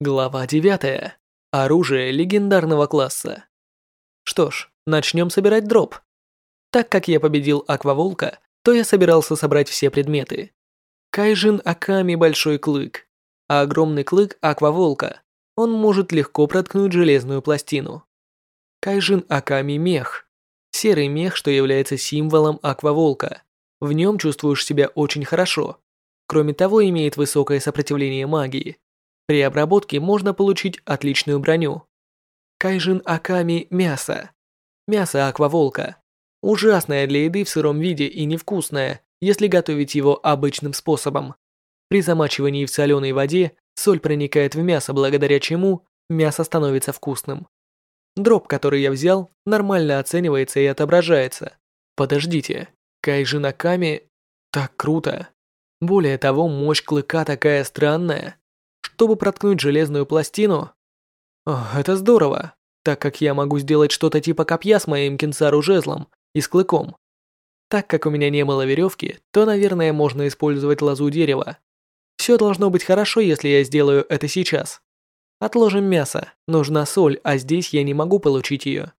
Глава 9. Оружие легендарного класса. Что ж, начнем собирать дроп. Так как я победил Акваволка, то я собирался собрать все предметы. Кайжин Аками Большой Клык, а огромный клык Акваволка. Он может легко проткнуть железную пластину. Кайжин Аками Мех. Серый мех, что является символом Акваволка. В нем чувствуешь себя очень хорошо. Кроме того, имеет высокое сопротивление магии. При обработке можно получить отличную броню. Кайжин Аками мясо. Мясо акваволка. Ужасное для еды в сыром виде и невкусное, если готовить его обычным способом. При замачивании в соленой воде соль проникает в мясо, благодаря чему мясо становится вкусным. Дроп, который я взял, нормально оценивается и отображается. Подождите, Кайжин Аками... Так круто. Более того, мощь клыка такая странная чтобы проткнуть железную пластину? О, это здорово, так как я могу сделать что-то типа копья с моим кинцару жезлом и с клыком. Так как у меня не было веревки, то, наверное, можно использовать лозу дерева. Все должно быть хорошо, если я сделаю это сейчас. Отложим мясо, нужна соль, а здесь я не могу получить ее.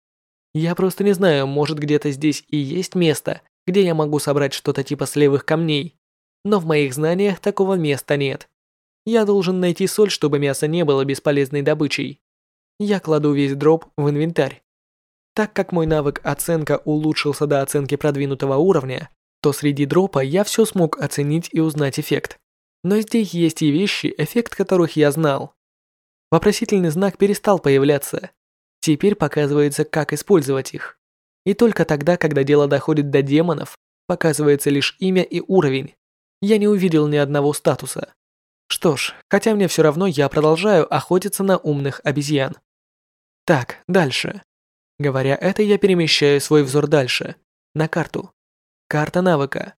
Я просто не знаю, может где-то здесь и есть место, где я могу собрать что-то типа сливых камней. Но в моих знаниях такого места нет. Я должен найти соль, чтобы мясо не было бесполезной добычей. Я кладу весь дроп в инвентарь. Так как мой навык оценка улучшился до оценки продвинутого уровня, то среди дропа я все смог оценить и узнать эффект. Но здесь есть и вещи, эффект которых я знал. Вопросительный знак перестал появляться. Теперь показывается, как использовать их. И только тогда, когда дело доходит до демонов, показывается лишь имя и уровень. Я не увидел ни одного статуса. Что ж, хотя мне все равно, я продолжаю охотиться на умных обезьян. Так, дальше. Говоря это, я перемещаю свой взор дальше, на карту. Карта навыка.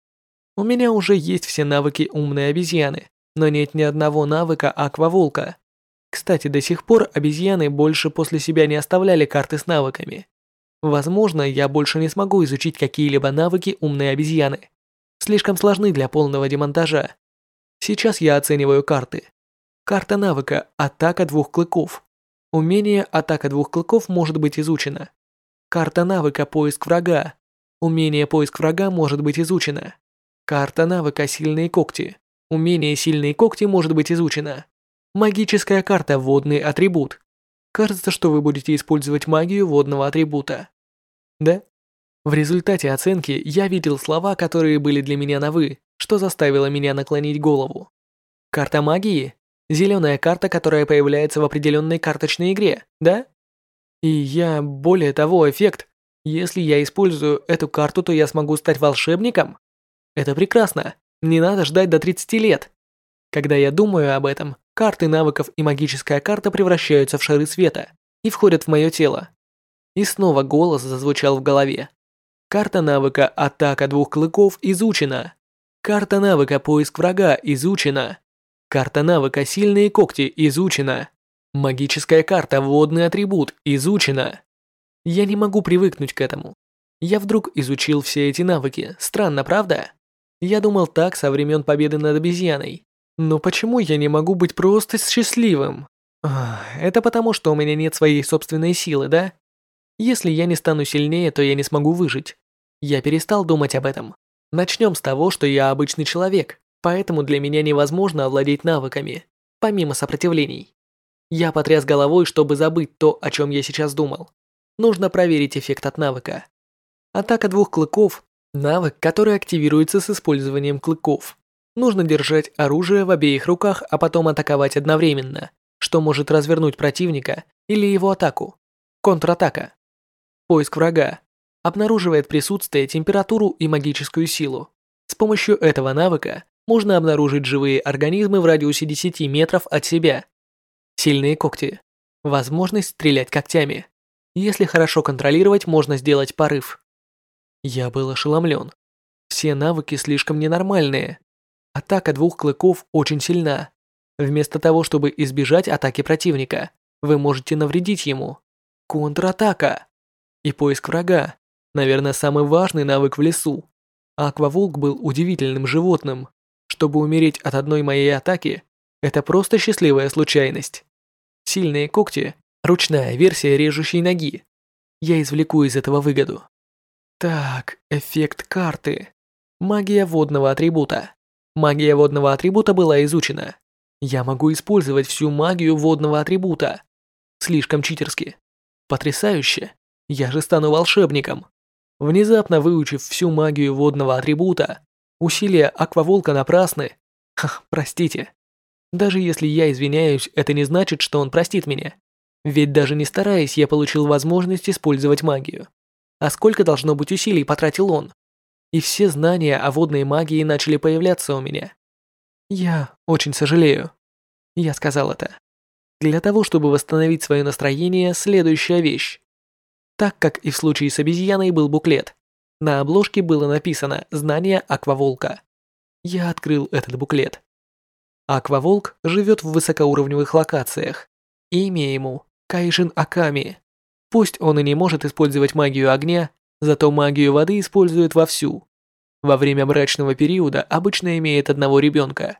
У меня уже есть все навыки умной обезьяны, но нет ни одного навыка акваволка. Кстати, до сих пор обезьяны больше после себя не оставляли карты с навыками. Возможно, я больше не смогу изучить какие-либо навыки умной обезьяны. Слишком сложны для полного демонтажа. Сейчас я оцениваю карты. Карта навыка «Атака двух клыков». Умение «Атака двух клыков» может быть изучено. Карта навыка «Поиск врага». Умение «Поиск врага» может быть изучено. Карта навыка «Сильные когти». Умение «Сильные когти» может быть изучено. Магическая карта «Водный атрибут». Кажется, что вы будете использовать магию водного атрибута. Да? В результате оценки я видел слова, которые были для меня на «вы», что заставило меня наклонить голову. Карта магии? Зеленая карта, которая появляется в определенной карточной игре, да? И я, более того, эффект. Если я использую эту карту, то я смогу стать волшебником? Это прекрасно. Не надо ждать до 30 лет. Когда я думаю об этом, карты навыков и магическая карта превращаются в шары света и входят в мое тело. И снова голос зазвучал в голове. Карта навыка «Атака двух клыков» изучена. Карта навыка «Поиск врага» изучена. Карта навыка «Сильные когти» изучена. Магическая карта «Водный атрибут» изучена. Я не могу привыкнуть к этому. Я вдруг изучил все эти навыки. Странно, правда? Я думал так со времен победы над обезьяной. Но почему я не могу быть просто счастливым? Это потому, что у меня нет своей собственной силы, да? Если я не стану сильнее, то я не смогу выжить. Я перестал думать об этом. Начнем с того, что я обычный человек, поэтому для меня невозможно овладеть навыками, помимо сопротивлений. Я потряс головой, чтобы забыть то, о чем я сейчас думал. Нужно проверить эффект от навыка. Атака двух клыков – навык, который активируется с использованием клыков. Нужно держать оружие в обеих руках, а потом атаковать одновременно, что может развернуть противника или его атаку. Контратака. Поиск врага обнаруживает присутствие, температуру и магическую силу. С помощью этого навыка можно обнаружить живые организмы в радиусе 10 метров от себя. Сильные когти. Возможность стрелять когтями. Если хорошо контролировать, можно сделать порыв. Я был ошеломлен. Все навыки слишком ненормальные. Атака двух клыков очень сильна. Вместо того, чтобы избежать атаки противника, вы можете навредить ему. Контратака. И поиск врага. Наверное, самый важный навык в лесу. Акваволк был удивительным животным. Чтобы умереть от одной моей атаки, это просто счастливая случайность. Сильные когти – ручная версия режущей ноги. Я извлеку из этого выгоду. Так, эффект карты. Магия водного атрибута. Магия водного атрибута была изучена. Я могу использовать всю магию водного атрибута. Слишком читерски. Потрясающе. Я же стану волшебником. Внезапно выучив всю магию водного атрибута, усилия акваволка напрасны. Ха, простите. Даже если я извиняюсь, это не значит, что он простит меня. Ведь даже не стараясь, я получил возможность использовать магию. А сколько должно быть усилий потратил он? И все знания о водной магии начали появляться у меня. Я очень сожалею. Я сказал это. Для того, чтобы восстановить свое настроение, следующая вещь. Так как и в случае с обезьяной был буклет. На обложке было написано «Знание Акваволка». Я открыл этот буклет. Акваволк живет в высокоуровневых локациях. Имя ему – Кайшин Аками. Пусть он и не может использовать магию огня, зато магию воды использует вовсю. Во время брачного периода обычно имеет одного ребенка.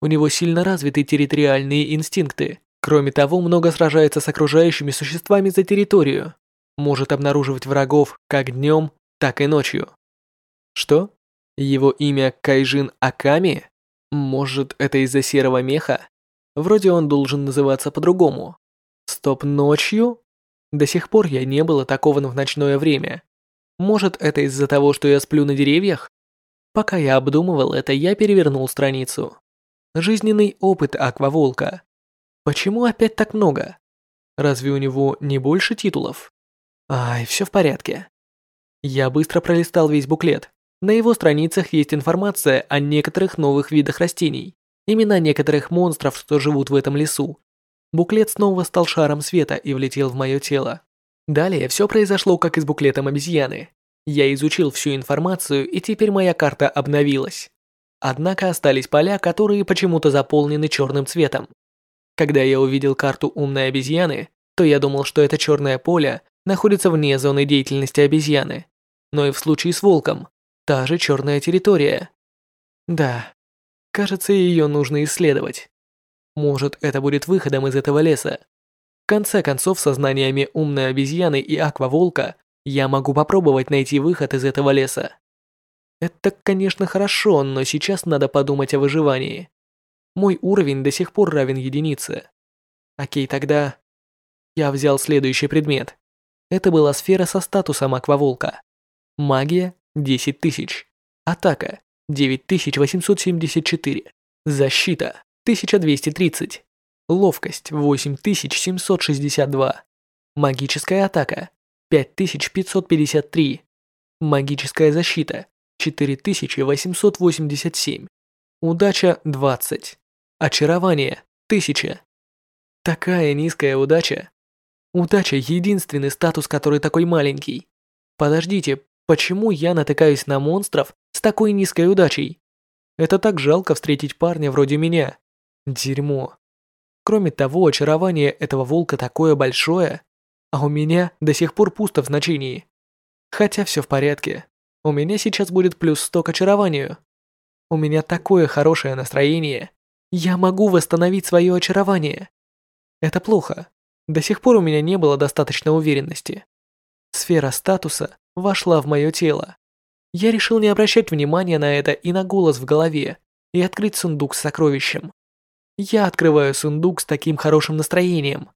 У него сильно развиты территориальные инстинкты. Кроме того, много сражается с окружающими существами за территорию может обнаруживать врагов как днем, так и ночью. Что? Его имя Кайжин Аками? Может, это из-за серого меха? Вроде он должен называться по-другому. Стоп, ночью? До сих пор я не был атакован в ночное время. Может, это из-за того, что я сплю на деревьях? Пока я обдумывал это, я перевернул страницу. Жизненный опыт Акваволка. Почему опять так много? Разве у него не больше титулов? Ай, все в порядке. Я быстро пролистал весь буклет. На его страницах есть информация о некоторых новых видах растений, имена некоторых монстров, что живут в этом лесу. Буклет снова стал шаром света и влетел в мое тело. Далее все произошло, как и с буклетом обезьяны. Я изучил всю информацию, и теперь моя карта обновилась. Однако остались поля, которые почему-то заполнены черным цветом. Когда я увидел карту умной обезьяны, то я думал, что это черное поле находится вне зоны деятельности обезьяны. Но и в случае с волком, та же черная территория. Да, кажется, ее нужно исследовать. Может, это будет выходом из этого леса. В конце концов, со знаниями умной обезьяны и акваволка я могу попробовать найти выход из этого леса. Это, конечно, хорошо, но сейчас надо подумать о выживании. Мой уровень до сих пор равен единице. Окей, тогда... Я взял следующий предмет. Это была сфера со статусом акваволка. Магия – 10 тысяч. Атака – 9874. Защита – 1230. Ловкость – 8762. Магическая атака – 5553. Магическая защита – 4887. Удача – 20. Очарование – 1000. Такая низкая удача Удача – единственный статус, который такой маленький. Подождите, почему я натыкаюсь на монстров с такой низкой удачей? Это так жалко встретить парня вроде меня. Дерьмо. Кроме того, очарование этого волка такое большое, а у меня до сих пор пусто в значении. Хотя все в порядке. У меня сейчас будет плюс 100 к очарованию. У меня такое хорошее настроение. Я могу восстановить свое очарование. Это плохо. До сих пор у меня не было достаточно уверенности. Сфера статуса вошла в мое тело. Я решил не обращать внимания на это и на голос в голове и открыть сундук с сокровищем. Я открываю сундук с таким хорошим настроением.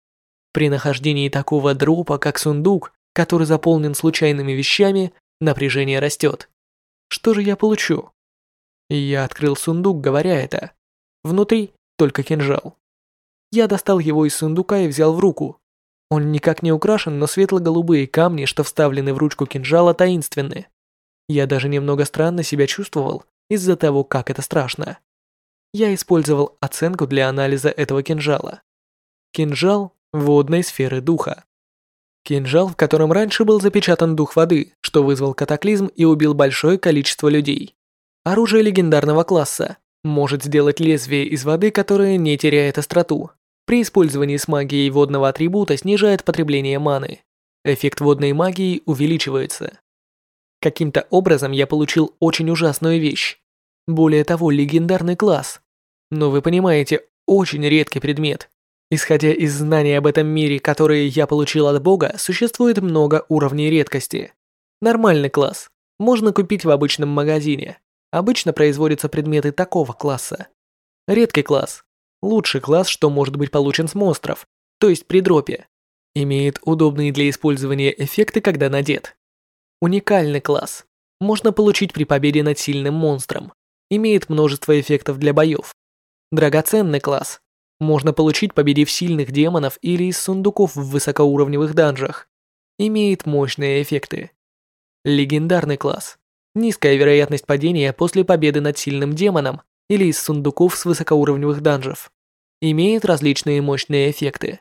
При нахождении такого дропа, как сундук, который заполнен случайными вещами, напряжение растет. Что же я получу? Я открыл сундук, говоря это. Внутри только кинжал. Я достал его из сундука и взял в руку. Он никак не украшен, но светло-голубые камни, что вставлены в ручку кинжала, таинственны. Я даже немного странно себя чувствовал из-за того, как это страшно. Я использовал оценку для анализа этого кинжала. Кинжал водной сферы духа. Кинжал, в котором раньше был запечатан дух воды, что вызвал катаклизм и убил большое количество людей. Оружие легендарного класса. Может сделать лезвие из воды, которое не теряет остроту. При использовании с магией водного атрибута снижает потребление маны. Эффект водной магии увеличивается. Каким-то образом я получил очень ужасную вещь. Более того, легендарный класс. Но вы понимаете, очень редкий предмет. Исходя из знаний об этом мире, которые я получил от Бога, существует много уровней редкости. Нормальный класс. Можно купить в обычном магазине. Обычно производятся предметы такого класса. Редкий класс. Лучший класс, что может быть получен с монстров, то есть при дропе. Имеет удобные для использования эффекты, когда надет. Уникальный класс. Можно получить при победе над сильным монстром. Имеет множество эффектов для боев. Драгоценный класс. Можно получить, победив сильных демонов или из сундуков в высокоуровневых данжах. Имеет мощные эффекты. Легендарный класс. Низкая вероятность падения после победы над сильным демоном или из сундуков с высокоуровневых данжев. Имеет различные мощные эффекты.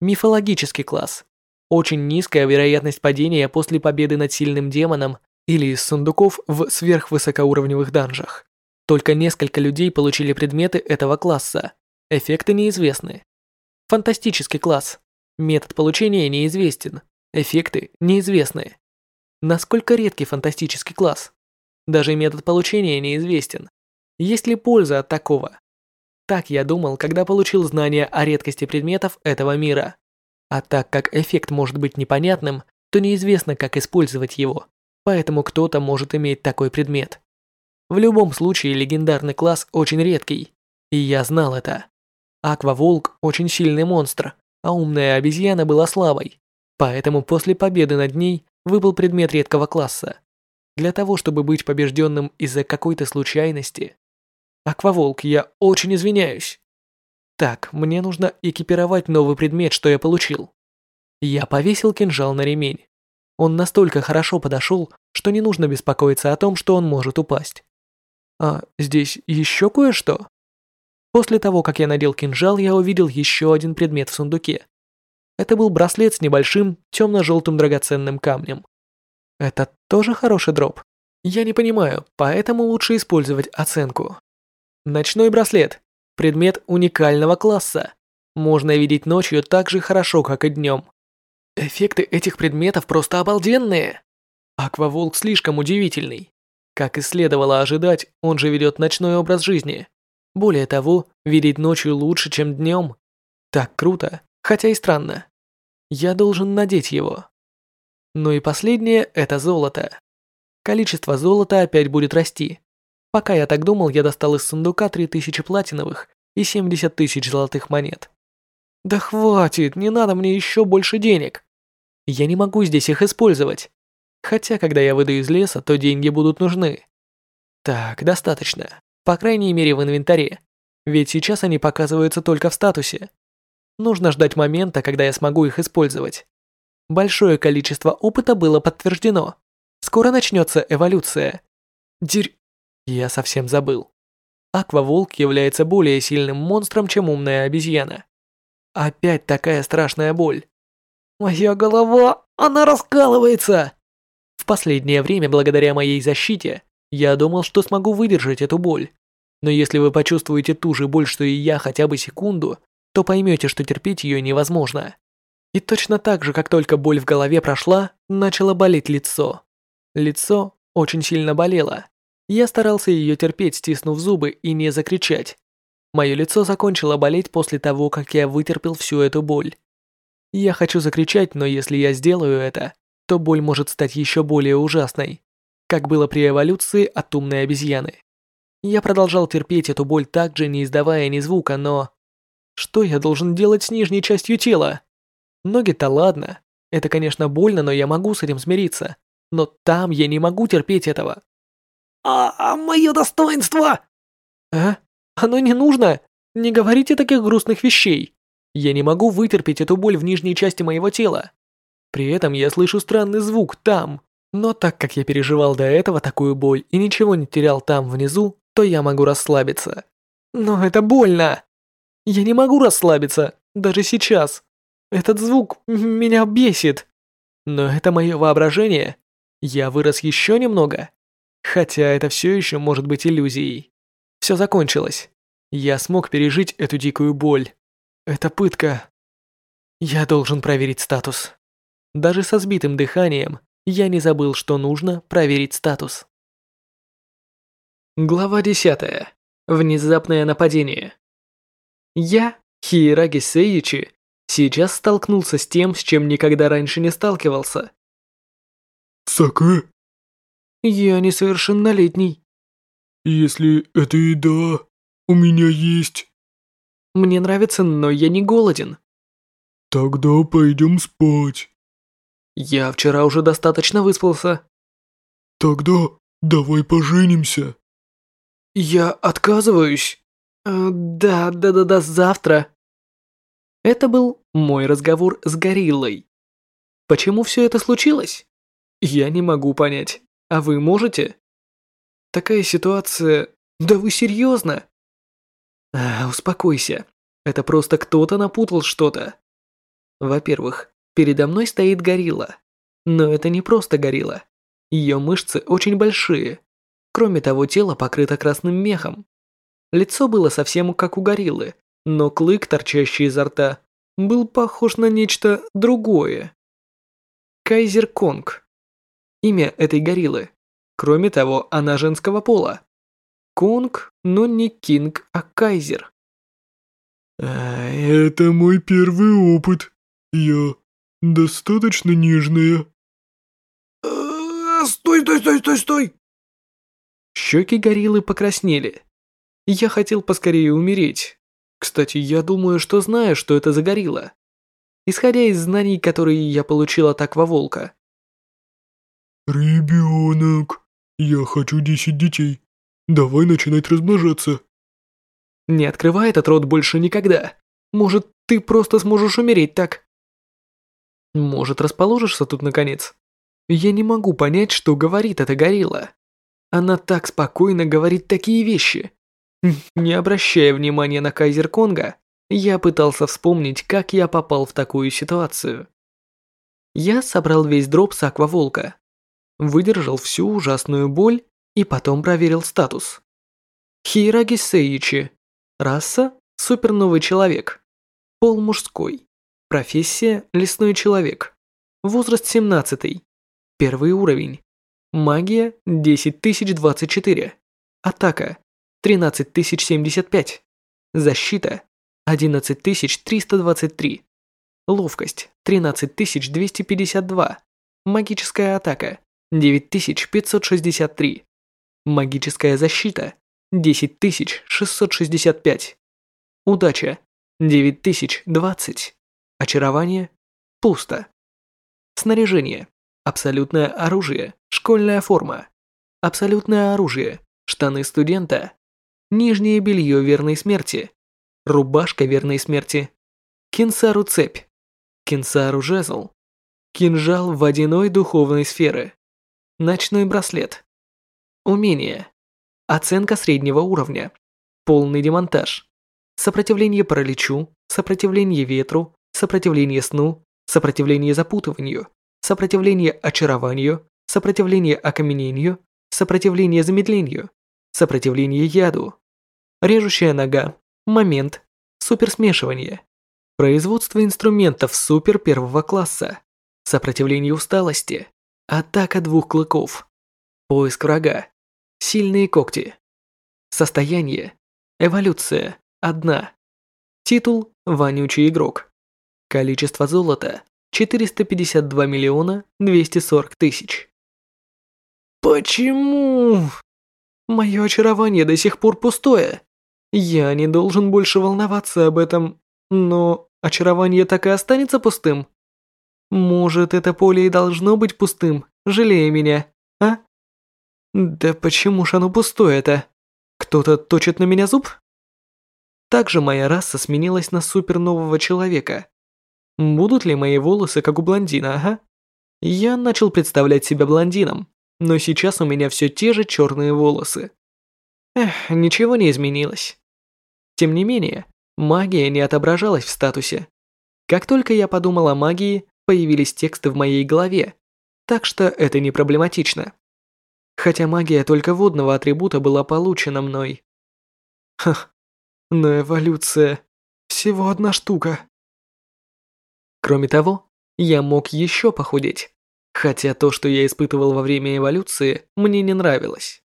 Мифологический класс. Очень низкая вероятность падения после победы над сильным демоном или из сундуков в сверхвысокоуровневых данжах. Только несколько людей получили предметы этого класса. Эффекты неизвестны. Фантастический класс. Метод получения неизвестен. Эффекты неизвестны. Насколько редкий фантастический класс? Даже метод получения неизвестен. Есть ли польза от такого? Так я думал, когда получил знания о редкости предметов этого мира. А так как эффект может быть непонятным, то неизвестно, как использовать его. Поэтому кто-то может иметь такой предмет. В любом случае, легендарный класс очень редкий. И я знал это. Акваволк очень сильный монстр, а умная обезьяна была слабой. Поэтому после победы над ней выпал предмет редкого класса. Для того, чтобы быть побежденным из-за какой-то случайности. Акваволк, я очень извиняюсь. Так, мне нужно экипировать новый предмет, что я получил. Я повесил кинжал на ремень. Он настолько хорошо подошел, что не нужно беспокоиться о том, что он может упасть. А здесь еще кое-что? После того, как я надел кинжал, я увидел еще один предмет в сундуке. Это был браслет с небольшим темно-желтым драгоценным камнем. Это тоже хороший дроп? Я не понимаю, поэтому лучше использовать оценку. Ночной браслет. Предмет уникального класса. Можно видеть ночью так же хорошо, как и днем. Эффекты этих предметов просто обалденные. Акваволк слишком удивительный. Как и следовало ожидать, он же ведет ночной образ жизни. Более того, видеть ночью лучше, чем днем. Так круто, хотя и странно. Я должен надеть его. Ну и последнее – это золото. Количество золота опять будет расти. Пока я так думал, я достал из сундука 3000 платиновых и 70 тысяч золотых монет. Да хватит, не надо мне еще больше денег. Я не могу здесь их использовать. Хотя, когда я выйду из леса, то деньги будут нужны. Так, достаточно. По крайней мере в инвентаре. Ведь сейчас они показываются только в статусе. Нужно ждать момента, когда я смогу их использовать. Большое количество опыта было подтверждено. Скоро начнется эволюция. Дерь... Я совсем забыл. Акваволк является более сильным монстром, чем умная обезьяна. Опять такая страшная боль. Моя голова, она раскалывается. В последнее время, благодаря моей защите, я думал, что смогу выдержать эту боль. Но если вы почувствуете ту же боль, что и я хотя бы секунду, то поймете, что терпеть ее невозможно. И точно так же, как только боль в голове прошла, начало болеть лицо. Лицо очень сильно болело. Я старался ее терпеть, стиснув зубы и не закричать. Мое лицо закончило болеть после того, как я вытерпел всю эту боль. Я хочу закричать, но если я сделаю это, то боль может стать еще более ужасной как было при эволюции от умной обезьяны. Я продолжал терпеть эту боль также, не издавая ни звука, но... Что я должен делать с нижней частью тела? Ноги-то ладно. Это, конечно, больно, но я могу с этим смириться. Но там я не могу терпеть этого. А, а мое достоинство? А? Оно не нужно. Не говорите таких грустных вещей. Я не могу вытерпеть эту боль в нижней части моего тела. При этом я слышу странный звук там. Но так как я переживал до этого такую боль и ничего не терял там внизу, то я могу расслабиться. Но это больно. Я не могу расслабиться, даже сейчас. Этот звук меня бесит. Но это мое воображение. Я вырос еще немного. Хотя это все еще может быть иллюзией. Все закончилось. Я смог пережить эту дикую боль. Это пытка. Я должен проверить статус. Даже со сбитым дыханием я не забыл, что нужно проверить статус. Глава 10. Внезапное нападение. Я Хиераги Сейичи сейчас столкнулся с тем, с чем никогда раньше не сталкивался. Саке? Я несовершеннолетний. Если это еда, у меня есть. Мне нравится, но я не голоден. Тогда пойдем спать. Я вчера уже достаточно выспался. Тогда давай поженимся. Я отказываюсь. Э, да, да, да, да, завтра. Это был мой разговор с гориллой. Почему все это случилось? Я не могу понять. А вы можете? Такая ситуация... Да вы серьезно? А, успокойся. Это просто кто-то напутал что-то. Во-первых, передо мной стоит горилла. Но это не просто горилла. Ее мышцы очень большие. Кроме того, тело покрыто красным мехом. Лицо было совсем как у гориллы, но клык, торчащий изо рта, был похож на нечто другое. Кайзер Конг. Имя этой гориллы. Кроме того, она женского пола. Конг, но не Кинг, а Кайзер. А, это мой первый опыт. Я достаточно нежная. А, стой, стой, стой, стой, стой! Щеки гориллы покраснели. Я хотел поскорее умереть. Кстати, я думаю, что знаю, что это за горилла. Исходя из знаний, которые я получил от Акваволка. «Ребенок, я хочу десять детей. Давай начинать размножаться». Не открывай этот рот больше никогда. Может, ты просто сможешь умереть так? Может, расположишься тут наконец? Я не могу понять, что говорит эта горилла. Она так спокойно говорит такие вещи. Не обращая внимания на Кайзер Конга, я пытался вспомнить, как я попал в такую ситуацию. Я собрал весь дроп с Акваволка, выдержал всю ужасную боль и потом проверил статус. Хиераги Сейичи. Раса – суперновый человек. Пол мужской. Профессия – лесной человек. Возраст 17. Первый уровень. Магия 10024. Атака 13075. Защита 11323. Ловкость 13252. Магическая атака 9563. Магическая защита 10665. Удача 9020. Очарование пусто. Снаряжение Абсолютное оружие. Школьная форма. Абсолютное оружие. Штаны студента. Нижнее белье верной смерти. Рубашка верной смерти. Кинсару цепь. Кинсару жезл. Кинжал водяной духовной сферы. Ночной браслет. Умение. Оценка среднего уровня. Полный демонтаж. Сопротивление параличу, сопротивление ветру, сопротивление сну, сопротивление запутыванию, сопротивление очарованию, сопротивление окаменению, сопротивление замедлению, сопротивление яду, режущая нога, момент, суперсмешивание, производство инструментов супер первого класса, сопротивление усталости, атака двух клыков, поиск врага, сильные когти, состояние, эволюция, одна, титул «Вонючий игрок», количество золота 452 миллиона 240 тысяч. Почему? Мое очарование до сих пор пустое. Я не должен больше волноваться об этом, но очарование так и останется пустым. Может, это поле и должно быть пустым, жалея меня, а? Да почему ж оно пустое-то? Кто-то точит на меня зуб? Также моя раса сменилась на супернового человека, Будут ли мои волосы как у блондина, ага? Я начал представлять себя блондином, но сейчас у меня все те же черные волосы. Эх, ничего не изменилось. Тем не менее, магия не отображалась в статусе. Как только я подумал о магии, появились тексты в моей голове, так что это не проблематично. Хотя магия только водного атрибута была получена мной. Ха, но эволюция всего одна штука. Кроме того, я мог еще похудеть, хотя то, что я испытывал во время эволюции, мне не нравилось.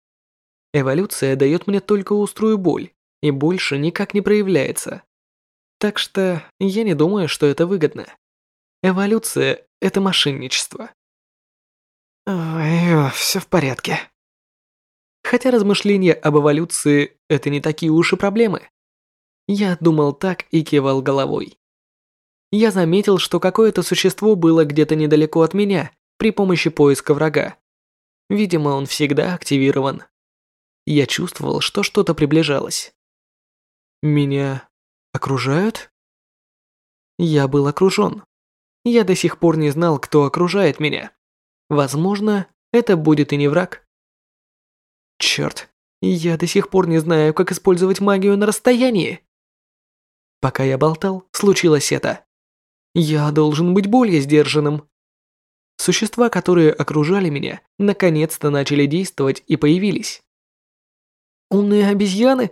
Эволюция дает мне только острую боль и больше никак не проявляется. Так что я не думаю, что это выгодно. Эволюция – это мошенничество. Ой, все в порядке. Хотя размышления об эволюции – это не такие уж и проблемы. Я думал так и кивал головой. Я заметил, что какое-то существо было где-то недалеко от меня при помощи поиска врага. Видимо, он всегда активирован. Я чувствовал, что что-то приближалось. Меня окружают? Я был окружен. Я до сих пор не знал, кто окружает меня. Возможно, это будет и не враг. Черт, я до сих пор не знаю, как использовать магию на расстоянии. Пока я болтал, случилось это. Я должен быть более сдержанным. Существа, которые окружали меня, наконец-то начали действовать и появились. Умные обезьяны?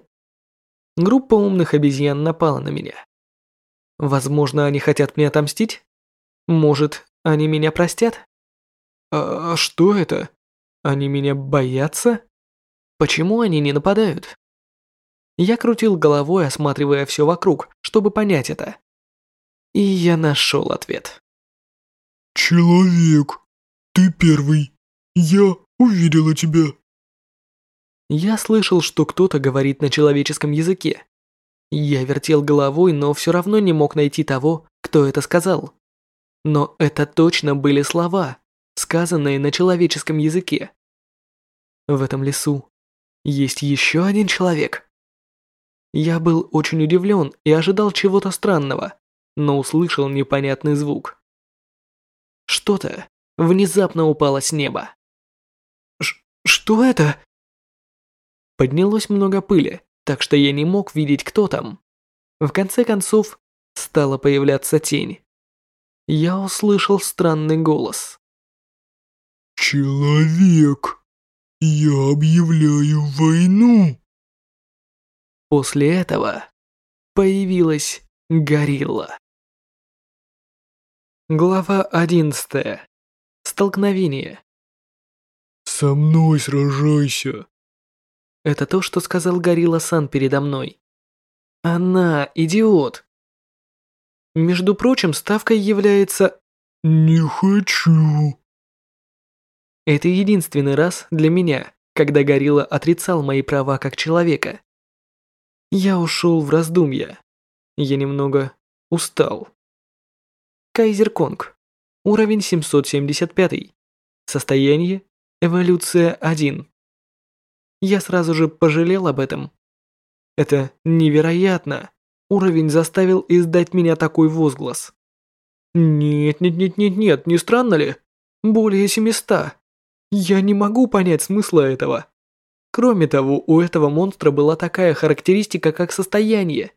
Группа умных обезьян напала на меня. Возможно, они хотят мне отомстить? Может, они меня простят? А, а что это? Они меня боятся? Почему они не нападают? Я крутил головой, осматривая все вокруг, чтобы понять это. И я нашел ответ. «Человек, ты первый. Я увидела тебя». Я слышал, что кто-то говорит на человеческом языке. Я вертел головой, но все равно не мог найти того, кто это сказал. Но это точно были слова, сказанные на человеческом языке. В этом лесу есть еще один человек. Я был очень удивлен и ожидал чего-то странного, но услышал непонятный звук. Что-то внезапно упало с неба. Ш что это? Поднялось много пыли, так что я не мог видеть, кто там. В конце концов, стала появляться тень. Я услышал странный голос. «Человек, я объявляю войну!» После этого появилась горилла. Глава одиннадцатая. Столкновение. «Со мной сражайся!» Это то, что сказал Горилла Сан передо мной. Она идиот. Между прочим, ставкой является... Не хочу. Это единственный раз для меня, когда Горилла отрицал мои права как человека. Я ушел в раздумья. Я немного устал. Кайзер Конг. Уровень 775. Состояние. Эволюция 1. Я сразу же пожалел об этом. Это невероятно. Уровень заставил издать меня такой возглас. Нет, нет, нет, нет, нет, не странно ли? Более 700. Я не могу понять смысла этого. Кроме того, у этого монстра была такая характеристика, как состояние.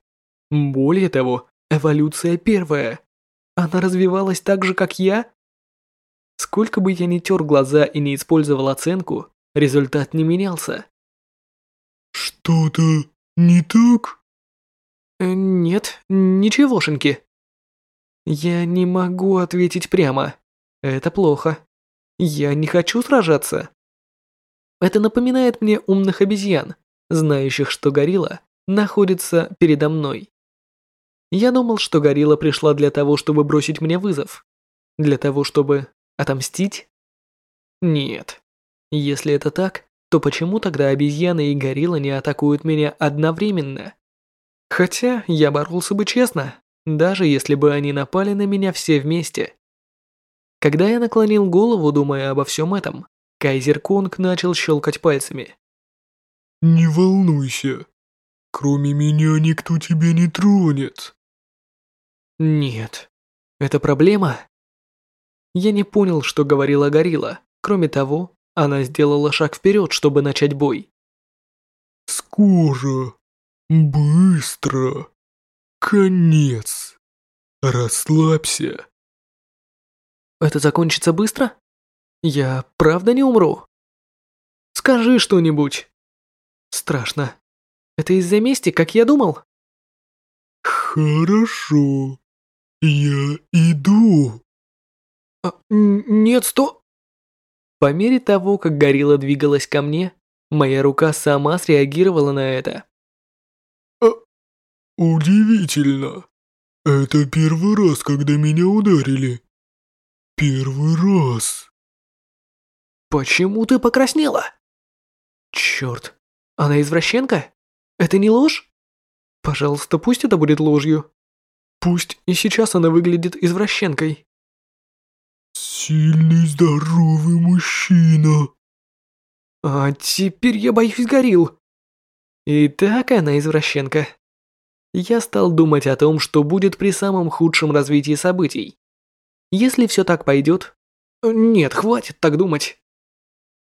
Более того, эволюция первая. Она развивалась так же, как я? Сколько бы я ни тер глаза и не использовал оценку, результат не менялся. «Что-то не так?» э, «Нет, ничегошеньки». «Я не могу ответить прямо. Это плохо. Я не хочу сражаться». Это напоминает мне умных обезьян, знающих, что горилла находится передо мной. Я думал, что горилла пришла для того, чтобы бросить мне вызов. Для того, чтобы отомстить? Нет. Если это так, то почему тогда обезьяны и горилла не атакуют меня одновременно? Хотя я боролся бы честно, даже если бы они напали на меня все вместе. Когда я наклонил голову, думая обо всем этом, Кайзер Конг начал щелкать пальцами. «Не волнуйся. Кроме меня никто тебя не тронет». «Нет. Это проблема?» Я не понял, что говорила горилла. Кроме того, она сделала шаг вперед, чтобы начать бой. «Скоро. Быстро. Конец. Расслабься». «Это закончится быстро? Я правда не умру?» «Скажи что-нибудь». «Страшно. Это из-за мести, как я думал?» «Хорошо. Я иду». А, «Нет, сто...» По мере того, как горилла двигалась ко мне, моя рука сама среагировала на это. А, удивительно. Это первый раз, когда меня ударили. Первый раз. Почему ты покраснела? Черт, она извращенка? Это не ложь? Пожалуйста, пусть это будет ложью. Пусть и сейчас она выглядит извращенкой. Сильный, здоровый мужчина. А теперь я боюсь горил. Итак, она извращенка. Я стал думать о том, что будет при самом худшем развитии событий. Если все так пойдет... Нет, хватит так думать.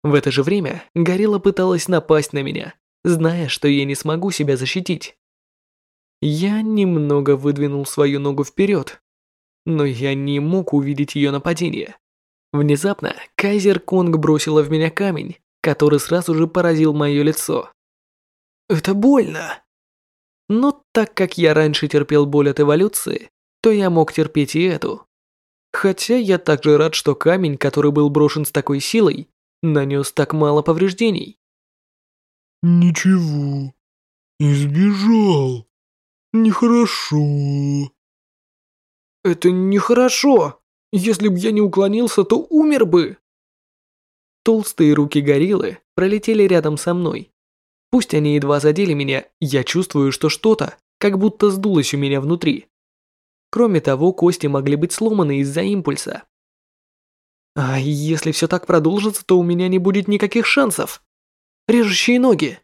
В это же время горилла пыталась напасть на меня, зная, что я не смогу себя защитить. Я немного выдвинул свою ногу вперед, но я не мог увидеть ее нападение. Внезапно Кайзер Конг бросила в меня камень, который сразу же поразил мое лицо. Это больно. Но так как я раньше терпел боль от эволюции, то я мог терпеть и эту. Хотя я также рад, что камень, который был брошен с такой силой, нанес так мало повреждений. Ничего, избежал. Нехорошо. Это нехорошо. Если бы я не уклонился, то умер бы. Толстые руки гориллы пролетели рядом со мной. Пусть они едва задели меня, я чувствую, что что-то как будто сдулось у меня внутри. Кроме того, кости могли быть сломаны из-за импульса. А если все так продолжится, то у меня не будет никаких шансов. Режущие ноги.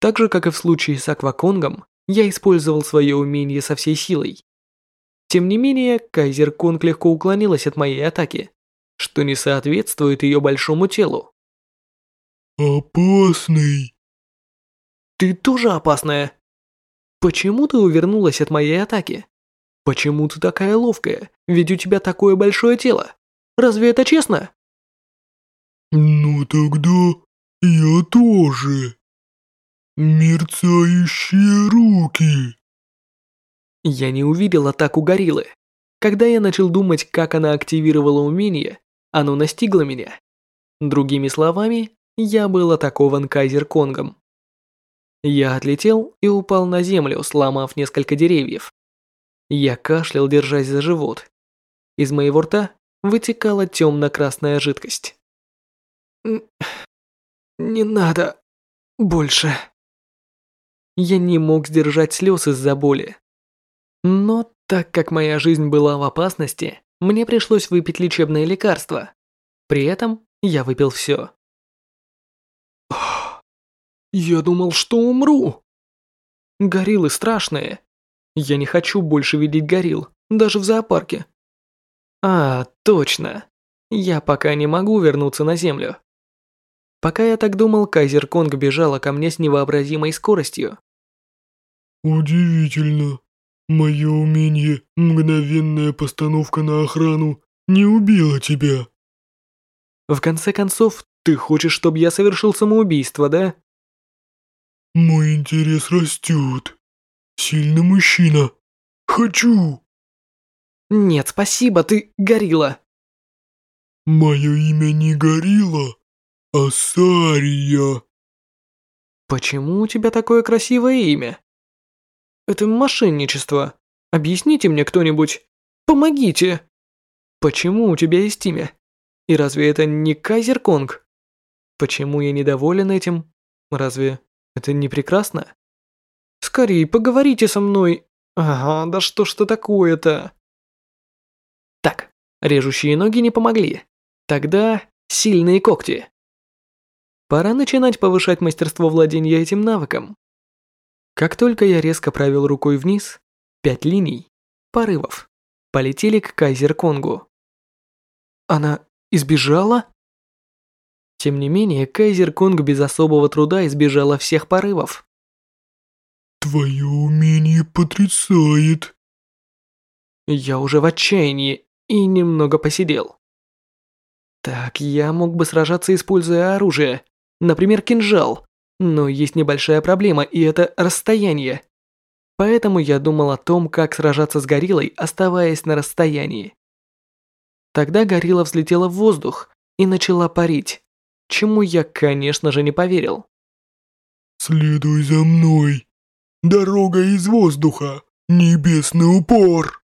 Так же, как и в случае с Акваконгом, я использовал свое умение со всей силой. Тем не менее, Кайзер Конг легко уклонилась от моей атаки, что не соответствует ее большому телу. Опасный. Ты тоже опасная. Почему ты увернулась от моей атаки? Почему ты такая ловкая? Ведь у тебя такое большое тело. Разве это честно? Ну тогда я тоже. Мерцающие руки. Я не увидел атаку гориллы. Когда я начал думать, как она активировала умение, оно настигло меня. Другими словами, я был атакован Кайзер Конгом. Я отлетел и упал на землю, сломав несколько деревьев. Я кашлял, держась за живот. Из моего рта вытекала темно-красная жидкость. «Не надо больше». Я не мог сдержать слез из-за боли. Но так как моя жизнь была в опасности, мне пришлось выпить лечебное лекарство. При этом я выпил все. Я думал, что умру. Гориллы страшные. Я не хочу больше видеть горилл, даже в зоопарке. А, точно. Я пока не могу вернуться на землю. Пока я так думал, Кайзер Конг бежала ко мне с невообразимой скоростью. Удивительно. Мое умение «Мгновенная постановка на охрану» не убило тебя. В конце концов, ты хочешь, чтобы я совершил самоубийство, да? Мой интерес растет. Сильный мужчина. Хочу. Нет, спасибо, ты горилла. Мое имя не горилла, а Сария. Почему у тебя такое красивое имя? Это мошенничество. Объясните мне кто-нибудь. Помогите. Почему у тебя есть имя? И разве это не Кайзер Конг? Почему я недоволен этим? Разве это не прекрасно? Скорее, поговорите со мной. Ага, да что ж это такое-то? Так, режущие ноги не помогли. Тогда сильные когти. Пора начинать повышать мастерство владения этим навыком. Как только я резко провел рукой вниз, пять линий, порывов, полетели к Кайзер Конгу. Она избежала? Тем не менее, Кайзер Конг без особого труда избежала всех порывов. Твое умение потрясает. Я уже в отчаянии и немного посидел. Так, я мог бы сражаться, используя оружие, например, кинжал, но есть небольшая проблема, и это расстояние. Поэтому я думал о том, как сражаться с гориллой, оставаясь на расстоянии. Тогда горилла взлетела в воздух и начала парить, чему я, конечно же, не поверил. «Следуй за мной. Дорога из воздуха. Небесный упор!»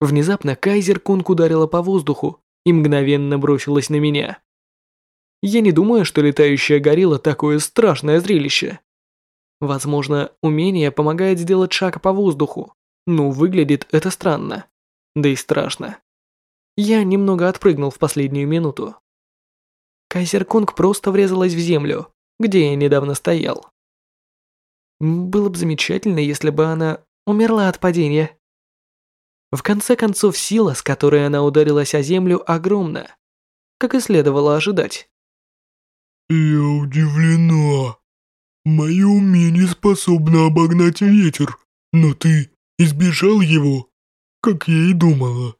Внезапно Кайзер Кунг ударила по воздуху и мгновенно бросилась на меня. Я не думаю, что летающая горилла такое страшное зрелище. Возможно, умение помогает сделать шаг по воздуху, но выглядит это странно. Да и страшно. Я немного отпрыгнул в последнюю минуту. Кайзер Кунг просто врезалась в землю, где я недавно стоял. Было бы замечательно, если бы она умерла от падения. В конце концов, сила, с которой она ударилась о землю, огромна, как и следовало ожидать. «Я удивлена. Мое умение способно обогнать ветер, но ты избежал его, как я и думала».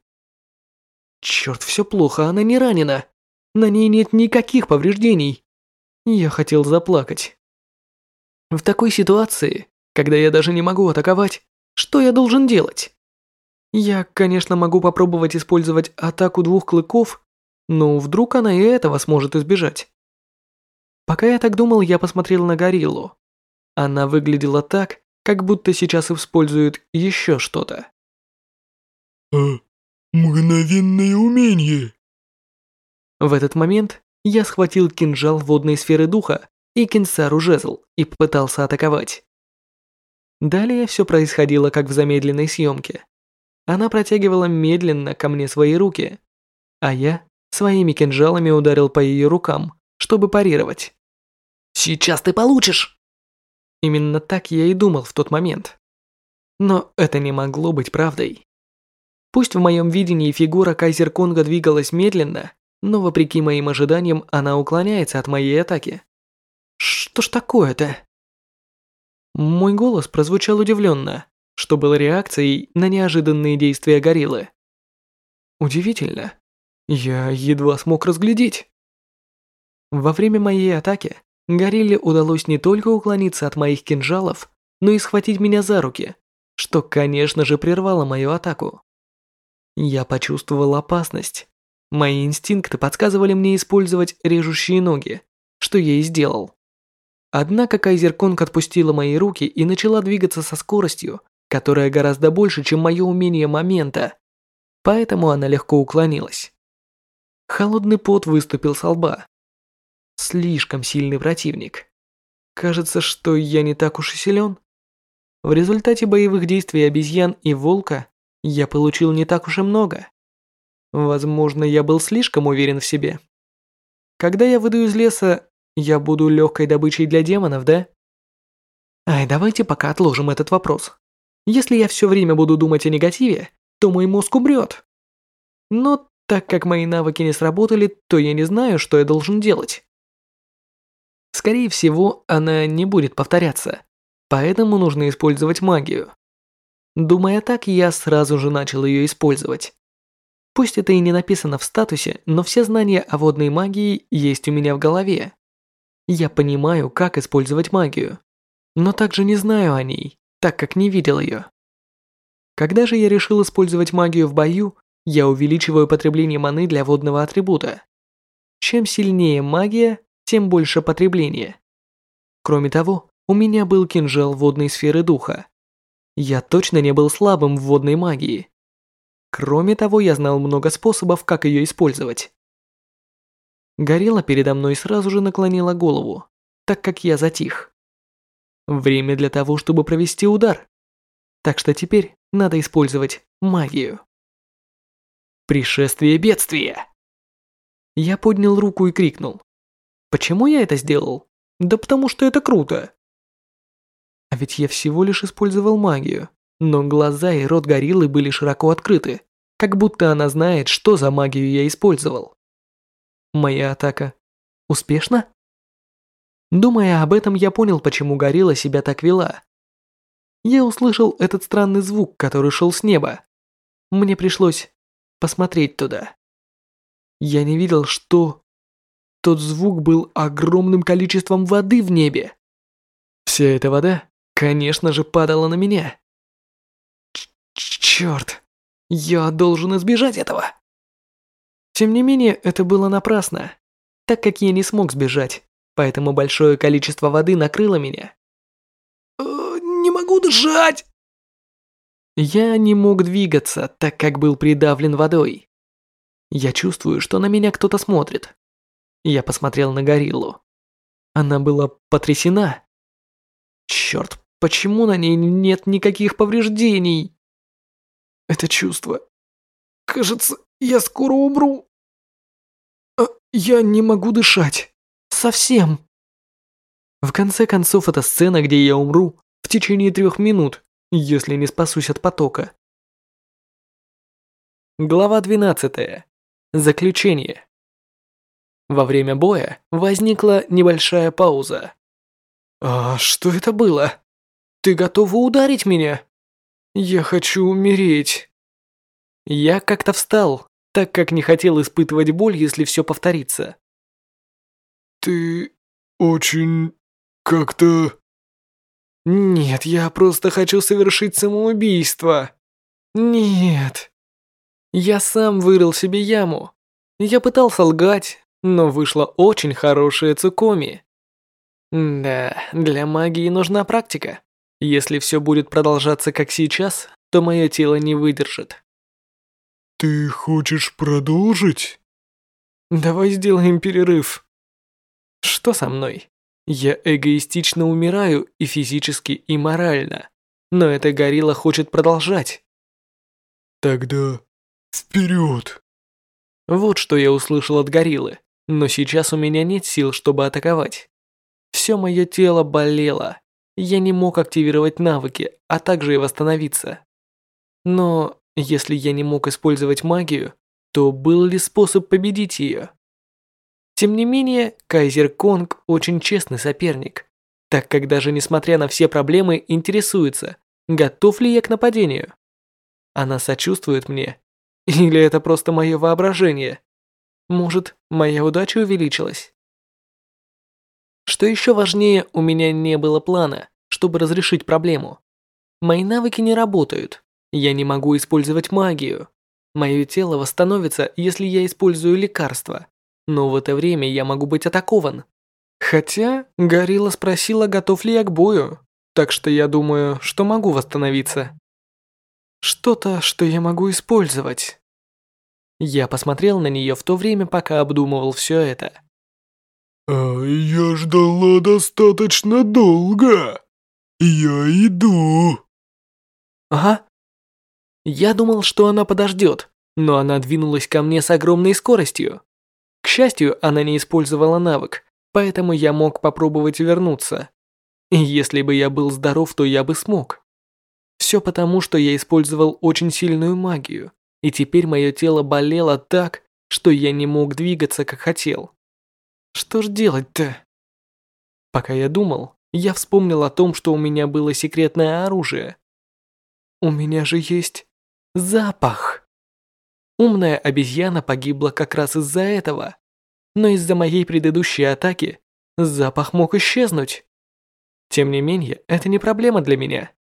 Черт, все плохо, она не ранена. На ней нет никаких повреждений. Я хотел заплакать. В такой ситуации, когда я даже не могу атаковать, что я должен делать? Я, конечно, могу попробовать использовать атаку двух клыков, но вдруг она и этого сможет избежать. Пока я так думал, я посмотрел на гориллу. Она выглядела так, как будто сейчас использует еще что-то. «А, мгновенное умение!» В этот момент я схватил кинжал водной сферы духа и кинсару жезл и попытался атаковать. Далее все происходило как в замедленной съемке. Она протягивала медленно ко мне свои руки, а я своими кинжалами ударил по ее рукам, чтобы парировать. «Сейчас ты получишь!» Именно так я и думал в тот момент. Но это не могло быть правдой. Пусть в моем видении фигура Кайзер Конга двигалась медленно, но вопреки моим ожиданиям она уклоняется от моей атаки. Что ж такое-то? Мой голос прозвучал удивленно, что было реакцией на неожиданные действия гориллы. Удивительно. Я едва смог разглядеть. Во время моей атаки горилле удалось не только уклониться от моих кинжалов, но и схватить меня за руки, что, конечно же, прервало мою атаку. Я почувствовал опасность. Мои инстинкты подсказывали мне использовать режущие ноги, что я и сделал. Однако Кайзер Конг отпустила мои руки и начала двигаться со скоростью, которая гораздо больше, чем мое умение момента. Поэтому она легко уклонилась. Холодный пот выступил с лба. Слишком сильный противник. Кажется, что я не так уж и силен. В результате боевых действий обезьян и волка я получил не так уж и много. Возможно, я был слишком уверен в себе. Когда я выйду из леса, я буду легкой добычей для демонов, да? Ай, давайте пока отложим этот вопрос. Если я все время буду думать о негативе, то мой мозг умрет. Но так как мои навыки не сработали, то я не знаю, что я должен делать. Скорее всего, она не будет повторяться, поэтому нужно использовать магию. Думая так, я сразу же начал ее использовать. Пусть это и не написано в статусе, но все знания о водной магии есть у меня в голове. Я понимаю, как использовать магию, но также не знаю о ней, так как не видел ее. Когда же я решил использовать магию в бою, я увеличиваю потребление маны для водного атрибута. Чем сильнее магия, тем больше потребление. Кроме того, у меня был кинжал водной сферы духа. Я точно не был слабым в водной магии. Кроме того, я знал много способов, как ее использовать. Горилла передо мной сразу же наклонила голову, так как я затих. Время для того, чтобы провести удар. Так что теперь надо использовать магию. Пришествие бедствия. Я поднял руку и крикнул. Почему я это сделал? Да потому что это круто. А ведь я всего лишь использовал магию, но глаза и рот гориллы были широко открыты, как будто она знает, что за магию я использовал. Моя атака успешна? Думая об этом, я понял, почему горилла себя так вела. Я услышал этот странный звук, который шел с неба. Мне пришлось посмотреть туда. Я не видел, что... Тот звук был огромным количеством воды в небе. Вся эта вода, конечно же, падала на меня. Ч Черт, я должен избежать этого. Тем не менее, это было напрасно, так как я не смог сбежать, поэтому большое количество воды накрыло меня. «Э, «Не могу дышать!» Я не мог двигаться, так как был придавлен водой. Я чувствую, что на меня кто-то смотрит. Я посмотрел на гориллу. Она была потрясена. Черт, почему на ней нет никаких повреждений? Это чувство. Кажется, я скоро умру. А, я не могу дышать. Совсем. В конце концов, это сцена, где я умру в течение трех минут, если не спасусь от потока. Глава 12. Заключение. Во время боя возникла небольшая пауза. «А что это было? Ты готова ударить меня? Я хочу умереть». Я как-то встал, так как не хотел испытывать боль, если все повторится. «Ты очень как-то...» «Нет, я просто хочу совершить самоубийство. Нет». Я сам вырыл себе яму. Я пытался лгать, но вышла очень хорошая Цукоми. Да, для магии нужна практика. Если все будет продолжаться как сейчас, то мое тело не выдержит. Ты хочешь продолжить? Давай сделаем перерыв. Что со мной? Я эгоистично умираю и физически, и морально. Но эта горилла хочет продолжать. Тогда вперед! Вот что я услышал от гориллы. Но сейчас у меня нет сил, чтобы атаковать. Все мое тело болело. Я не мог активировать навыки, а также и восстановиться. Но если я не мог использовать магию, то был ли способ победить ее? Тем не менее, Кайзер Конг очень честный соперник, так как даже несмотря на все проблемы интересуется, готов ли я к нападению. Она сочувствует мне. Или это просто мое воображение? Может, моя удача увеличилась? Что еще важнее, у меня не было плана, чтобы разрешить проблему. Мои навыки не работают. Я не могу использовать магию. Мое тело восстановится, если я использую лекарства. Но в это время я могу быть атакован. Хотя Горилла спросила, готов ли я к бою. Так что я думаю, что могу восстановиться. Что-то, что я могу использовать. Я посмотрел на нее в то время, пока обдумывал все это. «А я ждала достаточно долго. Я иду». «Ага». Я думал, что она подождет, но она двинулась ко мне с огромной скоростью. К счастью, она не использовала навык, поэтому я мог попробовать вернуться. Если бы я был здоров, то я бы смог. Все потому, что я использовал очень сильную магию, и теперь мое тело болело так, что я не мог двигаться, как хотел. Что ж делать-то? Пока я думал, я вспомнил о том, что у меня было секретное оружие. У меня же есть запах. Умная обезьяна погибла как раз из-за этого. Но из-за моей предыдущей атаки запах мог исчезнуть. Тем не менее, это не проблема для меня.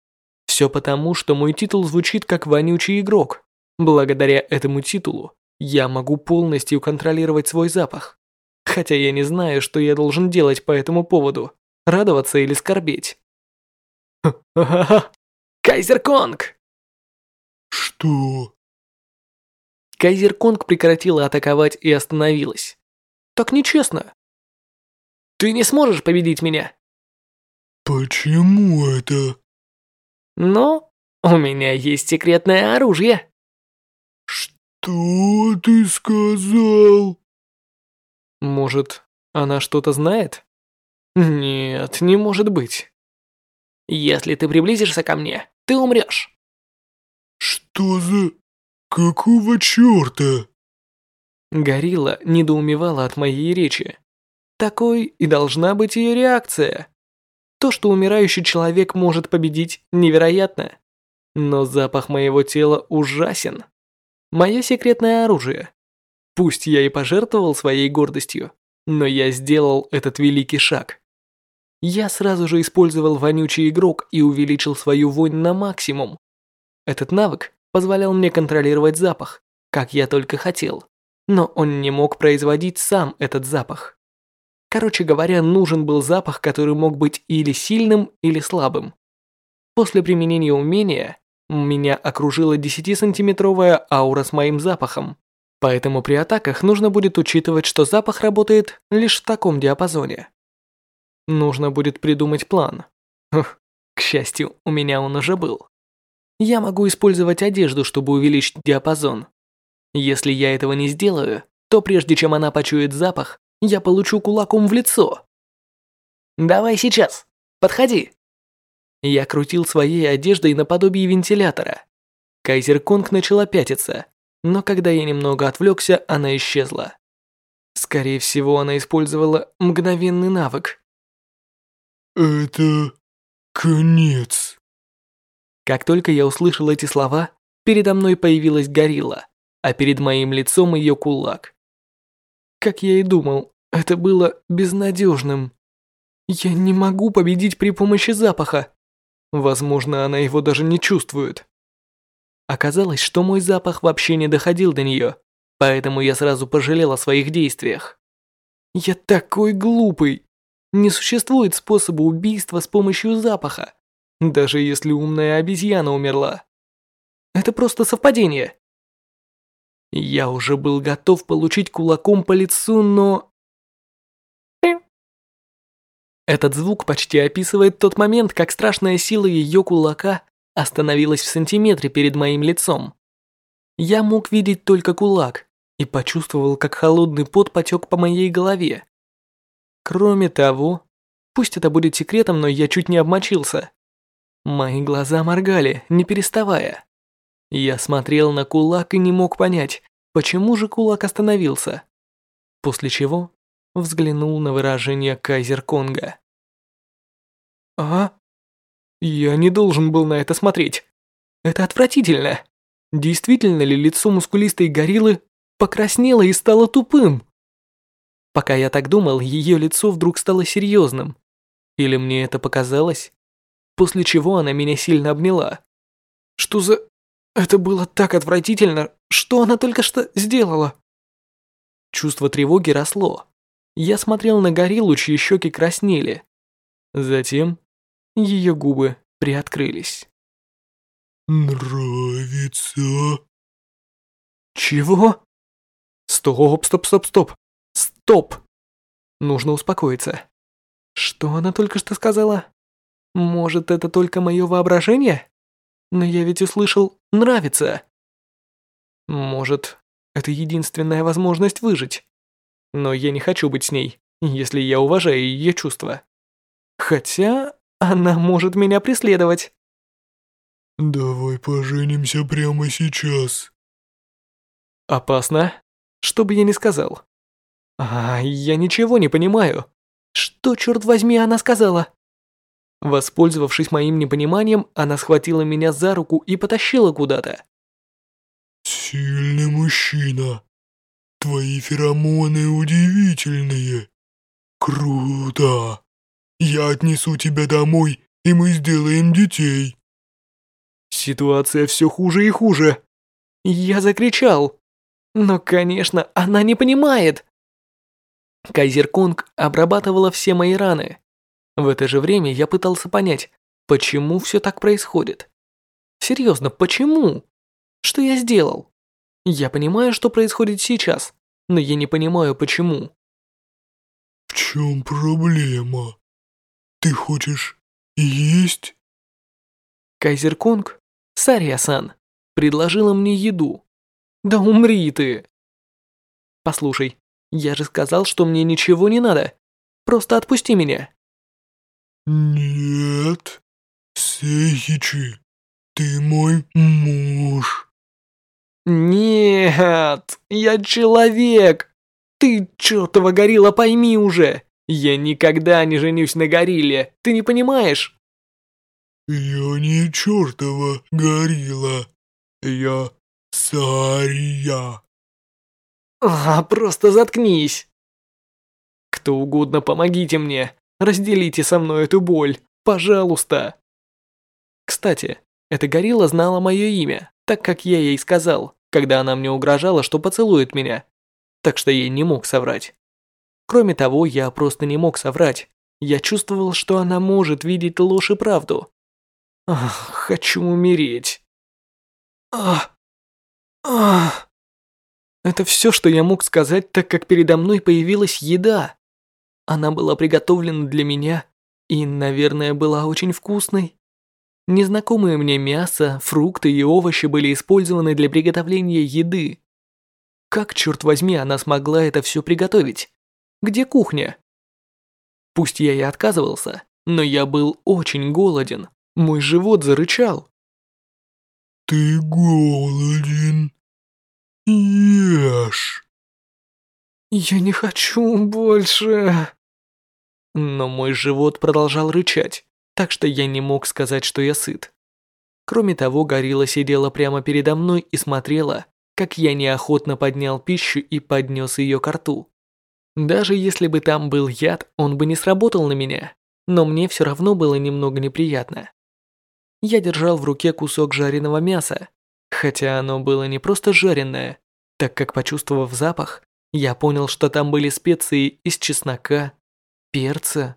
Все потому, что мой титул звучит как вонючий игрок. Благодаря этому титулу я могу полностью контролировать свой запах. Хотя я не знаю, что я должен делать по этому поводу. Радоваться или скорбеть. Кайзер Конг! Что? Кайзер Конг прекратила атаковать и остановилась. Так нечестно. Ты не сможешь победить меня. Почему это? Но у меня есть секретное оружие. «Что ты сказал?» «Может, она что-то знает?» «Нет, не может быть». «Если ты приблизишься ко мне, ты умрешь». «Что за... какого черта?» Горилла недоумевала от моей речи. Такой и должна быть ее реакция. То, что умирающий человек может победить, невероятно. Но запах моего тела ужасен. Мое секретное оружие. Пусть я и пожертвовал своей гордостью, но я сделал этот великий шаг. Я сразу же использовал вонючий игрок и увеличил свою вонь на максимум. Этот навык позволял мне контролировать запах, как я только хотел, но он не мог производить сам этот запах. Короче говоря, нужен был запах, который мог быть или сильным, или слабым. После применения умения Меня окружила 10-сантиметровая аура с моим запахом, поэтому при атаках нужно будет учитывать, что запах работает лишь в таком диапазоне. Нужно будет придумать план. Хух, к счастью, у меня он уже был. Я могу использовать одежду, чтобы увеличить диапазон. Если я этого не сделаю, то прежде чем она почует запах, я получу кулаком в лицо. «Давай сейчас, подходи!» Я крутил своей одеждой наподобие вентилятора. Кайзер Конг начала пятиться, но когда я немного отвлекся, она исчезла. Скорее всего, она использовала мгновенный навык. «Это... конец». Как только я услышал эти слова, передо мной появилась горилла, а перед моим лицом ее кулак. Как я и думал, это было безнадежным. Я не могу победить при помощи запаха. Возможно, она его даже не чувствует. Оказалось, что мой запах вообще не доходил до нее, поэтому я сразу пожалел о своих действиях. Я такой глупый. Не существует способа убийства с помощью запаха, даже если умная обезьяна умерла. Это просто совпадение. Я уже был готов получить кулаком по лицу, но... Этот звук почти описывает тот момент, как страшная сила ее кулака остановилась в сантиметре перед моим лицом. Я мог видеть только кулак и почувствовал, как холодный пот потек по моей голове. Кроме того, пусть это будет секретом, но я чуть не обмочился. Мои глаза моргали, не переставая. Я смотрел на кулак и не мог понять, почему же кулак остановился. После чего взглянул на выражение Кайзер Конга. «А? Я не должен был на это смотреть. Это отвратительно. Действительно ли лицо мускулистой гориллы покраснело и стало тупым?» Пока я так думал, ее лицо вдруг стало серьезным. Или мне это показалось? После чего она меня сильно обняла. Что за... Это было так отвратительно. Что она только что сделала? Чувство тревоги росло. Я смотрел на гориллу, чьи щеки краснели. Затем ее губы приоткрылись. «Нравится?» «Чего?» «Стоп, стоп, стоп, стоп! Стоп!» Нужно успокоиться. Что она только что сказала? Может, это только мое воображение? Но я ведь услышал «нравится». Может, это единственная возможность выжить. Но я не хочу быть с ней, если я уважаю ее чувства. Хотя она может меня преследовать. «Давай поженимся прямо сейчас». «Опасно? Что бы я ни сказал». «А, я ничего не понимаю. Что, черт возьми, она сказала?» Воспользовавшись моим непониманием, она схватила меня за руку и потащила куда-то. «Сильный мужчина. Твои феромоны удивительные. Круто. Я отнесу тебя домой, и мы сделаем детей». Ситуация все хуже и хуже. Я закричал. Но, конечно, она не понимает. Кайзер Конг обрабатывала все мои раны. В это же время я пытался понять, почему все так происходит. Серьезно, почему? Что я сделал? Я понимаю, что происходит сейчас, но я не понимаю, почему. В чем проблема? Ты хочешь есть? Кайзер Конг, Сария-сан, предложила мне еду. Да умри ты! Послушай, я же сказал, что мне ничего не надо. Просто отпусти меня. Нет, Сейхичи, ты мой муж. Нет, я человек. Ты, чертова горилла, пойми уже. Я никогда не женюсь на горилле, ты не понимаешь? Я не чертова горилла. Я Сария. А, просто заткнись. Кто угодно, помогите мне. Разделите со мной эту боль, пожалуйста. Кстати, эта горилла знала мое имя, так как я ей сказал, когда она мне угрожала, что поцелует меня. Так что я не мог соврать. Кроме того, я просто не мог соврать. Я чувствовал, что она может видеть ложь и правду. Ах, хочу умереть. А, а. Это все, что я мог сказать, так как передо мной появилась еда. Она была приготовлена для меня и, наверное, была очень вкусной. Незнакомые мне мясо, фрукты и овощи были использованы для приготовления еды. Как, черт возьми, она смогла это все приготовить? Где кухня? Пусть я и отказывался, но я был очень голоден. Мой живот зарычал. «Ты голоден. Ешь». «Я не хочу больше». Но мой живот продолжал рычать, так что я не мог сказать, что я сыт. Кроме того, горилла сидела прямо передо мной и смотрела, как я неохотно поднял пищу и поднес ее к рту. Даже если бы там был яд, он бы не сработал на меня, но мне все равно было немного неприятно. Я держал в руке кусок жареного мяса, хотя оно было не просто жареное, так как, почувствовав запах, я понял, что там были специи из чеснока, перца.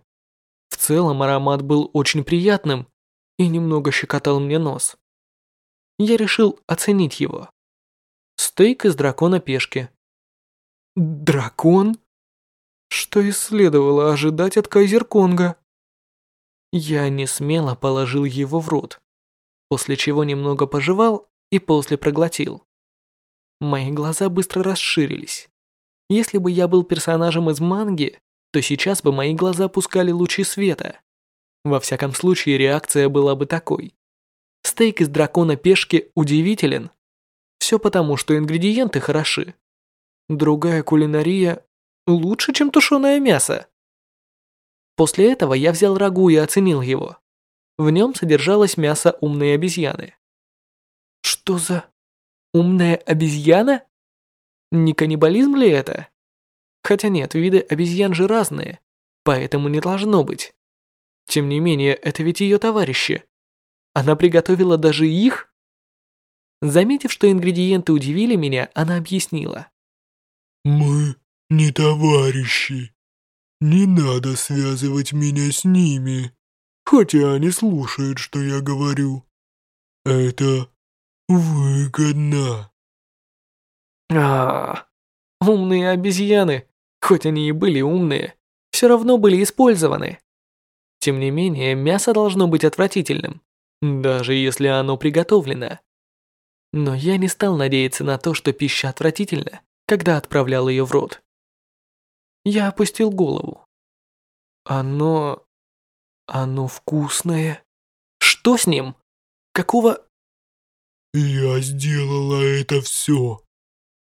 В целом аромат был очень приятным и немного щекотал мне нос. Я решил оценить его. Стейк из дракона пешки. Дракон? Что и следовало ожидать от Кайзер-Конга. Я не смело положил его в рот, после чего немного пожевал и после проглотил. Мои глаза быстро расширились. Если бы я был персонажем из манги, то сейчас бы мои глаза пускали лучи света. Во всяком случае, реакция была бы такой. Стейк из дракона пешки удивителен. Все потому, что ингредиенты хороши. Другая кулинария лучше, чем тушеное мясо. После этого я взял рагу и оценил его. В нем содержалось мясо умной обезьяны. Что за... умная обезьяна? Не каннибализм ли это? Хотя нет, виды обезьян же разные, поэтому не должно быть. Тем не менее, это ведь ее товарищи. Она приготовила даже их? Заметив, что ингредиенты удивили меня, она объяснила. «Мы не товарищи. Не надо связывать меня с ними, хотя они слушают, что я говорю. Это выгодно. А, умные обезьяны, хоть они и были умные, все равно были использованы. Тем не менее, мясо должно быть отвратительным, даже если оно приготовлено. Но я не стал надеяться на то, что пища отвратительна, когда отправлял ее в рот. Я опустил голову. Оно... Оно вкусное. Что с ним? Какого... Я сделала это все.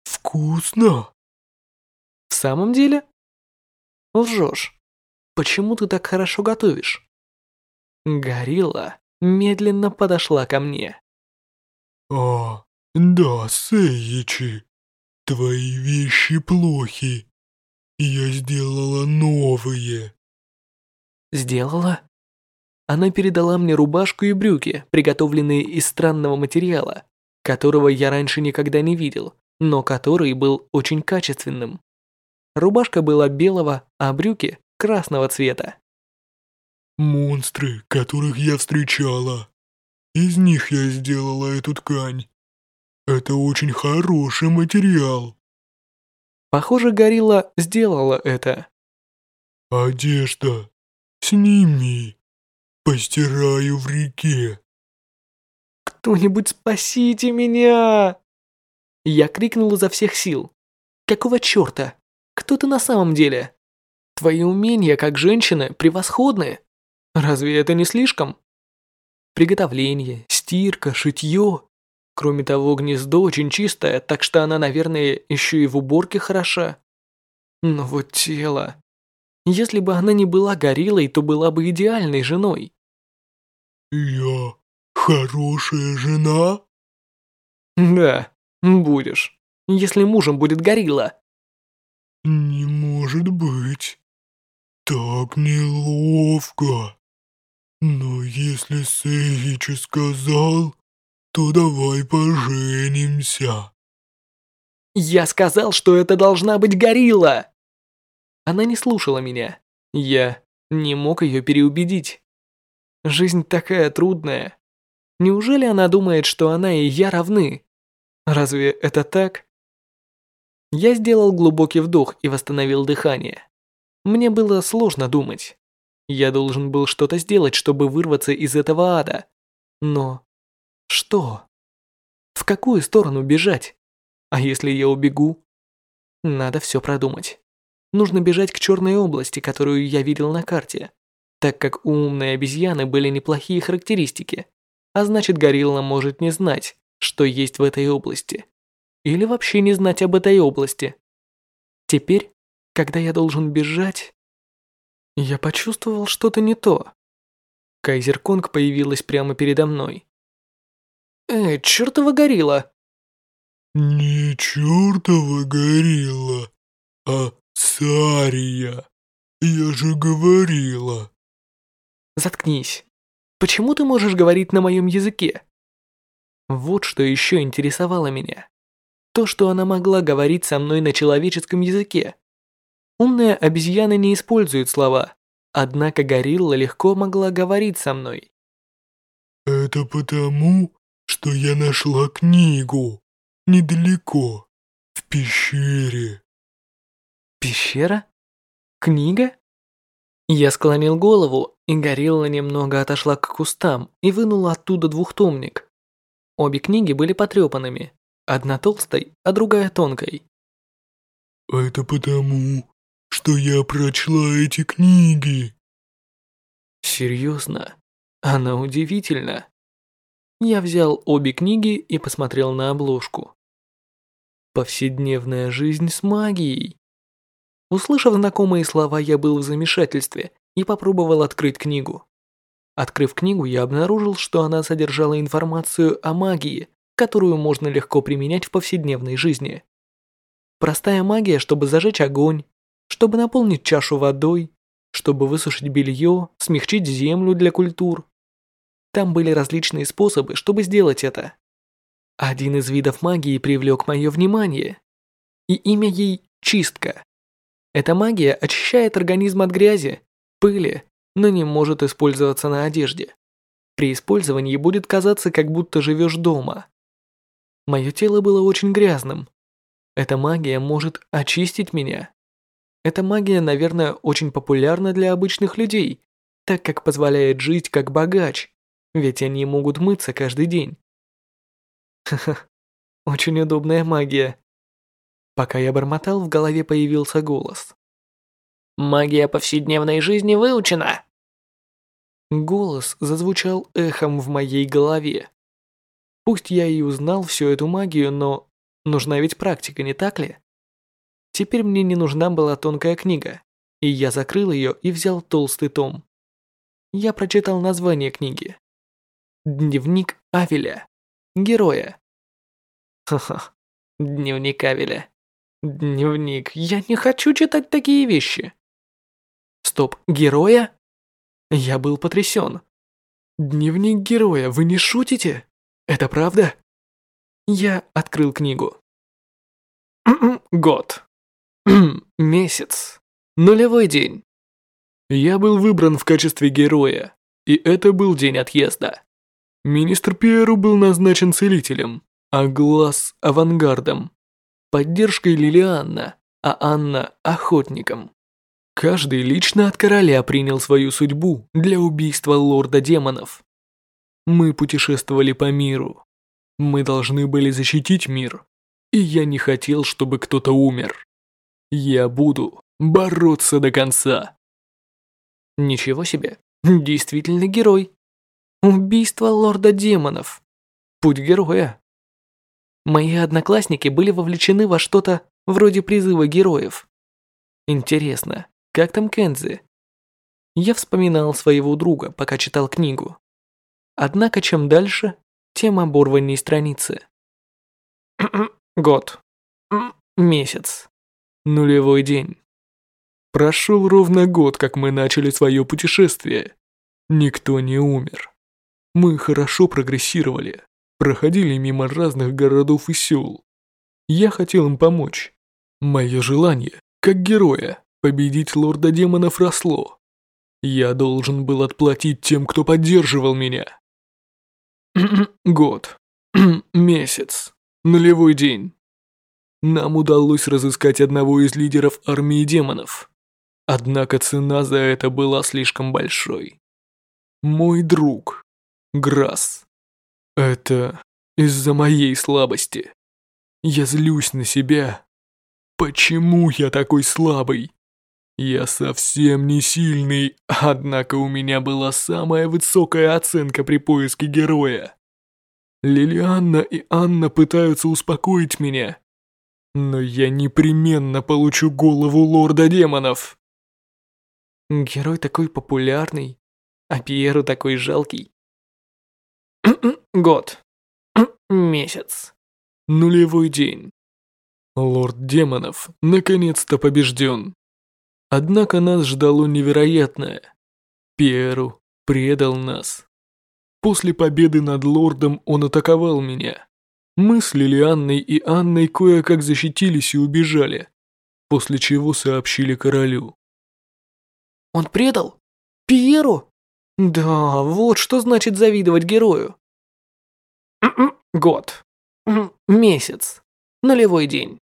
Вкусно? В самом деле? Лжешь. Почему ты так хорошо готовишь? Горилла медленно подошла ко мне. А, да, Сейичи. Твои вещи плохи. Я сделала новые. Сделала? Она передала мне рубашку и брюки, приготовленные из странного материала, которого я раньше никогда не видел, но который был очень качественным. Рубашка была белого, а брюки красного цвета. Монстры, которых я встречала. Из них я сделала эту ткань. Это очень хороший материал. Похоже, горилла сделала это. «Одежда, сними, постираю в реке». «Кто-нибудь спасите меня!» Я крикнул изо всех сил. «Какого черта? Кто ты на самом деле? Твои умения как женщины превосходны. Разве это не слишком?» Приготовление, стирка, шитье Кроме того, гнездо очень чистое, так что она, наверное, еще и в уборке хороша. Но вот тело... Если бы она не была гориллой, то была бы идеальной женой. «Я хорошая жена?» «Да, будешь. Если мужем будет горилла». «Не может быть. Так неловко. Но если Сейичи сказал, то давай поженимся». «Я сказал, что это должна быть горилла!» Она не слушала меня. Я не мог ее переубедить. Жизнь такая трудная. Неужели она думает, что она и я равны? Разве это так? Я сделал глубокий вдох и восстановил дыхание. Мне было сложно думать. Я должен был что-то сделать, чтобы вырваться из этого ада. Но что? В какую сторону бежать? А если я убегу? Надо все продумать. Нужно бежать к черной области, которую я видел на карте, так как у умной обезьяны были неплохие характеристики, а значит горилла может не знать, что есть в этой области. Или вообще не знать об этой области. Теперь, когда я должен бежать, я почувствовал что-то не то. Кайзер Конг появилась прямо передо мной. «Эй, чертова горилла!» «Не чертова горилла, а Сария. Я же говорила». «Заткнись. Почему ты можешь говорить на моем языке?» Вот что еще интересовало меня. То, что она могла говорить со мной на человеческом языке. Умная обезьяна не использует слова, однако горилла легко могла говорить со мной. «Это потому, что я нашла книгу недалеко, в пещере». «Пещера? Книга?» Я склонил голову, и горилла немного отошла к кустам и вынула оттуда двухтомник. Обе книги были потрепанными, одна толстой, а другая тонкой. «Это потому, что я прочла эти книги. Серьезно? Она удивительна. Я взял обе книги и посмотрел на обложку. Повседневная жизнь с магией. Услышав знакомые слова, я был в замешательстве и попробовал открыть книгу. Открыв книгу, я обнаружил, что она содержала информацию о магии, которую можно легко применять в повседневной жизни. Простая магия, чтобы зажечь огонь, чтобы наполнить чашу водой, чтобы высушить белье, смягчить землю для культур. Там были различные способы, чтобы сделать это. Один из видов магии привлек мое внимание, и имя ей Чистка. Эта магия очищает организм от грязи, пыли, но не может использоваться на одежде. При использовании будет казаться, как будто живешь дома. Мое тело было очень грязным. Эта магия может очистить меня. Эта магия, наверное, очень популярна для обычных людей, так как позволяет жить как богач, ведь они могут мыться каждый день. Ха-ха, очень удобная магия. Пока я бормотал, в голове появился голос. «Магия повседневной жизни выучена!» Голос зазвучал эхом в моей голове. Пусть я и узнал всю эту магию, но нужна ведь практика, не так ли? Теперь мне не нужна была тонкая книга, и я закрыл ее и взял толстый том. Я прочитал название книги. Дневник Авеля. Героя. Ха-ха. Дневник Авеля. Дневник. Я не хочу читать такие вещи. Стоп, героя? Я был потрясен. Дневник героя, вы не шутите? Это правда? Я открыл книгу. Год. Месяц. Нулевой день. Я был выбран в качестве героя, и это был день отъезда. Министр Пьеру был назначен целителем, а Глаз – авангардом. Поддержкой Лилианна, а Анна – охотником. Каждый лично от короля принял свою судьбу для убийства лорда демонов. Мы путешествовали по миру. Мы должны были защитить мир, и я не хотел, чтобы кто-то умер. Я буду бороться до конца. Ничего себе, действительно герой. Убийство лорда демонов. Путь героя. Мои одноклассники были вовлечены во что-то вроде призыва героев. Интересно, как там Кензи? Я вспоминал своего друга, пока читал книгу. Однако чем дальше, тем оборванней страницы. Год. Месяц. Нулевой день. Прошел ровно год, как мы начали свое путешествие. Никто не умер. Мы хорошо прогрессировали, проходили мимо разных городов и сел. Я хотел им помочь. Мое желание, как героя, победить лорда демонов росло. Я должен был отплатить тем, кто поддерживал меня. Год. Месяц. Нулевой день. Нам удалось разыскать одного из лидеров армии демонов. Однако цена за это была слишком большой. Мой друг. Грасс. Это из-за моей слабости. Я злюсь на себя. Почему я такой слабый? Я совсем не сильный, однако у меня была самая высокая оценка при поиске героя. Лилианна и Анна пытаются успокоить меня, но я непременно получу голову лорда демонов. Герой такой популярный, а Пьеру такой жалкий. Год. Месяц. Нулевой день. Лорд демонов наконец-то побежден. Однако нас ждало невероятное. Пьеру предал нас. После победы над лордом он атаковал меня. Мы с Лилианной и Анной кое-как защитились и убежали, после чего сообщили королю. Он предал? Пьеру? Да, вот что значит завидовать герою. Год. Месяц. Нулевой день.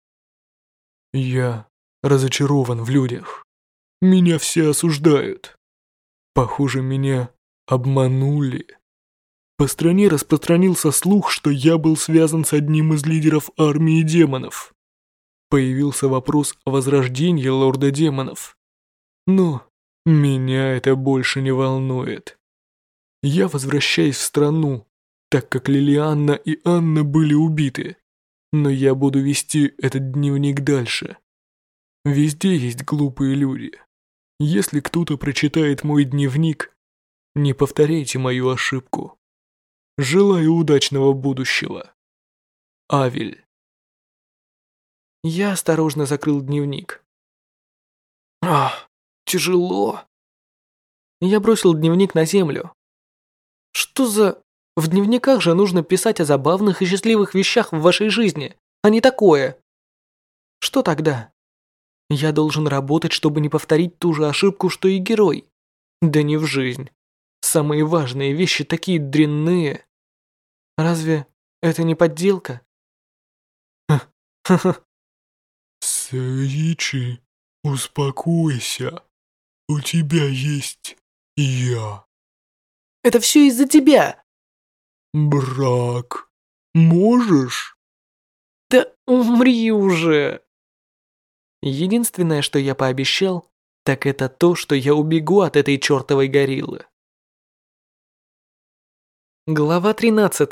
Я разочарован в людях. Меня все осуждают. Похоже, меня обманули. По стране распространился слух, что я был связан с одним из лидеров армии демонов. Появился вопрос о возрождении лорда демонов. Но меня это больше не волнует. Я возвращаюсь в страну, так как Лилианна и Анна были убиты. Но я буду вести этот дневник дальше. Везде есть глупые люди. Если кто-то прочитает мой дневник, не повторяйте мою ошибку. Желаю удачного будущего. Авель. Я осторожно закрыл дневник. Ах, тяжело. Я бросил дневник на землю. Что за... В дневниках же нужно писать о забавных и счастливых вещах в вашей жизни, а не такое. Что тогда? Я должен работать, чтобы не повторить ту же ошибку, что и герой. Да не в жизнь. Самые важные вещи такие дрянные. Разве это не подделка? Саичи, успокойся. У тебя есть я. Это все из-за тебя. Брак. Можешь? Да умри уже. Единственное, что я пообещал, так это то, что я убегу от этой чертовой гориллы. Глава 13.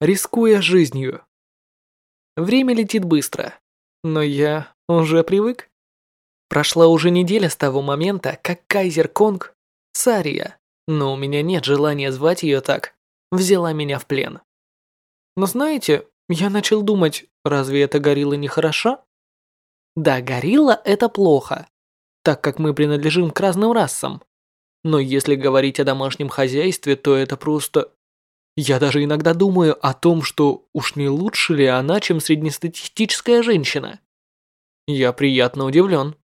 Рискуя жизнью. Время летит быстро, но я уже привык. Прошла уже неделя с того момента, как Кайзер Конг, Сария, но у меня нет желания звать ее так, взяла меня в плен. Но знаете, я начал думать, разве эта горилла не хороша? Да, горилла – это плохо, так как мы принадлежим к разным расам. Но если говорить о домашнем хозяйстве, то это просто... Я даже иногда думаю о том, что уж не лучше ли она, чем среднестатистическая женщина. Я приятно удивлен.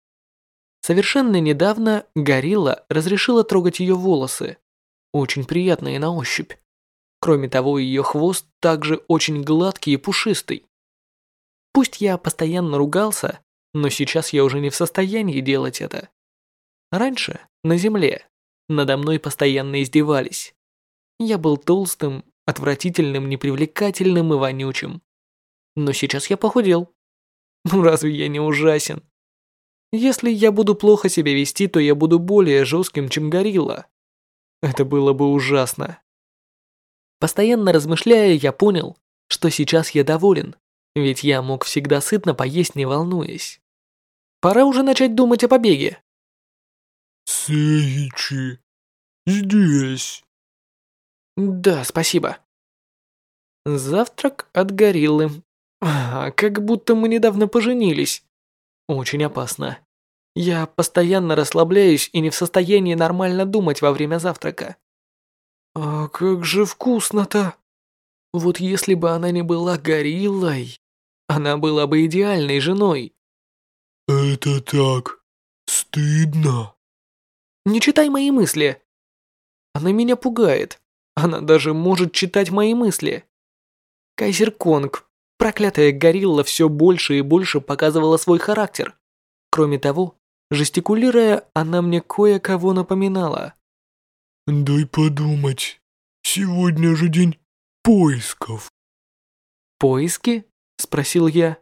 Совершенно недавно горилла разрешила трогать ее волосы. Очень приятные на ощупь. Кроме того, ее хвост также очень гладкий и пушистый. Пусть я постоянно ругался, но сейчас я уже не в состоянии делать это. Раньше, на земле, надо мной постоянно издевались. Я был толстым, отвратительным, непривлекательным и вонючим. Но сейчас я похудел. Ну разве я не ужасен? Если я буду плохо себя вести, то я буду более жестким, чем горилла. Это было бы ужасно. Постоянно размышляя, я понял, что сейчас я доволен, ведь я мог всегда сытно поесть, не волнуясь. Пора уже начать думать о побеге. Сейчи, здесь. Да, спасибо. Завтрак от гориллы. А, как будто мы недавно поженились. Очень опасно. Я постоянно расслабляюсь и не в состоянии нормально думать во время завтрака. А как же вкусно-то. Вот если бы она не была гориллой, она была бы идеальной женой. «Это так стыдно». «Не читай мои мысли. Она меня пугает. Она даже может читать мои мысли. Кайзер Конг, проклятая горилла, все больше и больше показывала свой характер. Кроме того, жестикулируя, она мне кое-кого напоминала. «Дай подумать. Сегодня же день поисков». «Поиски?» – спросил я.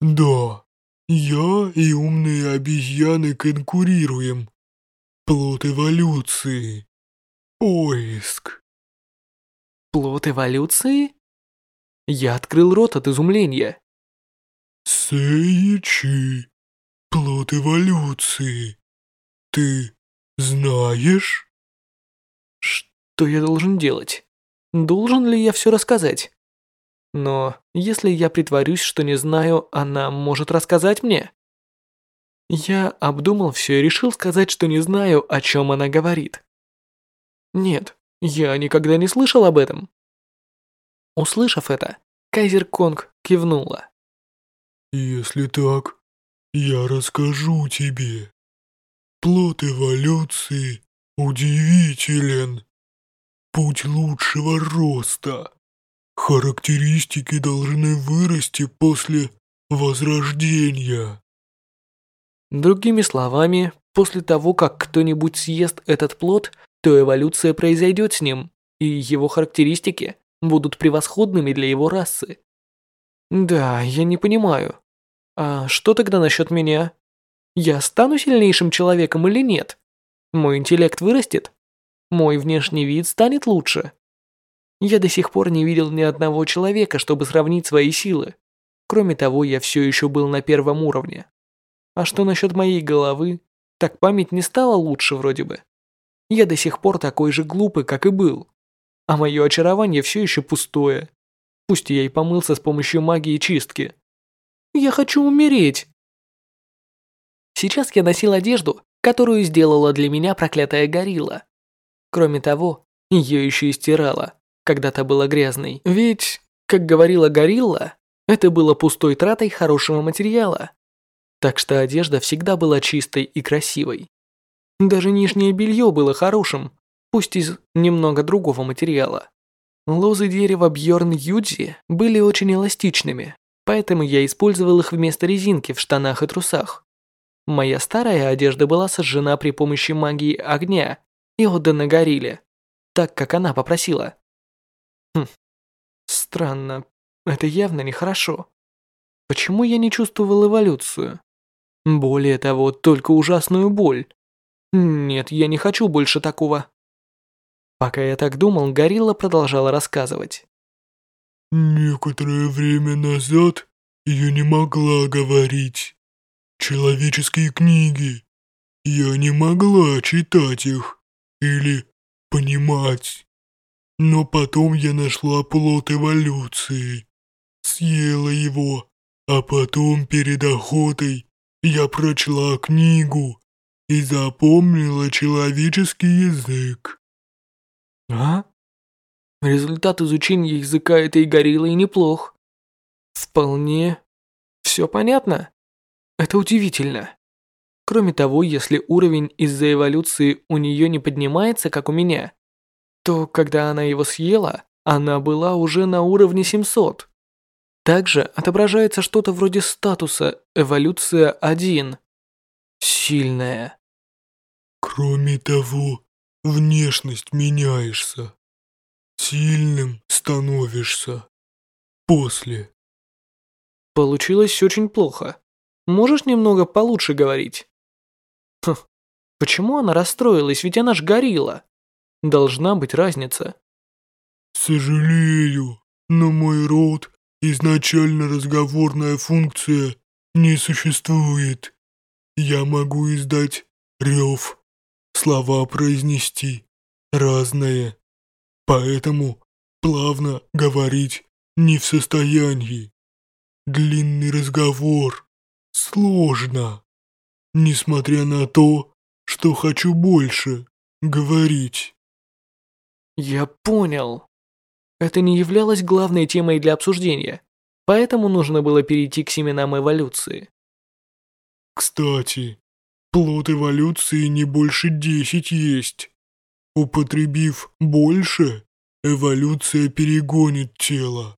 «Да, я и умные обезьяны конкурируем. Плод эволюции. Поиск». «Плод эволюции?» Я открыл рот от изумления. Сэйчи, плод эволюции. Ты знаешь? Что я должен делать? Должен ли я все рассказать? Но если я притворюсь, что не знаю, она может рассказать мне? Я обдумал все и решил сказать, что не знаю, о чем она говорит. Нет, я никогда не слышал об этом. Услышав это, Кайзер Конг кивнула. «Если так, я расскажу тебе. Плод эволюции удивителен. Путь лучшего роста. Характеристики должны вырасти после возрождения». Другими словами, после того, как кто-нибудь съест этот плод, то эволюция произойдет с ним, и его характеристики будут превосходными для его расы. Да, я не понимаю. А что тогда насчет меня? Я стану сильнейшим человеком или нет? Мой интеллект вырастет? Мой внешний вид станет лучше? Я до сих пор не видел ни одного человека, чтобы сравнить свои силы. Кроме того, я все еще был на первом уровне. А что насчет моей головы? Так память не стала лучше вроде бы. Я до сих пор такой же глупый, как и был а мое очарование все еще пустое. Пусть я и помылся с помощью магии чистки. Я хочу умереть. Сейчас я носил одежду, которую сделала для меня проклятая горилла. Кроме того, ее еще и стирала, когда-то была грязной. Ведь, как говорила горилла, это было пустой тратой хорошего материала. Так что одежда всегда была чистой и красивой. Даже нижнее белье было хорошим, пусть из немного другого материала. Лозы дерева Бьорн Юдзи были очень эластичными, поэтому я использовал их вместо резинки в штанах и трусах. Моя старая одежда была сожжена при помощи магии огня и отдана горилле, так как она попросила. Хм, странно, это явно нехорошо. Почему я не чувствовал эволюцию? Более того, только ужасную боль. Нет, я не хочу больше такого. Пока я так думал, горилла продолжала рассказывать. Некоторое время назад я не могла говорить. Человеческие книги. Я не могла читать их или понимать. Но потом я нашла плод эволюции. Съела его, а потом перед охотой я прочла книгу и запомнила человеческий язык. А? Результат изучения языка этой гориллы неплох. Вполне. Все понятно? Это удивительно. Кроме того, если уровень из-за эволюции у нее не поднимается, как у меня, то когда она его съела, она была уже на уровне 700. Также отображается что-то вроде статуса «Эволюция 1». Сильная. Кроме того, внешность меняешься. Сильным становишься. После. Получилось очень плохо. Можешь немного получше говорить? Хм, почему она расстроилась, ведь она ж горилла. Должна быть разница. Сожалею, но мой род, изначально разговорная функция, не существует. Я могу издать рев слова произнести разные. Поэтому плавно говорить не в состоянии. Длинный разговор сложно, несмотря на то, что хочу больше говорить. Я понял. Это не являлось главной темой для обсуждения, поэтому нужно было перейти к семенам эволюции. Кстати, Плод эволюции не больше десять есть. Употребив больше, эволюция перегонит тело.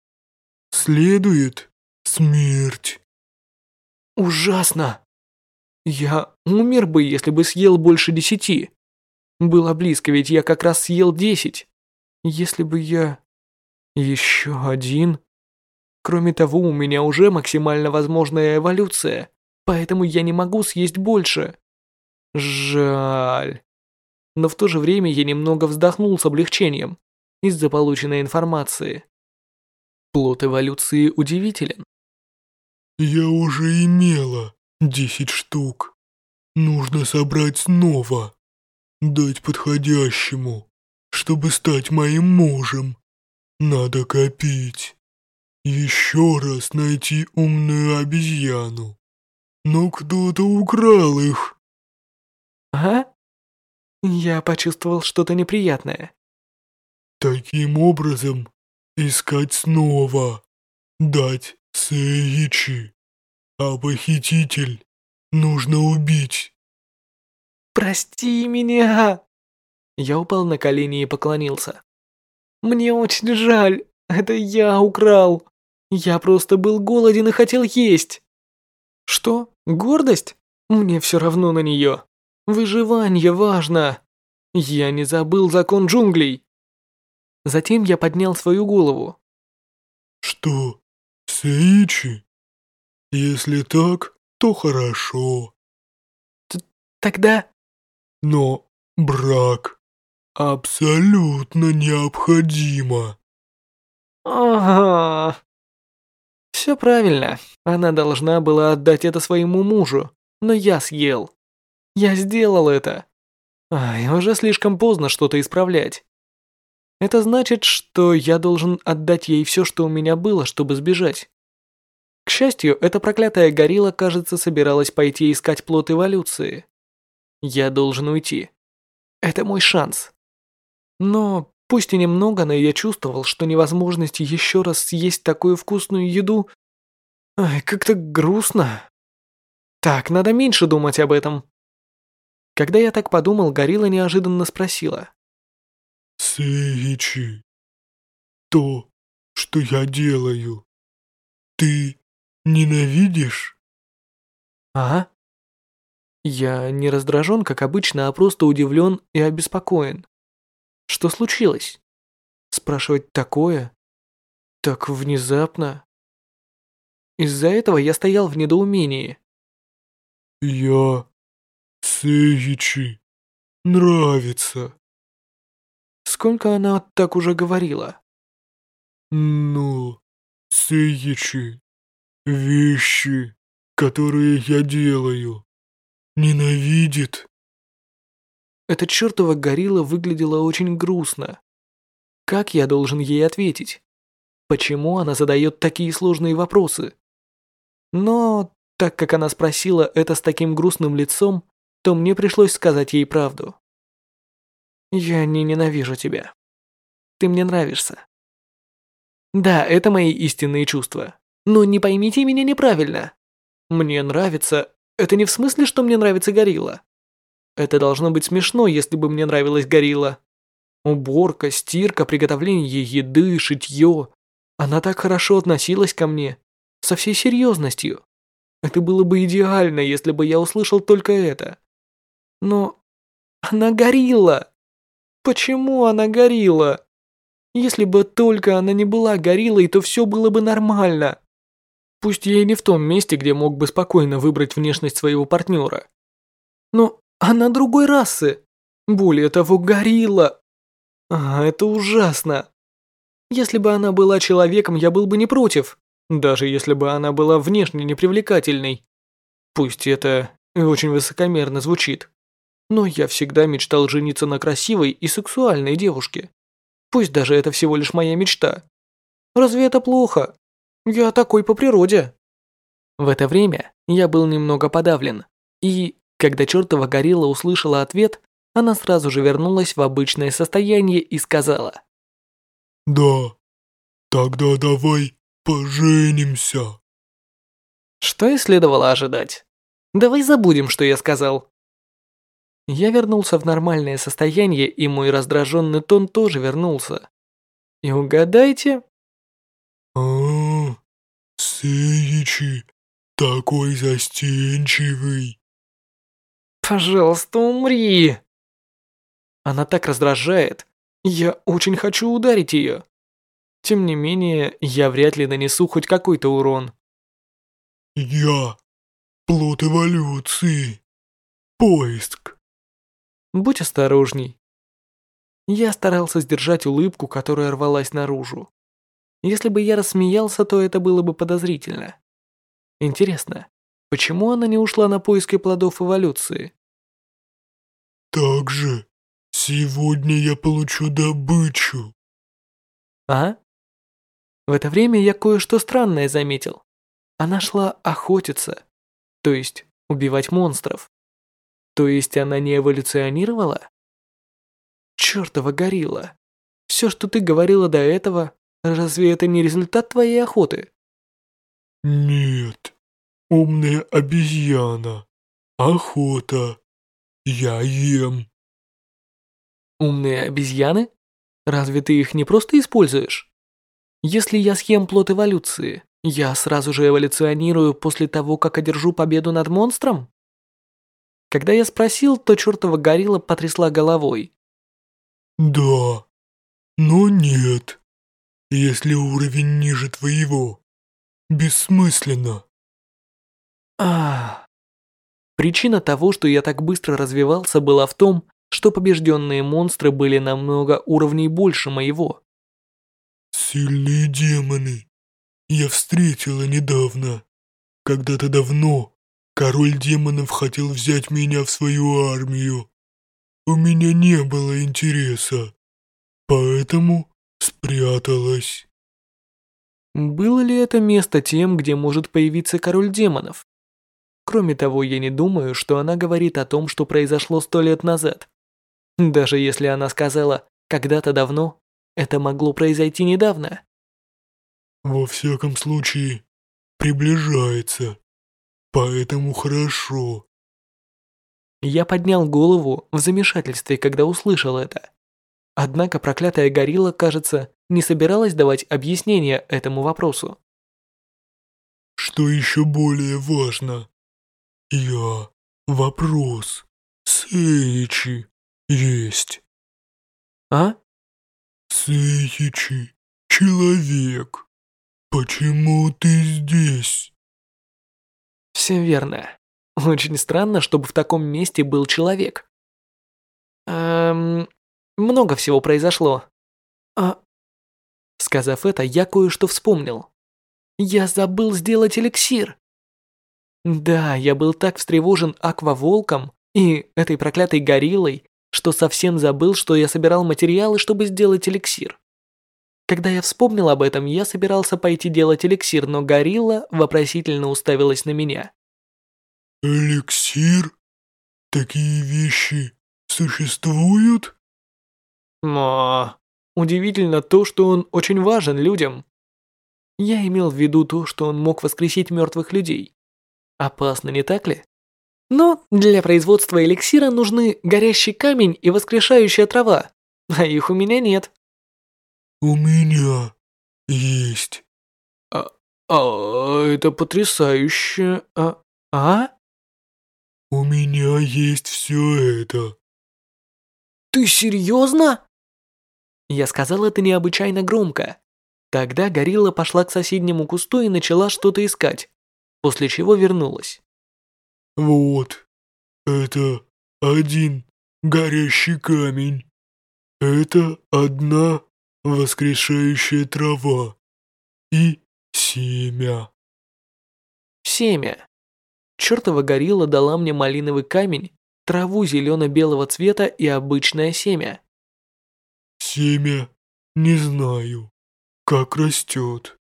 Следует смерть. Ужасно. Я умер бы, если бы съел больше десяти. Было близко, ведь я как раз съел десять. Если бы я... Еще один... Кроме того, у меня уже максимально возможная эволюция, поэтому я не могу съесть больше. Жаль. Но в то же время я немного вздохнул с облегчением из-за полученной информации. Плод эволюции удивителен. Я уже имела десять штук. Нужно собрать снова. Дать подходящему, чтобы стать моим мужем. Надо копить. Еще раз найти умную обезьяну. Но кто-то украл их. Ага. Я почувствовал что-то неприятное. Таким образом, искать снова. Дать Сэичи. А похититель нужно убить. Прости меня. Я упал на колени и поклонился. Мне очень жаль. Это я украл. Я просто был голоден и хотел есть. Что? Гордость? Мне все равно на нее. Выживание важно. Я не забыл закон джунглей. Затем я поднял свою голову. Что? Саичи? Если так, то хорошо. Т тогда... Но брак абсолютно необходимо. Ага. Все правильно. Она должна была отдать это своему мужу, но я съел. Я сделал это. Ай, уже слишком поздно что-то исправлять. Это значит, что я должен отдать ей все, что у меня было, чтобы сбежать. К счастью, эта проклятая горилла, кажется, собиралась пойти искать плод эволюции. Я должен уйти. Это мой шанс. Но Пусть и немного, но я чувствовал, что невозможность еще раз съесть такую вкусную еду... Ай, как-то грустно. Так, надо меньше думать об этом. Когда я так подумал, горилла неожиданно спросила. Сэичи, то, что я делаю, ты ненавидишь? Ага. Я не раздражен, как обычно, а просто удивлен и обеспокоен. Что случилось? Спрашивать такое? Так внезапно? Из-за этого я стоял в недоумении. Я... Сэйичи. Нравится. Сколько она так уже говорила? Ну, Сэйичи. Вещи, которые я делаю. Ненавидит. Эта чертова горилла выглядела очень грустно. Как я должен ей ответить? Почему она задает такие сложные вопросы? Но, так как она спросила это с таким грустным лицом, то мне пришлось сказать ей правду. Я не ненавижу тебя. Ты мне нравишься. Да, это мои истинные чувства. Но не поймите меня неправильно. Мне нравится... Это не в смысле, что мне нравится горилла. Это должно быть смешно, если бы мне нравилась горилла. Уборка, стирка, приготовление еды, шитье. Она так хорошо относилась ко мне. Со всей серьезностью. Это было бы идеально, если бы я услышал только это. Но она горилла. Почему она горилла? Если бы только она не была гориллой, то все было бы нормально. Пусть я и не в том месте, где мог бы спокойно выбрать внешность своего партнера. Но она другой расы. Более того, горилла. А, это ужасно. Если бы она была человеком, я был бы не против. Даже если бы она была внешне непривлекательной. Пусть это очень высокомерно звучит. Но я всегда мечтал жениться на красивой и сексуальной девушке. Пусть даже это всего лишь моя мечта. Разве это плохо? Я такой по природе. В это время я был немного подавлен. И когда чертова горилла услышала ответ, она сразу же вернулась в обычное состояние и сказала. «Да, тогда давай поженимся». Что и следовало ожидать. Давай забудем, что я сказал. Я вернулся в нормальное состояние, и мой раздраженный тон тоже вернулся. И угадайте? А, Сейичи, такой застенчивый. Пожалуйста, умри. Она так раздражает. Я очень хочу ударить ее. Тем не менее, я вряд ли нанесу хоть какой-то урон. Я плод эволюции. Поиск. Будь осторожней. Я старался сдержать улыбку, которая рвалась наружу. Если бы я рассмеялся, то это было бы подозрительно. Интересно, почему она не ушла на поиски плодов эволюции? Также сегодня я получу добычу. А? В это время я кое-что странное заметил. Она шла охотиться, то есть убивать монстров. То есть она не эволюционировала? Чёртова горилла. Все, что ты говорила до этого, разве это не результат твоей охоты? Нет, умная обезьяна. Охота. Я ем. Умные обезьяны? Разве ты их не просто используешь? Если я съем плод эволюции, я сразу же эволюционирую после того, как одержу победу над монстром? Когда я спросил, то чертова горилла потрясла головой. Да, но нет. Если уровень ниже твоего, бессмысленно. А. Причина того, что я так быстро развивался, была в том, что побежденные монстры были намного уровней больше моего. Сильные демоны. Я встретила недавно. Когда-то давно король демонов хотел взять меня в свою армию. У меня не было интереса, поэтому спряталась. Было ли это место тем, где может появиться король демонов? Кроме того, я не думаю, что она говорит о том, что произошло сто лет назад. Даже если она сказала «когда-то давно», это могло произойти недавно. Во всяком случае, приближается. Поэтому хорошо. Я поднял голову в замешательстве, когда услышал это. Однако проклятая горилла, кажется, не собиралась давать объяснение этому вопросу. Что еще более важно? Я вопрос. Сейчи есть. А? Сейчи, человек. Почему ты здесь? Все верно. Очень странно, чтобы в таком месте был человек. Эм, много всего произошло. А... Сказав это, я кое-что вспомнил. Я забыл сделать эликсир. Да, я был так встревожен акваволком и этой проклятой гориллой, что совсем забыл, что я собирал материалы, чтобы сделать эликсир. Когда я вспомнил об этом, я собирался пойти делать эликсир, но горилла вопросительно уставилась на меня. «Эликсир? Такие вещи существуют?» Но удивительно то, что он очень важен людям. Я имел в виду то, что он мог воскресить мертвых людей. Опасно, не так ли? Но для производства эликсира нужны горящий камень и воскрешающая трава, а их у меня нет. У меня есть. А, а это потрясающе. А, а? У меня есть все это. Ты серьезно? Я сказал это необычайно громко. Тогда горилла пошла к соседнему кусту и начала что-то искать, после чего вернулась. Вот, это один горящий камень. Это одна воскрешающая трава и семя. Семя. Чёртова горилла дала мне малиновый камень, траву зелено-белого цвета и обычное семя. Семя не знаю, как растет.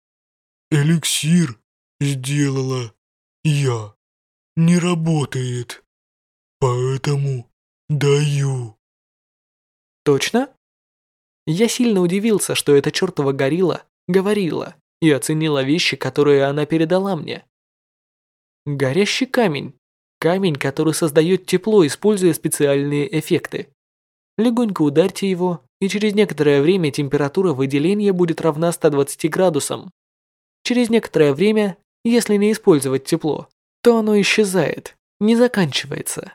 Эликсир сделала я не работает. Поэтому даю. Точно? Я сильно удивился, что эта чертова горилла говорила и оценила вещи, которые она передала мне. Горящий камень. камень, который создает тепло, используя специальные эффекты. Легонько ударьте его, и через некоторое время температура выделения будет равна 120 градусам. Через некоторое время, если не использовать тепло, то оно исчезает, не заканчивается.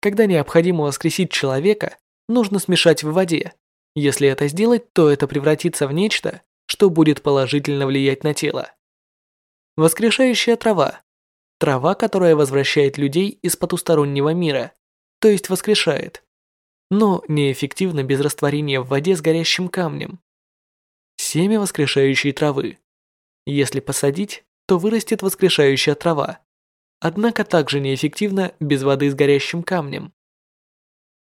Когда необходимо воскресить человека, нужно смешать в воде. Если это сделать, то это превратится в нечто, что будет положительно влиять на тело. Воскрешающая трава. Трава, которая возвращает людей из потустороннего мира, то есть воскрешает. Но неэффективно без растворения в воде с горящим камнем. Семя воскрешающей травы. Если посадить, то вырастет воскрешающая трава. Однако также неэффективно без воды с горящим камнем.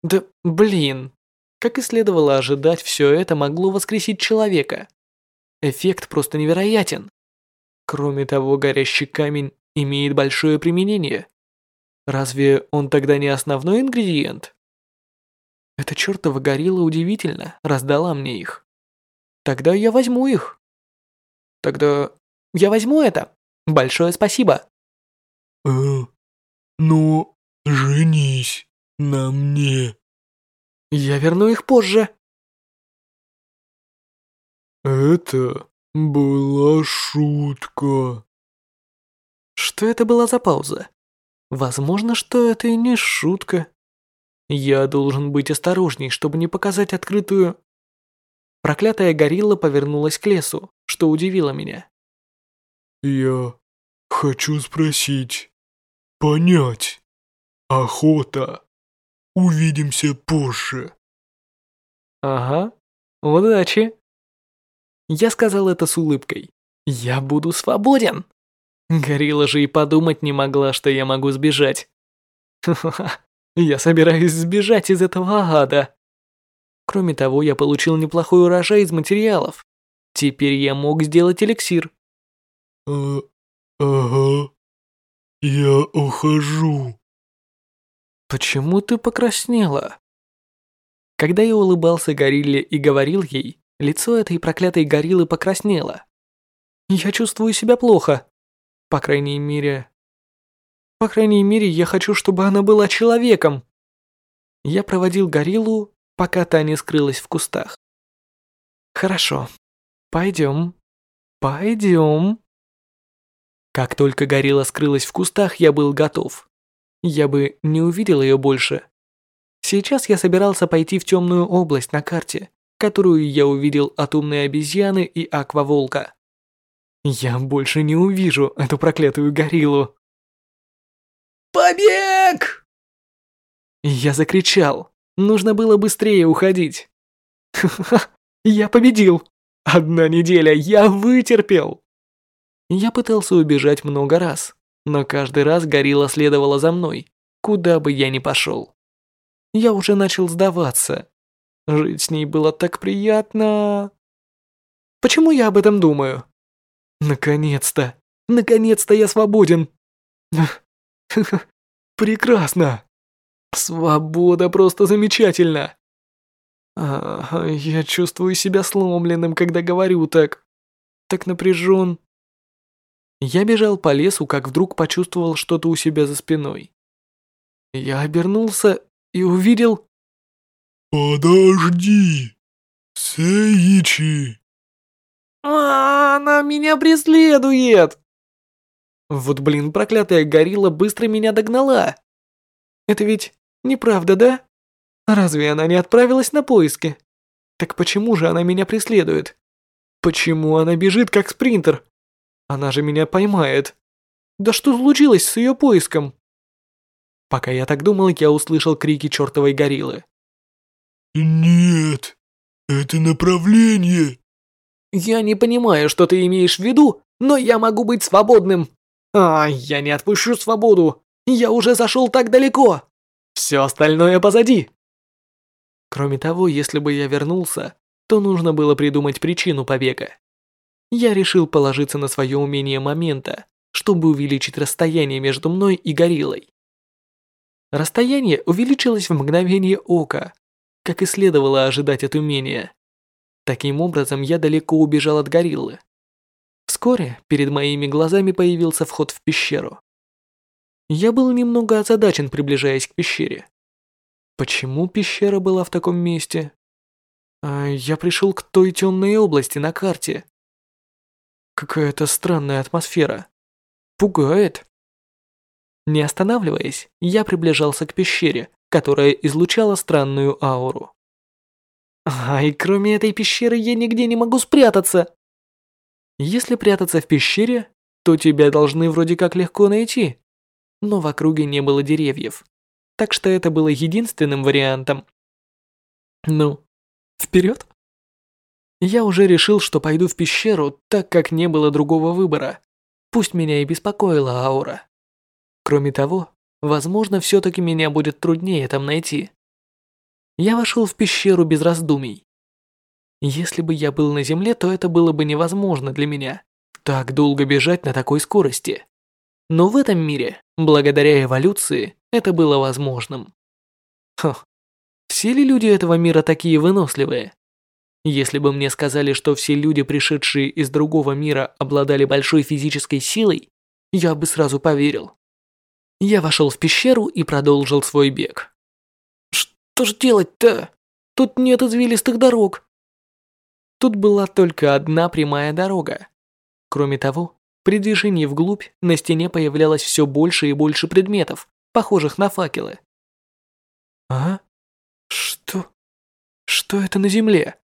Да блин, как и следовало ожидать, все это могло воскресить человека. Эффект просто невероятен. Кроме того, горящий камень имеет большое применение. Разве он тогда не основной ингредиент? Эта чертова горилла удивительно раздала мне их. Тогда я возьму их. Тогда я возьму это. Большое спасибо. Э, ну, женись на мне. Я верну их позже. Это была шутка. Что это была за пауза? Возможно, что это и не шутка. Я должен быть осторожней, чтобы не показать открытую... Проклятая горилла повернулась к лесу, что удивило меня. Я хочу спросить, понять. Охота. Увидимся позже. Ага, удачи. Я сказал это с улыбкой. Я буду свободен. Горилла же и подумать не могла, что я могу сбежать. Ха-ха-ха, я собираюсь сбежать из этого ада. Кроме того, я получил неплохой урожай из материалов. Теперь я мог сделать эликсир. А, ага. Я ухожу. Почему ты покраснела? Когда я улыбался горилле и говорил ей, лицо этой проклятой гориллы покраснело. Я чувствую себя плохо. По крайней мере... По крайней мере, я хочу, чтобы она была человеком. Я проводил гориллу, пока та не скрылась в кустах. Хорошо. Пойдем. Пойдем. Как только горилла скрылась в кустах, я был готов. Я бы не увидел ее больше. Сейчас я собирался пойти в темную область на карте, которую я увидел от умной обезьяны и акваволка. Я больше не увижу эту проклятую гориллу. «Побег!» Я закричал. Нужно было быстрее уходить. Ха-ха, я победил. Одна неделя, я вытерпел. Я пытался убежать много раз, но каждый раз горилла следовала за мной, куда бы я ни пошел. Я уже начал сдаваться. Жить с ней было так приятно. Почему я об этом думаю? Наконец-то! Наконец-то я свободен! Прекрасно! Свобода просто замечательно! А, я чувствую себя сломленным, когда говорю так. Так напряжен. Я бежал по лесу, как вдруг почувствовал что-то у себя за спиной. Я обернулся и увидел... «Подожди, Сейичи!» А, она меня преследует! Вот блин, проклятая горилла быстро меня догнала. Это ведь неправда, да? Разве она не отправилась на поиски? Так почему же она меня преследует? Почему она бежит как спринтер? Она же меня поймает. Да что случилось с ее поиском? Пока я так думал, я услышал крики чертовой гориллы. «Нет, это направление «Я не понимаю, что ты имеешь в виду, но я могу быть свободным!» «А, я не отпущу свободу! Я уже зашел так далеко! Все остальное позади!» Кроме того, если бы я вернулся, то нужно было придумать причину побега. Я решил положиться на свое умение момента, чтобы увеличить расстояние между мной и гориллой. Расстояние увеличилось в мгновение ока, как и следовало ожидать от умения. Таким образом, я далеко убежал от гориллы. Вскоре перед моими глазами появился вход в пещеру. Я был немного озадачен, приближаясь к пещере. Почему пещера была в таком месте? А я пришел к той темной области на карте. Какая-то странная атмосфера. Пугает. Не останавливаясь, я приближался к пещере, которая излучала странную ауру. А, и кроме этой пещеры я нигде не могу спрятаться. Если прятаться в пещере, то тебя должны вроде как легко найти. Но в округе не было деревьев, так что это было единственным вариантом. Ну, вперед. Я уже решил, что пойду в пещеру, так как не было другого выбора. Пусть меня и беспокоила аура. Кроме того, возможно, все-таки меня будет труднее там найти. Я вошел в пещеру без раздумий. Если бы я был на земле, то это было бы невозможно для меня. Так долго бежать на такой скорости. Но в этом мире, благодаря эволюции, это было возможным. Хм, все ли люди этого мира такие выносливые? Если бы мне сказали, что все люди, пришедшие из другого мира, обладали большой физической силой, я бы сразу поверил. Я вошел в пещеру и продолжил свой бег. Что ж делать-то? Тут нет извилистых дорог. Тут была только одна прямая дорога. Кроме того, при движении вглубь на стене появлялось все больше и больше предметов, похожих на факелы. А? Что? Что это на земле?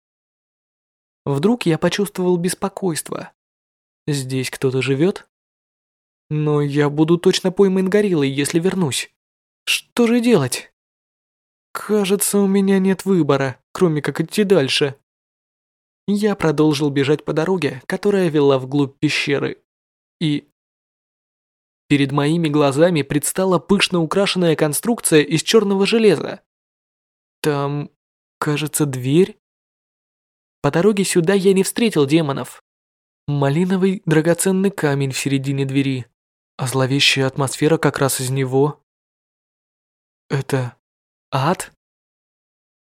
Вдруг я почувствовал беспокойство. Здесь кто-то живет? Но я буду точно пойман гориллой, если вернусь. Что же делать? Кажется, у меня нет выбора, кроме как идти дальше. Я продолжил бежать по дороге, которая вела вглубь пещеры. И... Перед моими глазами предстала пышно украшенная конструкция из черного железа. Там, кажется, дверь? По дороге сюда я не встретил демонов. Малиновый драгоценный камень в середине двери, а зловещая атмосфера как раз из него. Это ад?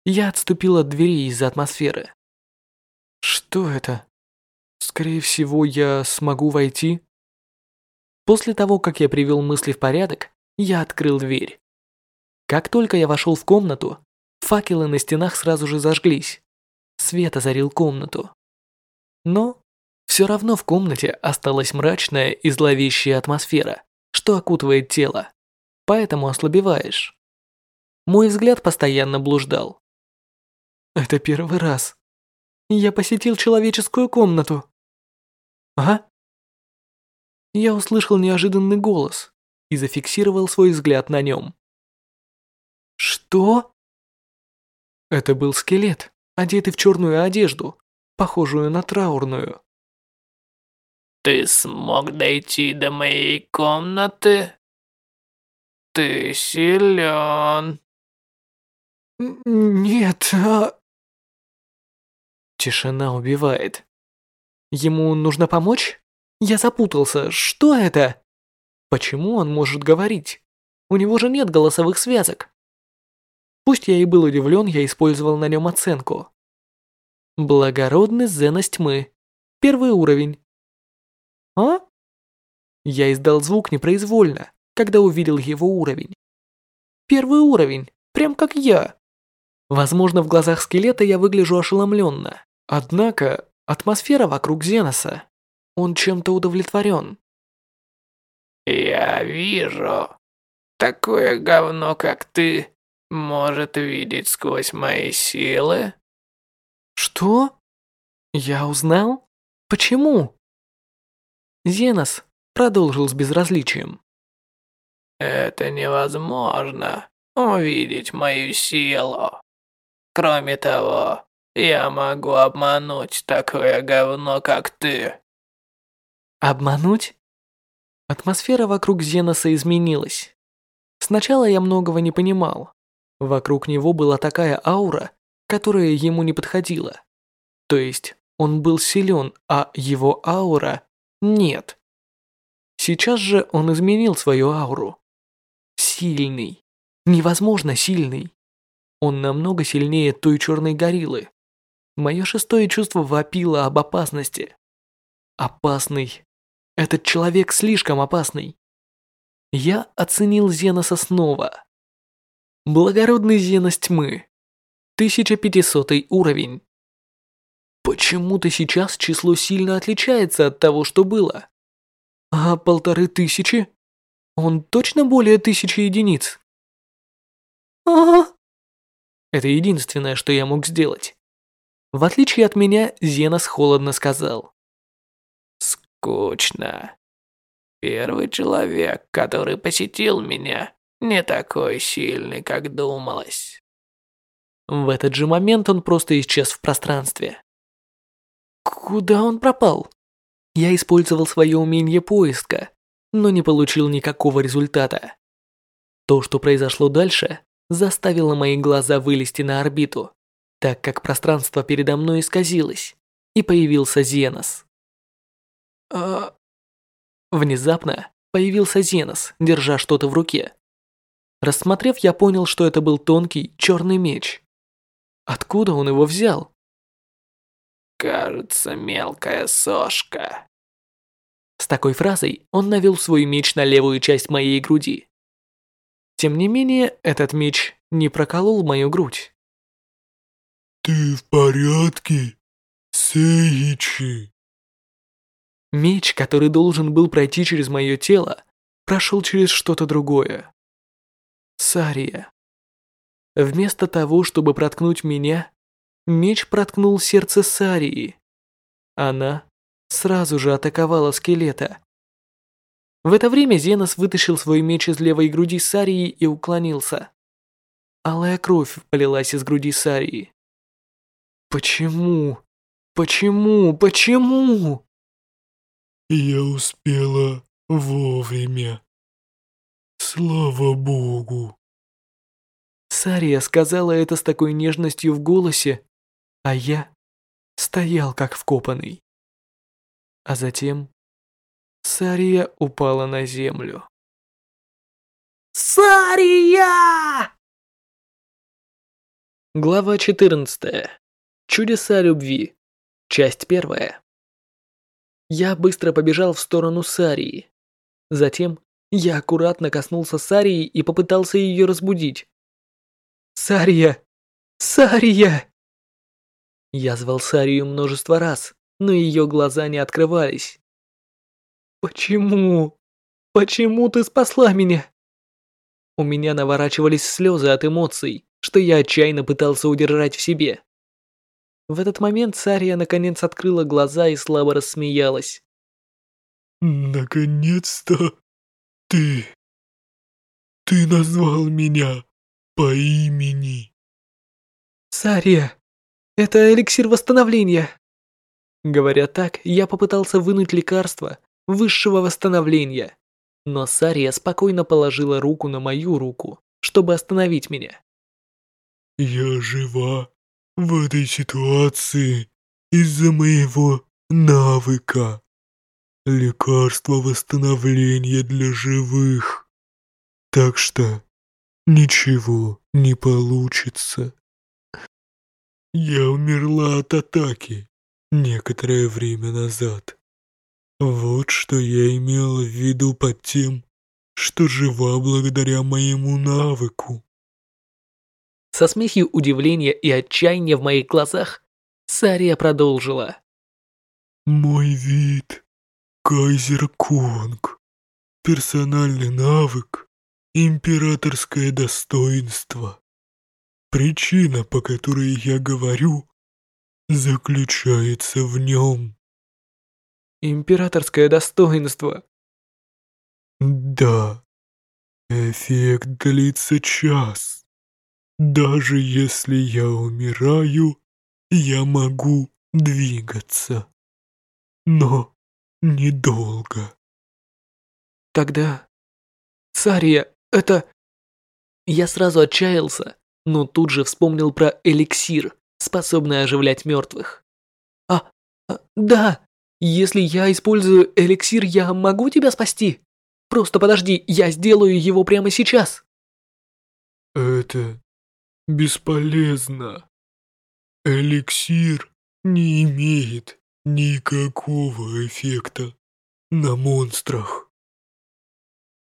Я отступил от двери из-за атмосферы. Что это? Скорее всего, я смогу войти? После того, как я привел мысли в порядок, я открыл дверь. Как только я вошел в комнату, факелы на стенах сразу же зажглись. Свет озарил комнату. Но все равно в комнате осталась мрачная и зловещая атмосфера, что окутывает тело, поэтому ослабеваешь. Мой взгляд постоянно блуждал. Это первый раз. Я посетил человеческую комнату. Ага. Я услышал неожиданный голос и зафиксировал свой взгляд на нем. Что? Это был скелет, одетый в черную одежду, похожую на траурную. Ты смог дойти до моей комнаты? Ты силен. «Нет, а...» Тишина убивает. Ему нужно помочь? Я запутался. Что это? Почему он может говорить? У него же нет голосовых связок. Пусть я и был удивлен, я использовал на нем оценку. Благородный зеность тьмы. Первый уровень. А? Я издал звук непроизвольно, когда увидел его уровень. Первый уровень, прям как я. Возможно, в глазах скелета я выгляжу ошеломленно. Однако, атмосфера вокруг Зеноса. Он чем-то удовлетворен. «Я вижу. Такое говно, как ты, может видеть сквозь мои силы?» «Что? Я узнал? Почему?» Зенос продолжил с безразличием. «Это невозможно, увидеть мою силу. Кроме того, я могу обмануть такое говно, как ты. Обмануть? Атмосфера вокруг Зеноса изменилась. Сначала я многого не понимал. Вокруг него была такая аура, которая ему не подходила. То есть он был силен, а его аура нет. Сейчас же он изменил свою ауру. Сильный. Невозможно сильный. Он намного сильнее той черной гориллы. Мое шестое чувство вопило об опасности. Опасный. Этот человек слишком опасный. Я оценил Зеноса снова. Благородный Зенос тьмы. 1500 уровень. Почему-то сейчас число сильно отличается от того, что было. А полторы тысячи? Он точно более тысячи единиц? А, Это единственное, что я мог сделать. В отличие от меня, Зенос холодно сказал. Скучно. Первый человек, который посетил меня, не такой сильный, как думалось. В этот же момент он просто исчез в пространстве. Куда он пропал? Я использовал свое умение поиска, но не получил никакого результата. То, что произошло дальше, заставило мои глаза вылезти на орбиту, так как пространство передо мной исказилось, и появился Зенос. А... Внезапно появился Зенос, держа что-то в руке. Рассмотрев, я понял, что это был тонкий черный меч. Откуда он его взял? Кажется, мелкая сошка. С такой фразой он навел свой меч на левую часть моей груди. Тем не менее, этот меч не проколол мою грудь. «Ты в порядке, Сейичи?» Меч, который должен был пройти через мое тело, прошел через что-то другое. Сария. Вместо того, чтобы проткнуть меня, меч проткнул сердце Сарии. Она сразу же атаковала скелета. В это время Зенос вытащил свой меч из левой груди Сарии и уклонился. Алая кровь полилась из груди Сарии. Почему? Почему? Почему? Я успела вовремя. Слава богу. Сария сказала это с такой нежностью в голосе, а я стоял как вкопанный. А затем Сария упала на землю. Сария! Глава 14. Чудеса любви. Часть первая. Я быстро побежал в сторону Сарии. Затем я аккуратно коснулся Сарии и попытался ее разбудить. «Сария! Сария!» Я звал Сарию множество раз, но ее глаза не открывались. «Почему? Почему ты спасла меня?» У меня наворачивались слезы от эмоций, что я отчаянно пытался удержать в себе. В этот момент Сария наконец открыла глаза и слабо рассмеялась. «Наконец-то ты... ты назвал меня по имени». «Сария, это эликсир восстановления». Говоря так, я попытался вынуть лекарство высшего восстановления, но Сария спокойно положила руку на мою руку, чтобы остановить меня. «Я жива в этой ситуации из-за моего навыка. Лекарство восстановления для живых. Так что ничего не получится. Я умерла от атаки некоторое время назад. Вот что я имела в виду под тем, что жива благодаря моему навыку. Со смесью удивления и отчаяния в моих глазах, Сария продолжила. «Мой вид — Кайзер Конг. Персональный навык — императорское достоинство. Причина, по которой я говорю, заключается в нем». «Императорское достоинство». «Да. Эффект длится час. Даже если я умираю, я могу двигаться. Но недолго. Тогда... Цария, это... Я сразу отчаялся, но тут же вспомнил про эликсир, способный оживлять мертвых. А, а, да, если я использую эликсир, я могу тебя спасти? Просто подожди, я сделаю его прямо сейчас. Это бесполезно. Эликсир не имеет никакого эффекта на монстрах.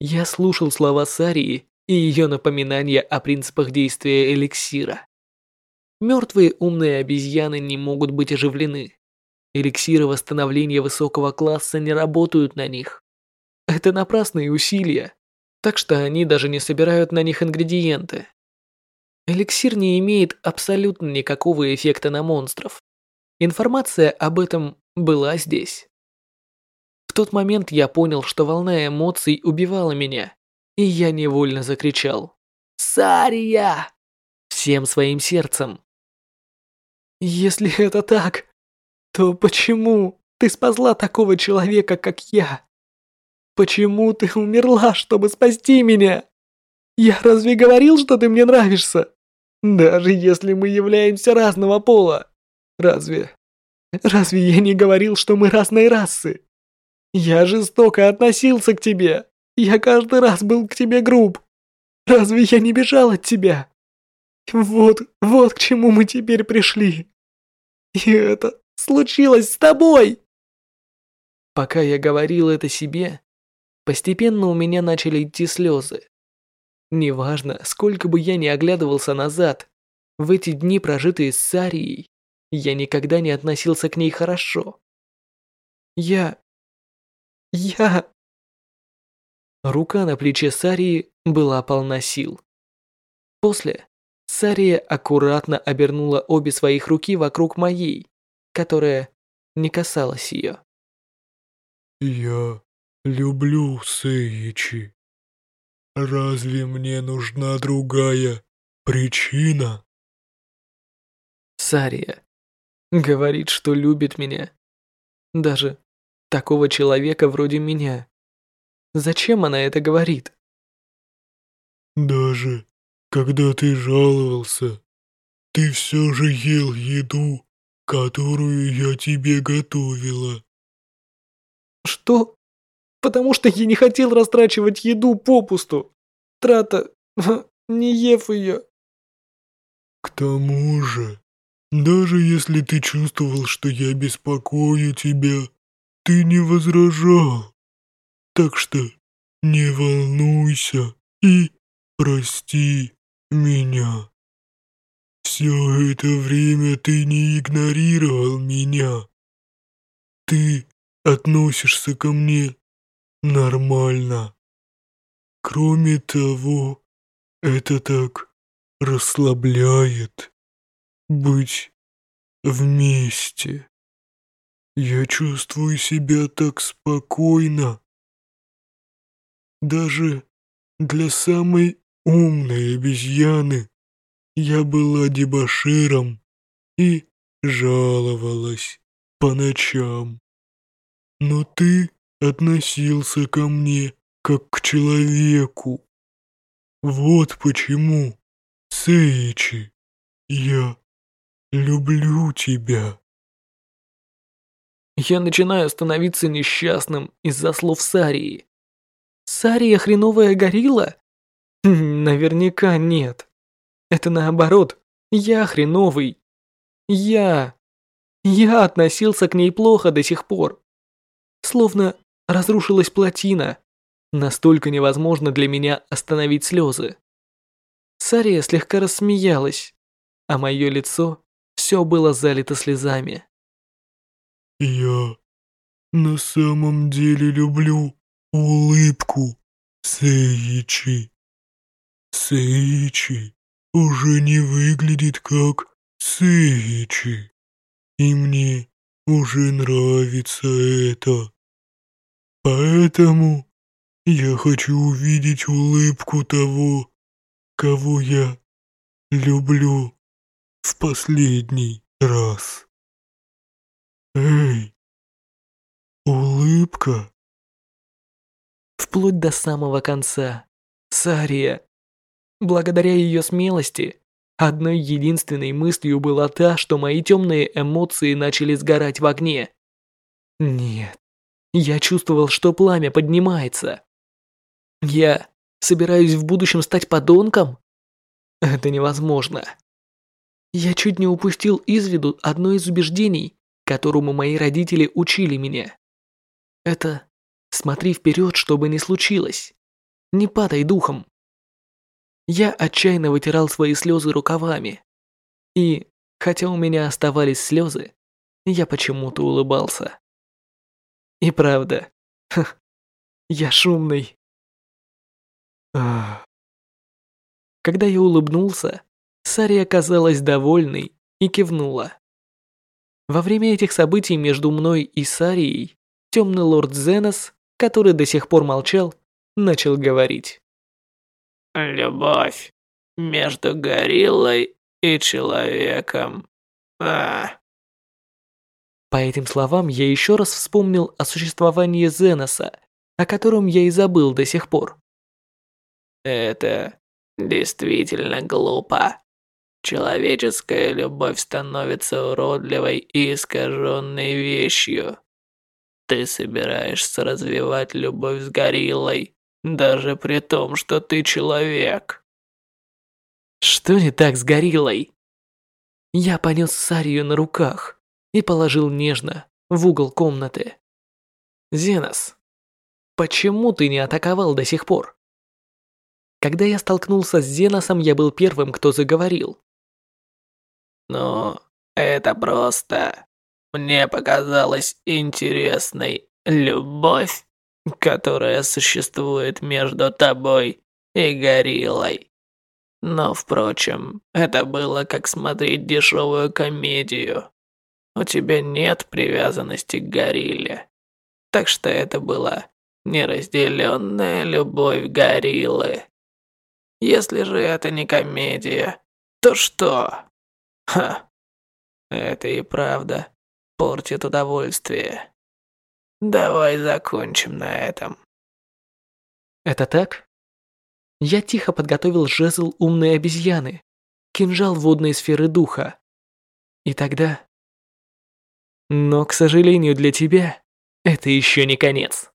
Я слушал слова Сарии и ее напоминания о принципах действия эликсира. Мертвые умные обезьяны не могут быть оживлены. Эликсиры восстановления высокого класса не работают на них. Это напрасные усилия, так что они даже не собирают на них ингредиенты. Эликсир не имеет абсолютно никакого эффекта на монстров. Информация об этом была здесь. В тот момент я понял, что волна эмоций убивала меня, и я невольно закричал «Сария!» всем своим сердцем. «Если это так, то почему ты спасла такого человека, как я? Почему ты умерла, чтобы спасти меня?» Я разве говорил, что ты мне нравишься? Даже если мы являемся разного пола. Разве... Разве я не говорил, что мы разной расы? Я жестоко относился к тебе. Я каждый раз был к тебе груб. Разве я не бежал от тебя? Вот, вот к чему мы теперь пришли. И это случилось с тобой. Пока я говорил это себе, постепенно у меня начали идти слезы. Неважно, сколько бы я ни оглядывался назад, в эти дни, прожитые с Сарией, я никогда не относился к ней хорошо. Я... Я... Рука на плече Сарии была полна сил. После Сария аккуратно обернула обе своих руки вокруг моей, которая не касалась ее. «Я люблю Сэйчи», Разве мне нужна другая причина? Сария говорит, что любит меня. Даже такого человека вроде меня. Зачем она это говорит? Даже когда ты жаловался, ты все же ел еду, которую я тебе готовила. Что? Потому что я не хотел растрачивать еду попусту. Трата, не ев ее. К тому же, даже если ты чувствовал, что я беспокою тебя, ты не возражал. Так что не волнуйся и прости меня. Все это время ты не игнорировал меня. Ты относишься ко мне нормально. Кроме того, это так расслабляет быть вместе. Я чувствую себя так спокойно. Даже для самой умной обезьяны я была дебоширом и жаловалась по ночам. Но ты относился ко мне как к человеку. Вот почему, Сейчи, я люблю тебя. Я начинаю становиться несчастным из-за слов Сарии. Сария хреновая горилла? Хм, наверняка нет. Это наоборот, я хреновый. Я... Я относился к ней плохо до сих пор. Словно разрушилась плотина. Настолько невозможно для меня остановить слезы. Сария слегка рассмеялась, а мое лицо все было залито слезами. «Я на самом деле люблю улыбку Сейичи. Сейичи уже не выглядит как Сейичи, и мне уже нравится это. Поэтому я хочу увидеть улыбку того, кого я люблю в последний раз. Эй, улыбка. Вплоть до самого конца. Сария. Благодаря ее смелости, одной единственной мыслью была та, что мои темные эмоции начали сгорать в огне. Нет, я чувствовал, что пламя поднимается. Я собираюсь в будущем стать подонком? Это невозможно. Я чуть не упустил из виду одно из убеждений, которому мои родители учили меня. Это «смотри вперед, что бы ни случилось». не падай духом. Я отчаянно вытирал свои слезы рукавами. И, хотя у меня оставались слезы, я почему-то улыбался. И правда, я шумный. Когда я улыбнулся, Сари оказалась довольной и кивнула. Во время этих событий между мной и Сарией темный лорд Зенос, который до сих пор молчал, начал говорить. «Любовь между гориллой и человеком. А, По этим словам я еще раз вспомнил о существовании Зеноса, о котором я и забыл до сих пор. это действительно глупо. Человеческая любовь становится уродливой и искаженной вещью. Ты собираешься развивать любовь с гориллой, даже при том, что ты человек. Что не так с гориллой? Я понес Сарию на руках и положил нежно в угол комнаты. Зенос, почему ты не атаковал до сих пор? Когда я столкнулся с Зеносом, я был первым, кто заговорил. Ну, это просто. Мне показалась интересной любовь, которая существует между тобой и гориллой. Но, впрочем, это было как смотреть дешевую комедию. У тебя нет привязанности к горилле. Так что это была неразделенная любовь гориллы. Если же это не комедия, то что? Ха, это и правда портит удовольствие. Давай закончим на этом. Это так? Я тихо подготовил жезл умной обезьяны, кинжал водной сферы духа. И тогда... Но, к сожалению для тебя, это еще не конец.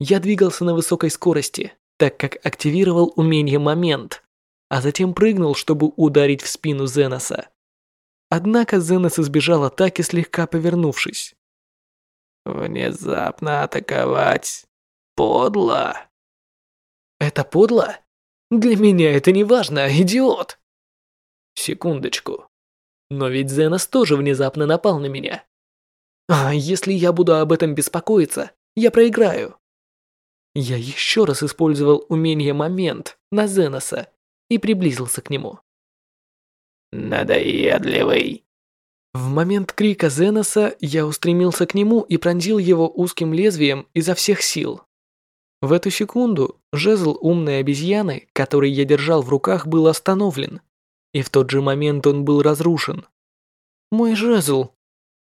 Я двигался на высокой скорости, так как активировал умение «Момент», а затем прыгнул, чтобы ударить в спину Зеноса. Однако Зенос избежал атаки, слегка повернувшись. Внезапно атаковать подло. Это подло? Для меня это не важно, идиот. Секундочку. Но ведь Зенос тоже внезапно напал на меня. А если я буду об этом беспокоиться, я проиграю. Я еще раз использовал умение «Момент» на Зеноса и приблизился к нему. Надоедливый. В момент крика Зеноса я устремился к нему и пронзил его узким лезвием изо всех сил. В эту секунду жезл умной обезьяны, который я держал в руках, был остановлен, и в тот же момент он был разрушен. Мой жезл.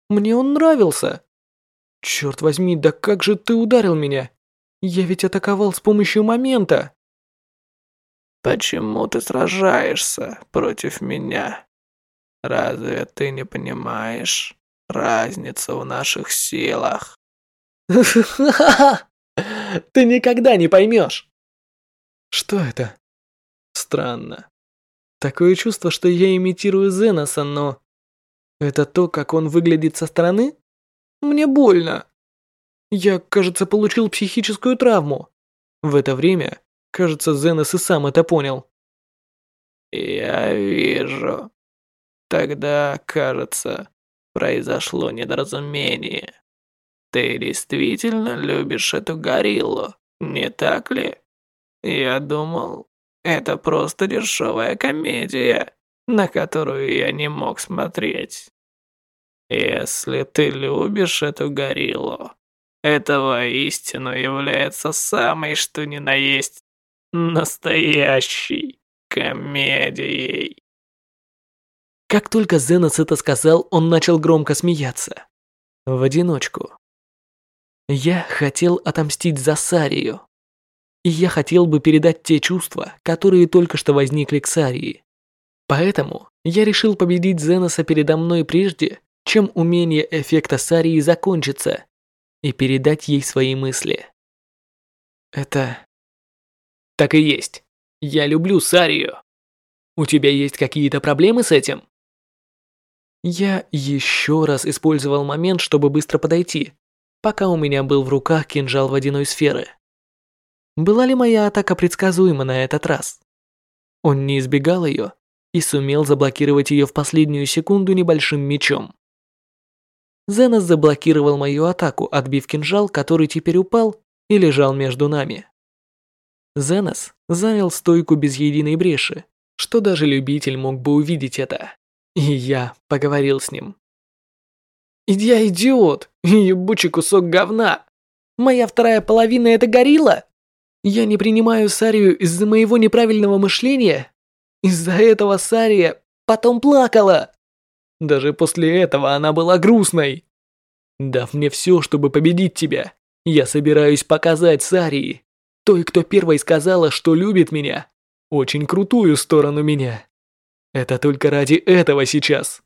Мне он нравился. Черт возьми, да как же ты ударил меня? Я ведь атаковал с помощью момента. Почему ты сражаешься против меня? Разве ты не понимаешь разницу в наших силах? Ты никогда не поймешь. Что это? Странно. Такое чувство, что я имитирую Зеноса, но... Это то, как он выглядит со стороны? Мне больно. Я, кажется, получил психическую травму. В это время Кажется, Зенес и сам это понял. Я вижу. Тогда, кажется, произошло недоразумение. Ты действительно любишь эту гориллу, не так ли? Я думал, это просто дешевая комедия, на которую я не мог смотреть. Если ты любишь эту гориллу, это воистину является самой что ни на есть настоящей комедией. Как только Зенос это сказал, он начал громко смеяться. В одиночку. Я хотел отомстить за Сарию. И я хотел бы передать те чувства, которые только что возникли к Сарии. Поэтому я решил победить Зеноса передо мной прежде, чем умение эффекта Сарии закончится, и передать ей свои мысли. Это так и есть. Я люблю Сарию. У тебя есть какие-то проблемы с этим? Я еще раз использовал момент, чтобы быстро подойти, пока у меня был в руках кинжал водяной сферы. Была ли моя атака предсказуема на этот раз? Он не избегал ее и сумел заблокировать ее в последнюю секунду небольшим мечом. Зенос заблокировал мою атаку, отбив кинжал, который теперь упал и лежал между нами. Зенос занял стойку без единой бреши, что даже любитель мог бы увидеть это. И я поговорил с ним. «Я идиот! Ебучий кусок говна! Моя вторая половина — это горилла? Я не принимаю Сарию из-за моего неправильного мышления? Из-за этого Сария потом плакала. Даже после этого она была грустной. Дав мне все, чтобы победить тебя, я собираюсь показать Сарии, той, кто первой сказала, что любит меня, очень крутую сторону меня. Это только ради этого сейчас.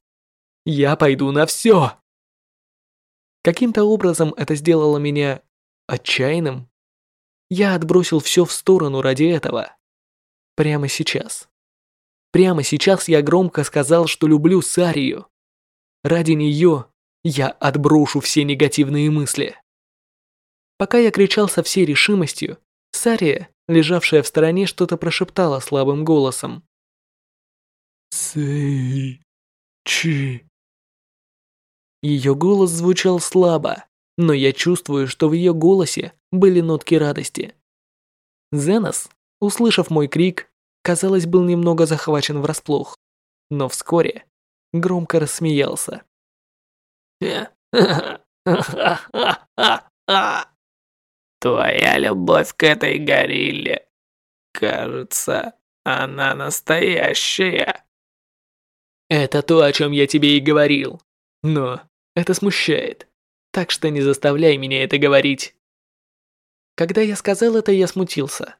Я пойду на все. Каким-то образом это сделало меня отчаянным. Я отбросил все в сторону ради этого. Прямо сейчас. Прямо сейчас я громко сказал, что люблю Сарию. Ради нее я отброшу все негативные мысли. Пока я кричал со всей решимостью, Сария, лежавшая в стороне, что-то прошептала слабым голосом. Сэй... Чи... Ее голос звучал слабо, но я чувствую, что в ее голосе были нотки радости. Зенос, услышав мой крик, казалось, был немного захвачен врасплох, но вскоре громко рассмеялся. Твоя любовь к этой горилле. Кажется, она настоящая. Это то, о чем я тебе и говорил. Но это смущает. Так что не заставляй меня это говорить. Когда я сказал это, я смутился.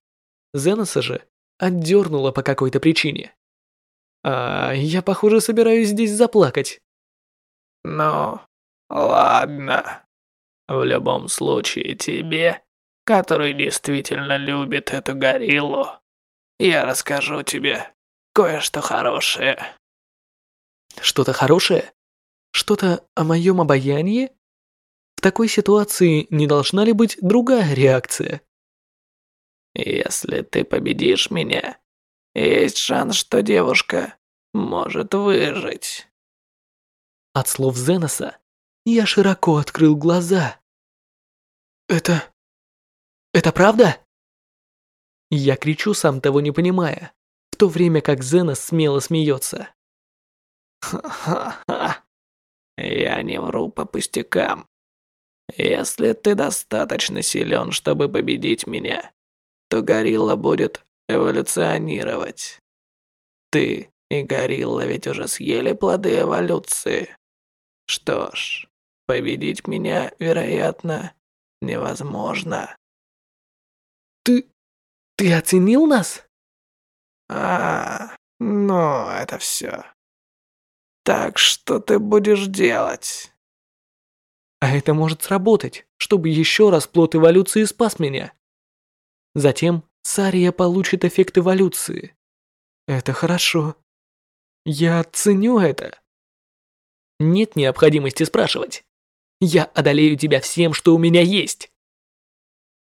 Зеноса же отдернула по какой-то причине. А я, похоже, собираюсь здесь заплакать. Ну, ладно. В любом случае, тебе, который действительно любит эту гориллу, я расскажу тебе кое-что хорошее. Что-то хорошее? Что-то о моем обаянии? В такой ситуации не должна ли быть другая реакция? Если ты победишь меня, есть шанс, что девушка может выжить. От слов Зеноса я широко открыл глаза. Это... это правда? Я кричу, сам того не понимая, в то время как Зенос смело смеется. Ха-ха-ха. Я не вру по пустякам. Если ты достаточно силен, чтобы победить меня, то горилла будет эволюционировать. Ты и горилла ведь уже съели плоды эволюции. Что ж, победить меня, вероятно, невозможно. Ты... ты оценил нас? А, ну, это все. Так что ты будешь делать? А это может сработать, чтобы еще раз плод эволюции спас меня. Затем Сария получит эффект эволюции. Это хорошо. Я ценю это. Нет необходимости спрашивать. Я одолею тебя всем, что у меня есть.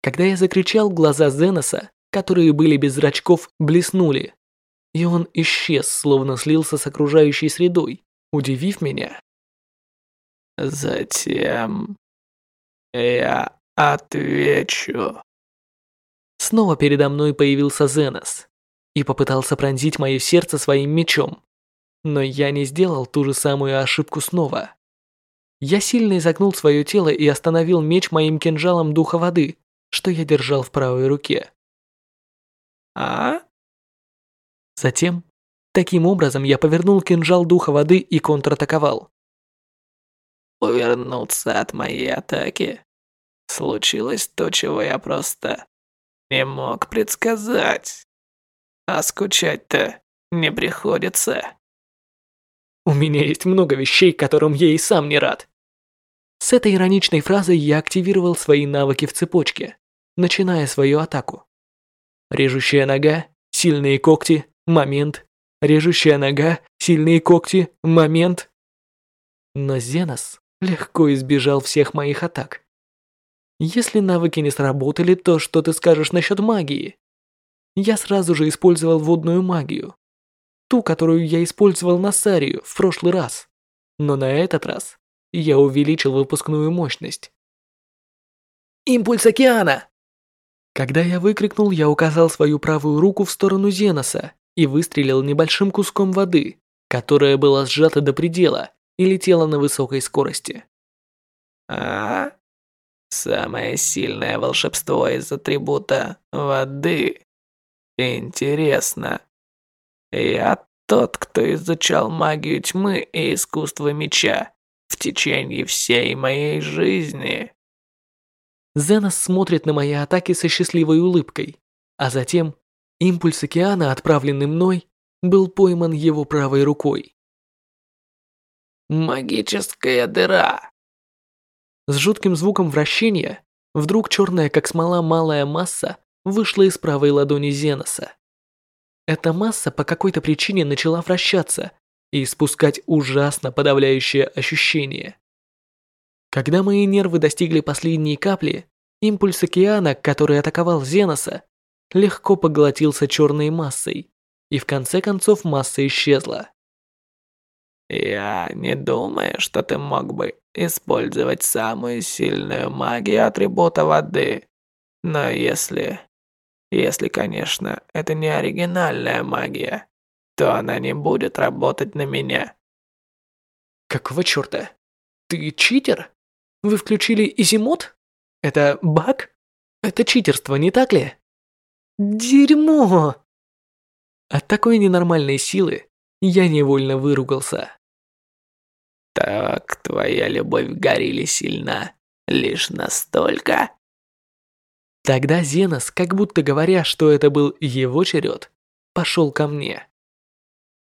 Когда я закричал, глаза Зеноса, которые были без зрачков, блеснули, и он исчез, словно слился с окружающей средой, удивив меня. Затем я отвечу. Снова передо мной появился Зенос и попытался пронзить мое сердце своим мечом. Но я не сделал ту же самую ошибку снова. Я сильно изогнул свое тело и остановил меч моим кинжалом духа воды, что я держал в правой руке. А? Затем, таким образом, я повернул кинжал духа воды и контратаковал увернуться от моей атаки. Случилось то, чего я просто не мог предсказать. А скучать-то не приходится. У меня есть много вещей, которым я и сам не рад. С этой ироничной фразой я активировал свои навыки в цепочке, начиная свою атаку. Режущая нога, сильные когти, момент. Режущая нога, сильные когти, момент. Но Зенос легко избежал всех моих атак. Если навыки не сработали, то что ты скажешь насчет магии? Я сразу же использовал водную магию. Ту, которую я использовал на Сарию в прошлый раз. Но на этот раз я увеличил выпускную мощность. «Импульс океана!» Когда я выкрикнул, я указал свою правую руку в сторону Зеноса и выстрелил небольшим куском воды, которая была сжата до предела и летела на высокой скорости. А? Самое сильное волшебство из атрибута воды. Интересно. Я тот, кто изучал магию тьмы и искусство меча в течение всей моей жизни. Зенос смотрит на мои атаки со счастливой улыбкой, а затем импульс океана, отправленный мной, был пойман его правой рукой. Магическая дыра. С жутким звуком вращения, вдруг черная как смола малая масса вышла из правой ладони Зеноса. Эта масса по какой-то причине начала вращаться и испускать ужасно подавляющее ощущение. Когда мои нервы достигли последней капли, импульс океана, который атаковал Зеноса, легко поглотился черной массой, и в конце концов масса исчезла. «Я не думаю, что ты мог бы использовать самую сильную магию атрибута воды, но если... Если, конечно, это не оригинальная магия, то она не будет работать на меня». «Какого черта? Ты читер?» Вы включили изимот? Это баг? Это читерство, не так ли? Дерьмо! От такой ненормальной силы я невольно выругался. Так, твоя любовь к Горилле сильна лишь настолько? Тогда Зенос, как будто говоря, что это был его черед, пошел ко мне.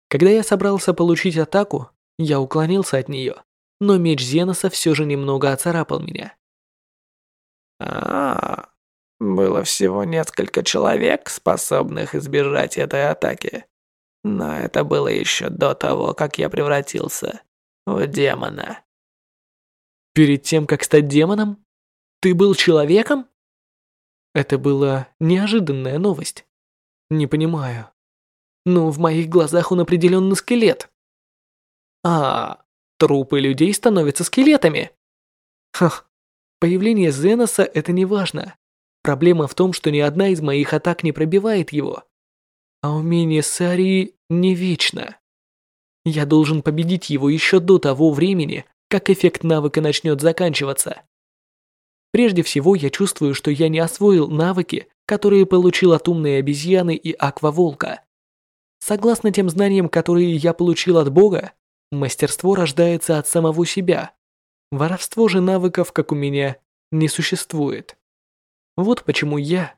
Когда я собрался получить атаку, я уклонился от нее но меч Зеноса все же немного оцарапал меня. А, было всего несколько человек, способных избежать этой атаки. Но это было еще до того, как я превратился в демона. Перед тем, как стать демоном? Ты был человеком? Это была неожиданная новость. Не понимаю. Но в моих глазах он определенно скелет. А, Трупы людей становятся скелетами. Хах, появление Зеноса это не важно. Проблема в том, что ни одна из моих атак не пробивает его. А умение Сарии не вечно. Я должен победить его еще до того времени, как эффект навыка начнет заканчиваться. Прежде всего, я чувствую, что я не освоил навыки, которые получил от умной обезьяны и акваволка. Согласно тем знаниям, которые я получил от Бога, Мастерство рождается от самого себя. Воровство же навыков, как у меня, не существует. Вот почему я,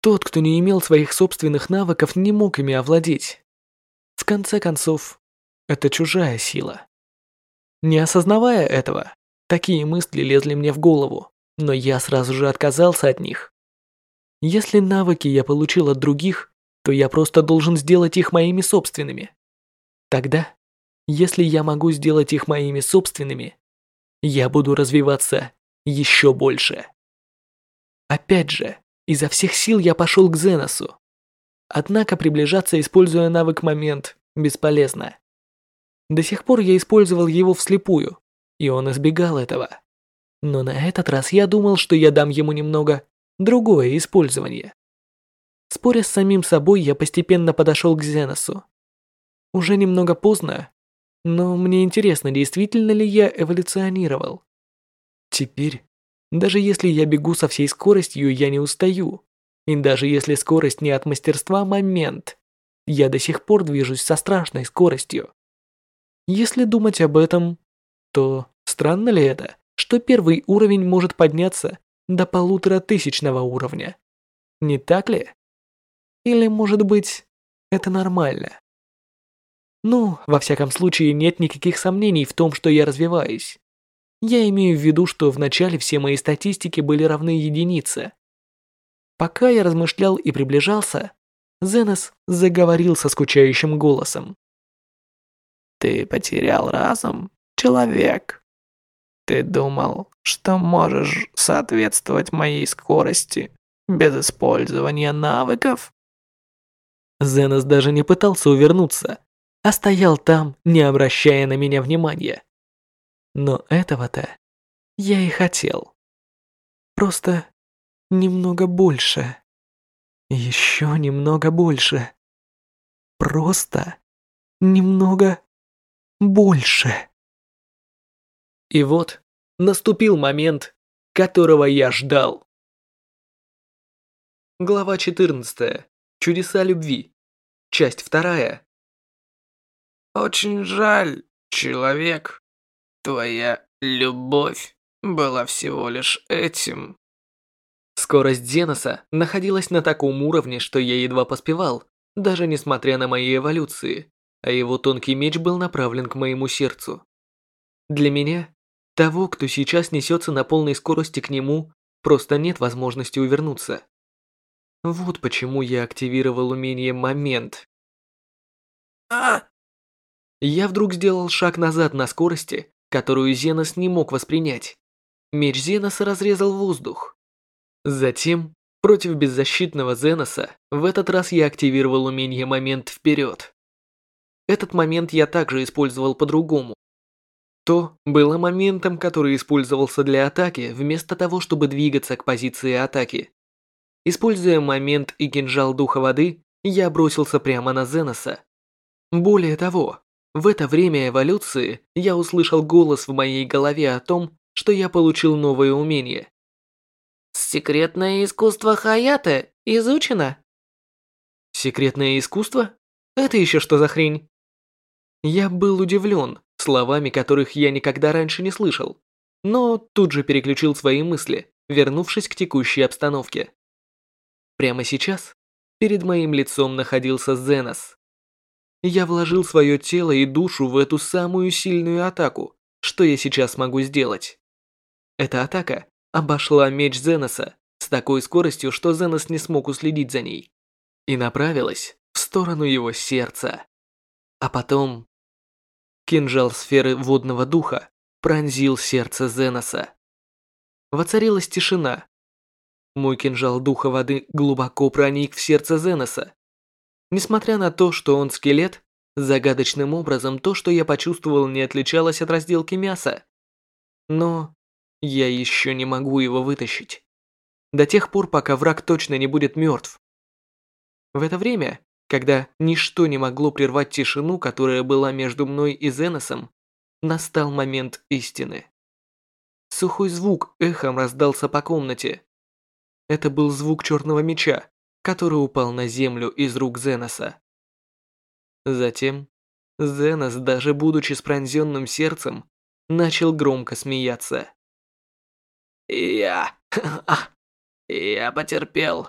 тот, кто не имел своих собственных навыков, не мог ими овладеть. В конце концов, это чужая сила. Не осознавая этого, такие мысли лезли мне в голову, но я сразу же отказался от них. Если навыки я получил от других, то я просто должен сделать их моими собственными. Тогда если я могу сделать их моими собственными, я буду развиваться еще больше. Опять же, изо всех сил я пошел к Зеносу. Однако приближаться, используя навык момент, бесполезно. До сих пор я использовал его вслепую, и он избегал этого. Но на этот раз я думал, что я дам ему немного другое использование. Споря с самим собой, я постепенно подошел к Зеносу. Уже немного поздно, но мне интересно, действительно ли я эволюционировал. Теперь, даже если я бегу со всей скоростью, я не устаю. И даже если скорость не от мастерства момент, я до сих пор движусь со страшной скоростью. Если думать об этом, то странно ли это, что первый уровень может подняться до полутора тысячного уровня? Не так ли? Или, может быть, это нормально? Ну, во всяком случае, нет никаких сомнений в том, что я развиваюсь. Я имею в виду, что в начале все мои статистики были равны единице. Пока я размышлял и приближался, Зенос заговорил со скучающим голосом. «Ты потерял разум, человек. Ты думал, что можешь соответствовать моей скорости без использования навыков? Зенос даже не пытался увернуться, а стоял там, не обращая на меня внимания. Но этого-то я и хотел. Просто немного больше. Еще немного больше. Просто немного больше. И вот наступил момент, которого я ждал. Глава 14. Чудеса любви. Часть 2. Очень жаль, человек. Твоя любовь была всего лишь этим. Скорость Зеноса находилась на таком уровне, что я едва поспевал, даже несмотря на мои эволюции, а его тонкий меч был направлен к моему сердцу. Для меня, того, кто сейчас несется на полной скорости к нему, просто нет возможности увернуться. Вот почему я активировал умение «Момент». А! Я вдруг сделал шаг назад на скорости, которую Зенос не мог воспринять. Меч Зеноса разрезал воздух. Затем, против беззащитного Зеноса, в этот раз я активировал умение «Момент вперед». Этот момент я также использовал по-другому. То было моментом, который использовался для атаки, вместо того, чтобы двигаться к позиции атаки. Используя момент и кинжал духа воды, я бросился прямо на Зеноса. Более того, в это время эволюции я услышал голос в моей голове о том, что я получил новое умение. Секретное искусство Хаята изучено. Секретное искусство? Это еще что за хрень? Я был удивлен словами, которых я никогда раньше не слышал, но тут же переключил свои мысли, вернувшись к текущей обстановке. Прямо сейчас перед моим лицом находился Зенос. Я вложил свое тело и душу в эту самую сильную атаку, что я сейчас могу сделать. Эта атака обошла меч Зеноса с такой скоростью, что Зенос не смог уследить за ней, и направилась в сторону его сердца. А потом кинжал сферы водного духа пронзил сердце Зеноса. Воцарилась тишина, мой кинжал духа воды глубоко проник в сердце Зеноса. Несмотря на то, что он скелет, загадочным образом то, что я почувствовал, не отличалось от разделки мяса. Но я еще не могу его вытащить. До тех пор, пока враг точно не будет мертв. В это время, когда ничто не могло прервать тишину, которая была между мной и Зеносом, настал момент истины. Сухой звук эхом раздался по комнате. Это был звук черного меча, который упал на землю из рук Зеноса. Затем Зенос, даже будучи с пронзенным сердцем, начал громко смеяться. «Я... я потерпел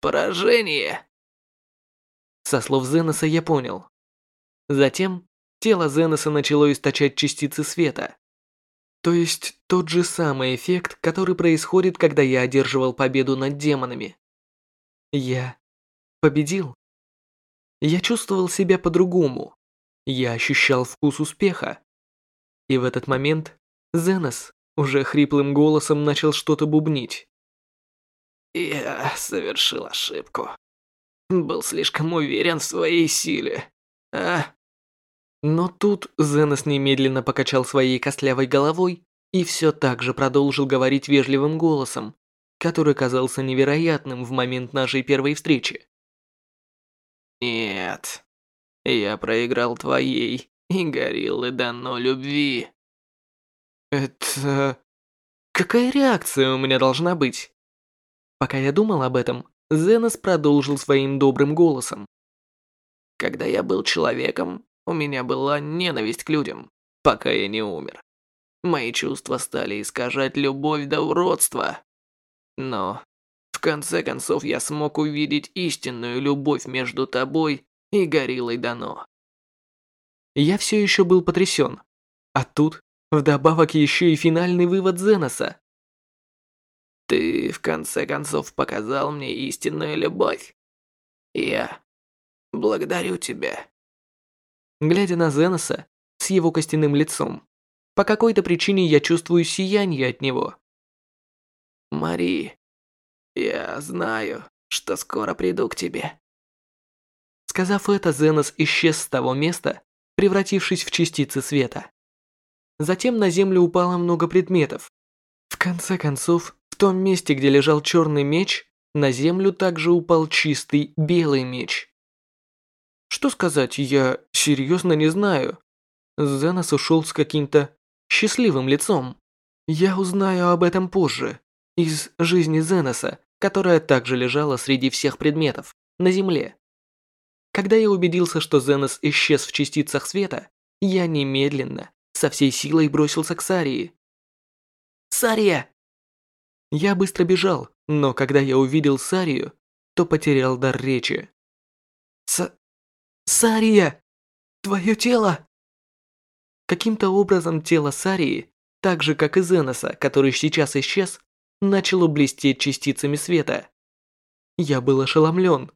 поражение!» Со слов Зеноса я понял. Затем тело Зеноса начало источать частицы света. То есть тот же самый эффект, который происходит, когда я одерживал победу над демонами. Я победил. Я чувствовал себя по-другому. Я ощущал вкус успеха. И в этот момент Зенос уже хриплым голосом начал что-то бубнить. Я совершил ошибку. Был слишком уверен в своей силе. А, но тут Зенос немедленно покачал своей костлявой головой и все так же продолжил говорить вежливым голосом, который казался невероятным в момент нашей первой встречи. «Нет, я проиграл твоей и гориллы дано любви». «Это... какая реакция у меня должна быть?» Пока я думал об этом, Зенос продолжил своим добрым голосом. «Когда я был человеком, у меня была ненависть к людям, пока я не умер. Мои чувства стали искажать любовь до уродства. Но в конце концов я смог увидеть истинную любовь между тобой и гориллой Дано. Я все еще был потрясен. А тут вдобавок еще и финальный вывод Зеноса. Ты в конце концов показал мне истинную любовь. Я благодарю тебя глядя на Зеноса с его костяным лицом. По какой-то причине я чувствую сияние от него. Мари, я знаю, что скоро приду к тебе. Сказав это, Зенос исчез с того места, превратившись в частицы света. Затем на землю упало много предметов. В конце концов, том месте, где лежал черный меч, на землю также упал чистый белый меч. Что сказать, я серьезно не знаю. Зенос ушел с каким-то счастливым лицом. Я узнаю об этом позже, из жизни Зеноса, которая также лежала среди всех предметов, на земле. Когда я убедился, что Зенос исчез в частицах света, я немедленно, со всей силой бросился к Сарии. «Сария!» Я быстро бежал, но когда я увидел Сарию, то потерял дар речи. «С... Сария! Твое тело!» Каким-то образом тело Сарии, так же как и Зеноса, который сейчас исчез, начало блестеть частицами света. Я был ошеломлен.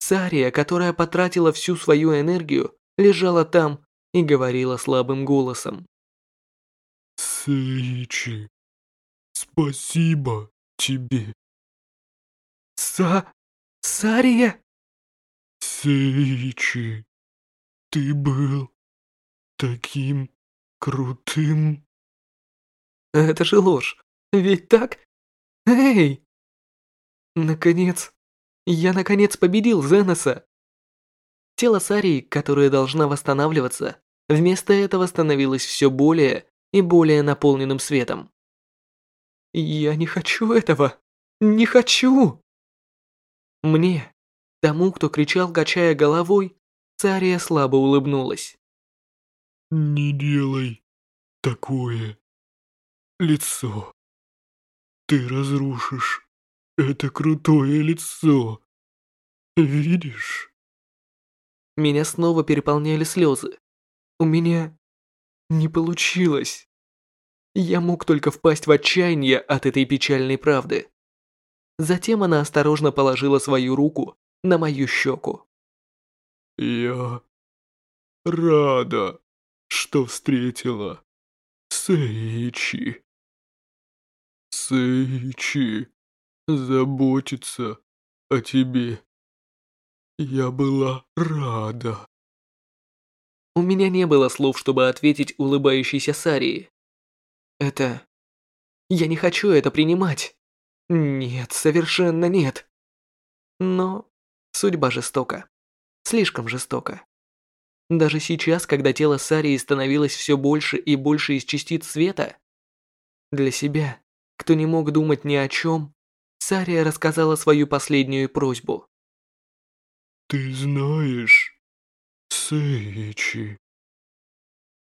Сария, которая потратила всю свою энергию, лежала там и говорила слабым голосом. Сейчи, спасибо тебе. Са... Сария? Сейчи, ты был таким крутым. Это же ложь. Ведь так? Эй! Наконец, я наконец победил Зеноса. Тело Сарии, которое должна восстанавливаться, вместо этого становилось все более и более наполненным светом. Я не хочу этого. Не хочу. Мне, тому, кто кричал, качая головой, Цария слабо улыбнулась. Не делай такое лицо. Ты разрушишь это крутое лицо. Видишь? Меня снова переполняли слезы. У меня не получилось. Я мог только впасть в отчаяние от этой печальной правды. Затем она осторожно положила свою руку на мою щеку. Я рада, что встретила Сейчи. Сейчи заботится о тебе. Я была рада. У меня не было слов, чтобы ответить улыбающейся Сарии. Это... Я не хочу это принимать. Нет, совершенно нет. Но судьба жестока. Слишком жестока. Даже сейчас, когда тело Сарии становилось все больше и больше из частиц света, для себя, кто не мог думать ни о чем, Сария рассказала свою последнюю просьбу. «Ты знаешь, Сейчи,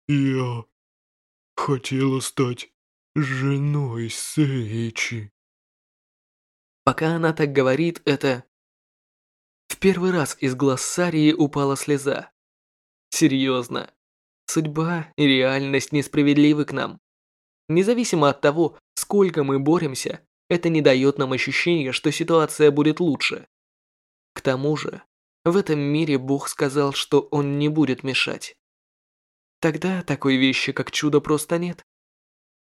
я хотела стать женой Сейчи». Пока она так говорит, это... В первый раз из глаз Сарии упала слеза. Серьезно. Судьба и реальность несправедливы к нам. Независимо от того, сколько мы боремся, это не дает нам ощущения, что ситуация будет лучше. К тому же, в этом мире Бог сказал, что Он не будет мешать. Тогда такой вещи, как чудо, просто нет.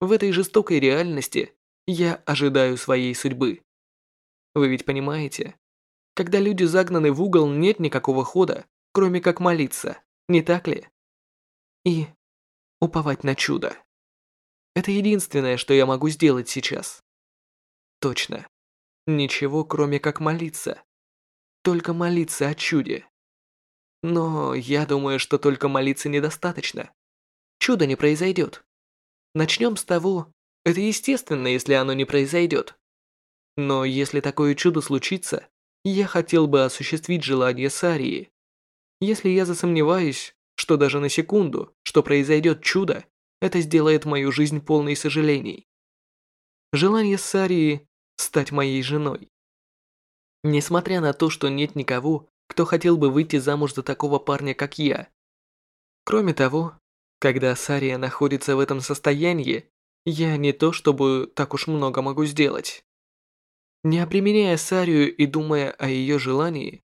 В этой жестокой реальности я ожидаю своей судьбы. Вы ведь понимаете? Когда люди загнаны в угол, нет никакого хода, кроме как молиться, не так ли? И уповать на чудо. Это единственное, что я могу сделать сейчас. Точно. Ничего, кроме как молиться. Только молиться о чуде. Но я думаю, что только молиться недостаточно. Чудо не произойдет. Начнем с того, это естественно, если оно не произойдет. Но если такое чудо случится, я хотел бы осуществить желание Сарии. Если я засомневаюсь, что даже на секунду, что произойдет чудо, это сделает мою жизнь полной сожалений. Желание Сарии стать моей женой. Несмотря на то, что нет никого, кто хотел бы выйти замуж за такого парня, как я. Кроме того, когда Сария находится в этом состоянии, я не то чтобы так уж много могу сделать. Не обременяя Сарию и думая о ее желании,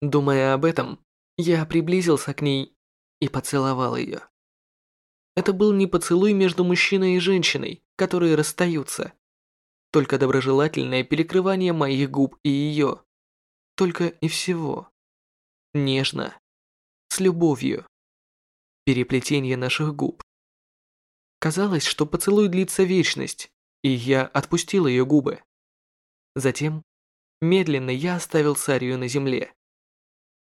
думая об этом, я приблизился к ней и поцеловал ее. Это был не поцелуй между мужчиной и женщиной, которые расстаются. Только доброжелательное перекрывание моих губ и ее. Только и всего. Нежно. С любовью. Переплетение наших губ. Казалось, что поцелуй длится вечность, и я отпустил ее губы. Затем, медленно я оставил Сарию на земле.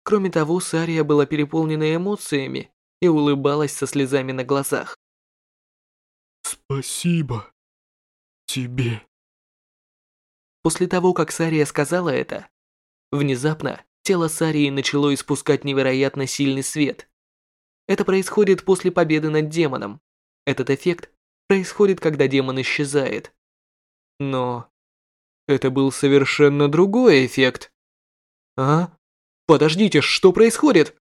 Кроме того, Сария была переполнена эмоциями и улыбалась со слезами на глазах. «Спасибо тебе». После того, как Сария сказала это, внезапно тело Сарии начало испускать невероятно сильный свет. Это происходит после победы над демоном. Этот эффект происходит, когда демон исчезает. Но это был совершенно другой эффект. А? Подождите, что происходит?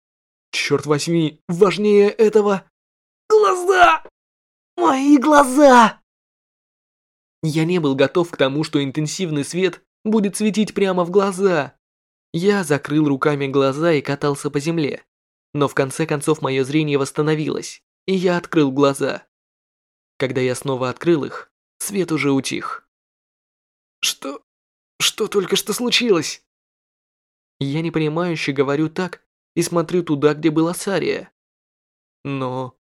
Черт возьми, важнее этого... Глаза! Мои глаза! Я не был готов к тому, что интенсивный свет будет светить прямо в глаза. Я закрыл руками глаза и катался по земле. Но в конце концов мое зрение восстановилось, и я открыл глаза. Когда я снова открыл их, свет уже утих. Что... что только что случилось? Я непонимающе говорю так и смотрю туда, где была Сария. Но...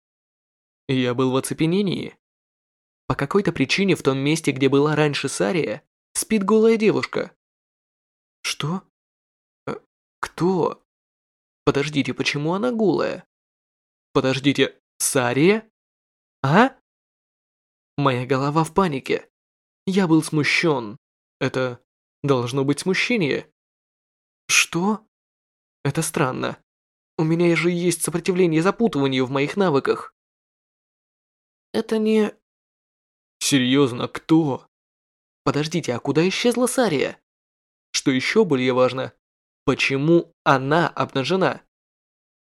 Я был в оцепенении. По какой-то причине в том месте, где была раньше Сария, спит голая девушка. Что? Кто? Подождите, почему она голая? Подождите, Сария? А? Моя голова в панике. Я был смущен. Это должно быть смущение. Что? Это странно. У меня же есть сопротивление запутыванию в моих навыках. Это не... Серьезно, кто? Подождите, а куда исчезла Сария? Что еще более важно, почему она обнажена?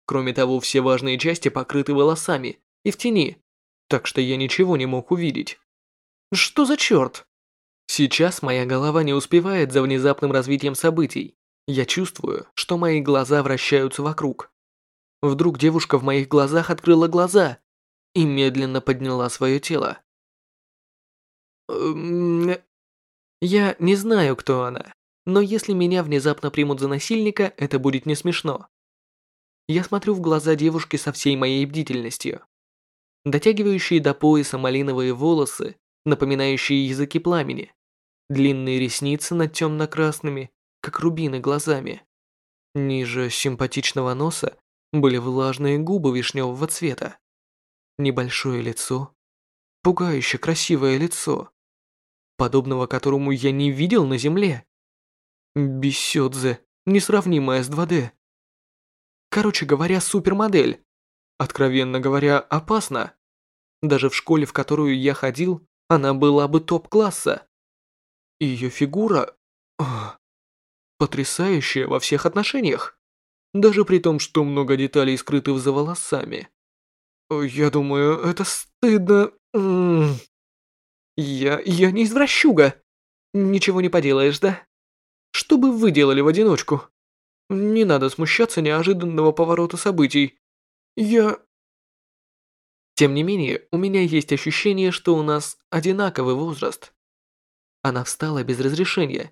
Кроме того, все важные части покрыты волосами и в тени, так что я ничего не мог увидеть. Что за черт? Сейчас моя голова не успевает за внезапным развитием событий. Я чувствую, что мои глаза вращаются вокруг. Вдруг девушка в моих глазах открыла глаза и медленно подняла свое тело. Эм, я не знаю, кто она, но если меня внезапно примут за насильника, это будет не смешно. Я смотрю в глаза девушки со всей моей бдительностью. Дотягивающие до пояса малиновые волосы, напоминающие языки пламени, длинные ресницы над темно-красными, как рубины глазами. Ниже симпатичного носа были влажные губы вишневого цвета. Небольшое лицо, пугающе красивое лицо, подобного которому я не видел на земле. Бисёдзе, несравнимая с 2D. Короче говоря, супермодель. Откровенно говоря, опасно. Даже в школе, в которую я ходил, она была бы топ-класса. Ее фигура... Ох, потрясающая во всех отношениях. Даже при том, что много деталей скрыты за волосами. Я думаю, это стыдно... Я... я не извращуга. Ничего не поделаешь, да? Что бы вы делали в одиночку? Не надо смущаться неожиданного поворота событий. Я... Тем не менее, у меня есть ощущение, что у нас одинаковый возраст. Она встала без разрешения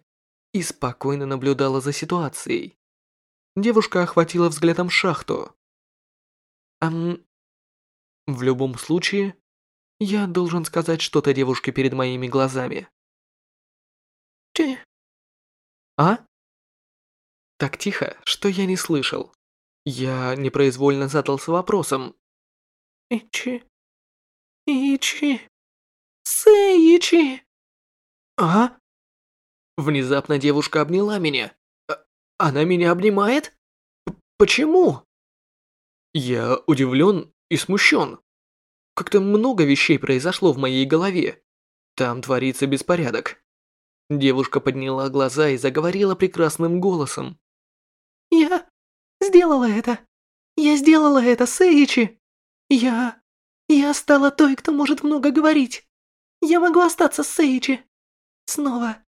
и спокойно наблюдала за ситуацией. Девушка охватила взглядом шахту. Ам... В любом случае, я должен сказать что-то девушке перед моими глазами. Ты... А? Так тихо, что я не слышал. Я непроизвольно задался вопросом. Ичи... Ичи... Сэйичи... А? Внезапно девушка обняла меня. А, она меня обнимает? Почему? Я удивлен и смущен. Как-то много вещей произошло в моей голове. Там творится беспорядок. Девушка подняла глаза и заговорила прекрасным голосом. «Я сделала это. Я сделала это, Сейичи. Я... Я стала той, кто может много говорить. Я могу остаться с Сейичи. Снова.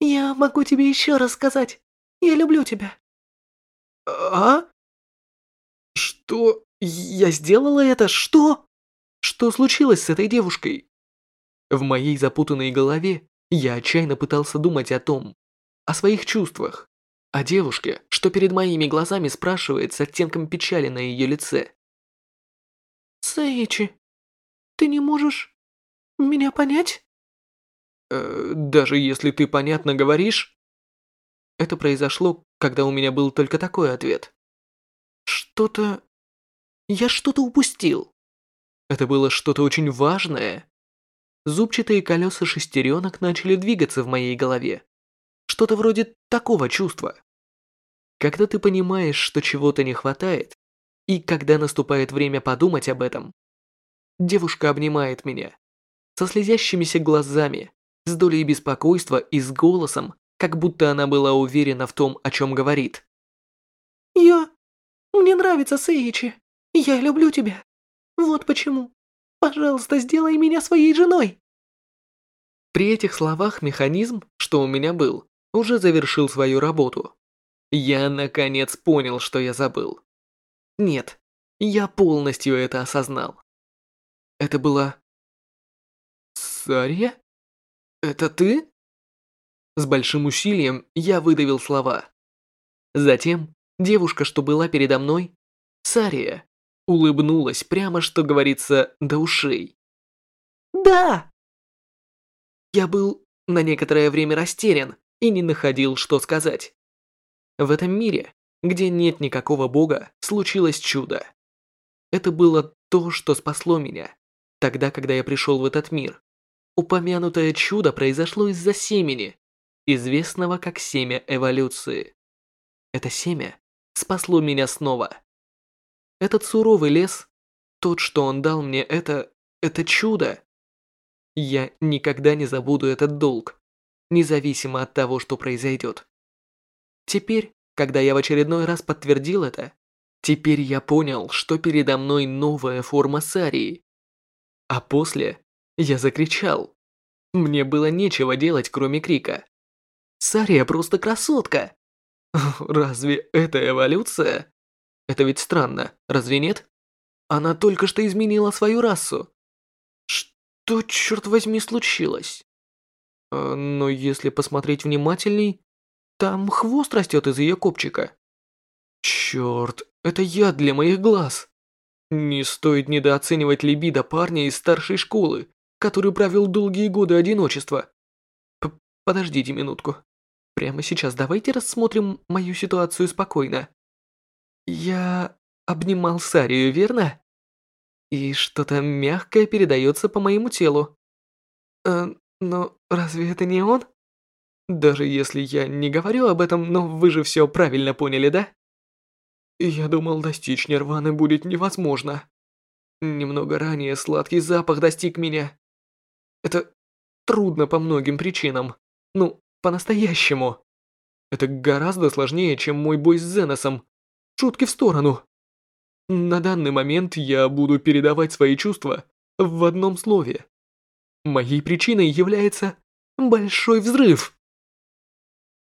Я могу тебе еще раз сказать. Я люблю тебя. А? Что? Я сделала это? Что? Что случилось с этой девушкой? В моей запутанной голове я отчаянно пытался думать о том, о своих чувствах, о девушке, что перед моими глазами спрашивает с оттенком печали на ее лице. Сэйчи, ты не можешь меня понять? Э, даже если ты понятно говоришь? Это произошло, когда у меня был только такой ответ. Что-то... Я что-то упустил. Это было что-то очень важное. Зубчатые колеса шестеренок начали двигаться в моей голове. Что-то вроде такого чувства. Когда ты понимаешь, что чего-то не хватает, и когда наступает время подумать об этом, девушка обнимает меня со слезящимися глазами, с долей беспокойства и с голосом, как будто она была уверена в том, о чем говорит. «Я... Мне нравится Сейичи. Я люблю тебя. Вот почему. Пожалуйста, сделай меня своей женой». При этих словах механизм, что у меня был, уже завершил свою работу. Я наконец понял, что я забыл. Нет, я полностью это осознал. Это была... Сарья? Это ты? С большим усилием я выдавил слова. Затем девушка, что была передо мной, Сария, улыбнулась прямо, что говорится, до ушей. «Да!» Я был на некоторое время растерян и не находил, что сказать. В этом мире, где нет никакого бога, случилось чудо. Это было то, что спасло меня, тогда, когда я пришел в этот мир. Упомянутое чудо произошло из-за семени, известного как семя эволюции. Это семя спасло меня снова. Этот суровый лес, тот, что он дал мне, это... это чудо. Я никогда не забуду этот долг, независимо от того, что произойдет. Теперь, когда я в очередной раз подтвердил это, теперь я понял, что передо мной новая форма Сарии. А после я закричал. Мне было нечего делать, кроме крика. Сария просто красотка. Разве это эволюция? Это ведь странно, разве нет? Она только что изменила свою расу. Что, черт возьми, случилось? А, но если посмотреть внимательней, там хвост растет из ее копчика. Черт, это яд для моих глаз. Не стоит недооценивать либидо парня из старшей школы, который провел долгие годы одиночества. П Подождите минутку. Прямо сейчас давайте рассмотрим мою ситуацию спокойно. Я обнимал Сарию, верно? И что-то мягкое передается по моему телу. Э, но разве это не он? Даже если я не говорю об этом, но вы же все правильно поняли, да? Я думал, достичь нирваны будет невозможно. Немного ранее сладкий запах достиг меня. Это трудно по многим причинам. Ну, по-настоящему. Это гораздо сложнее, чем мой бой с Зеносом. Шутки в сторону. На данный момент я буду передавать свои чувства в одном слове. Моей причиной является большой взрыв.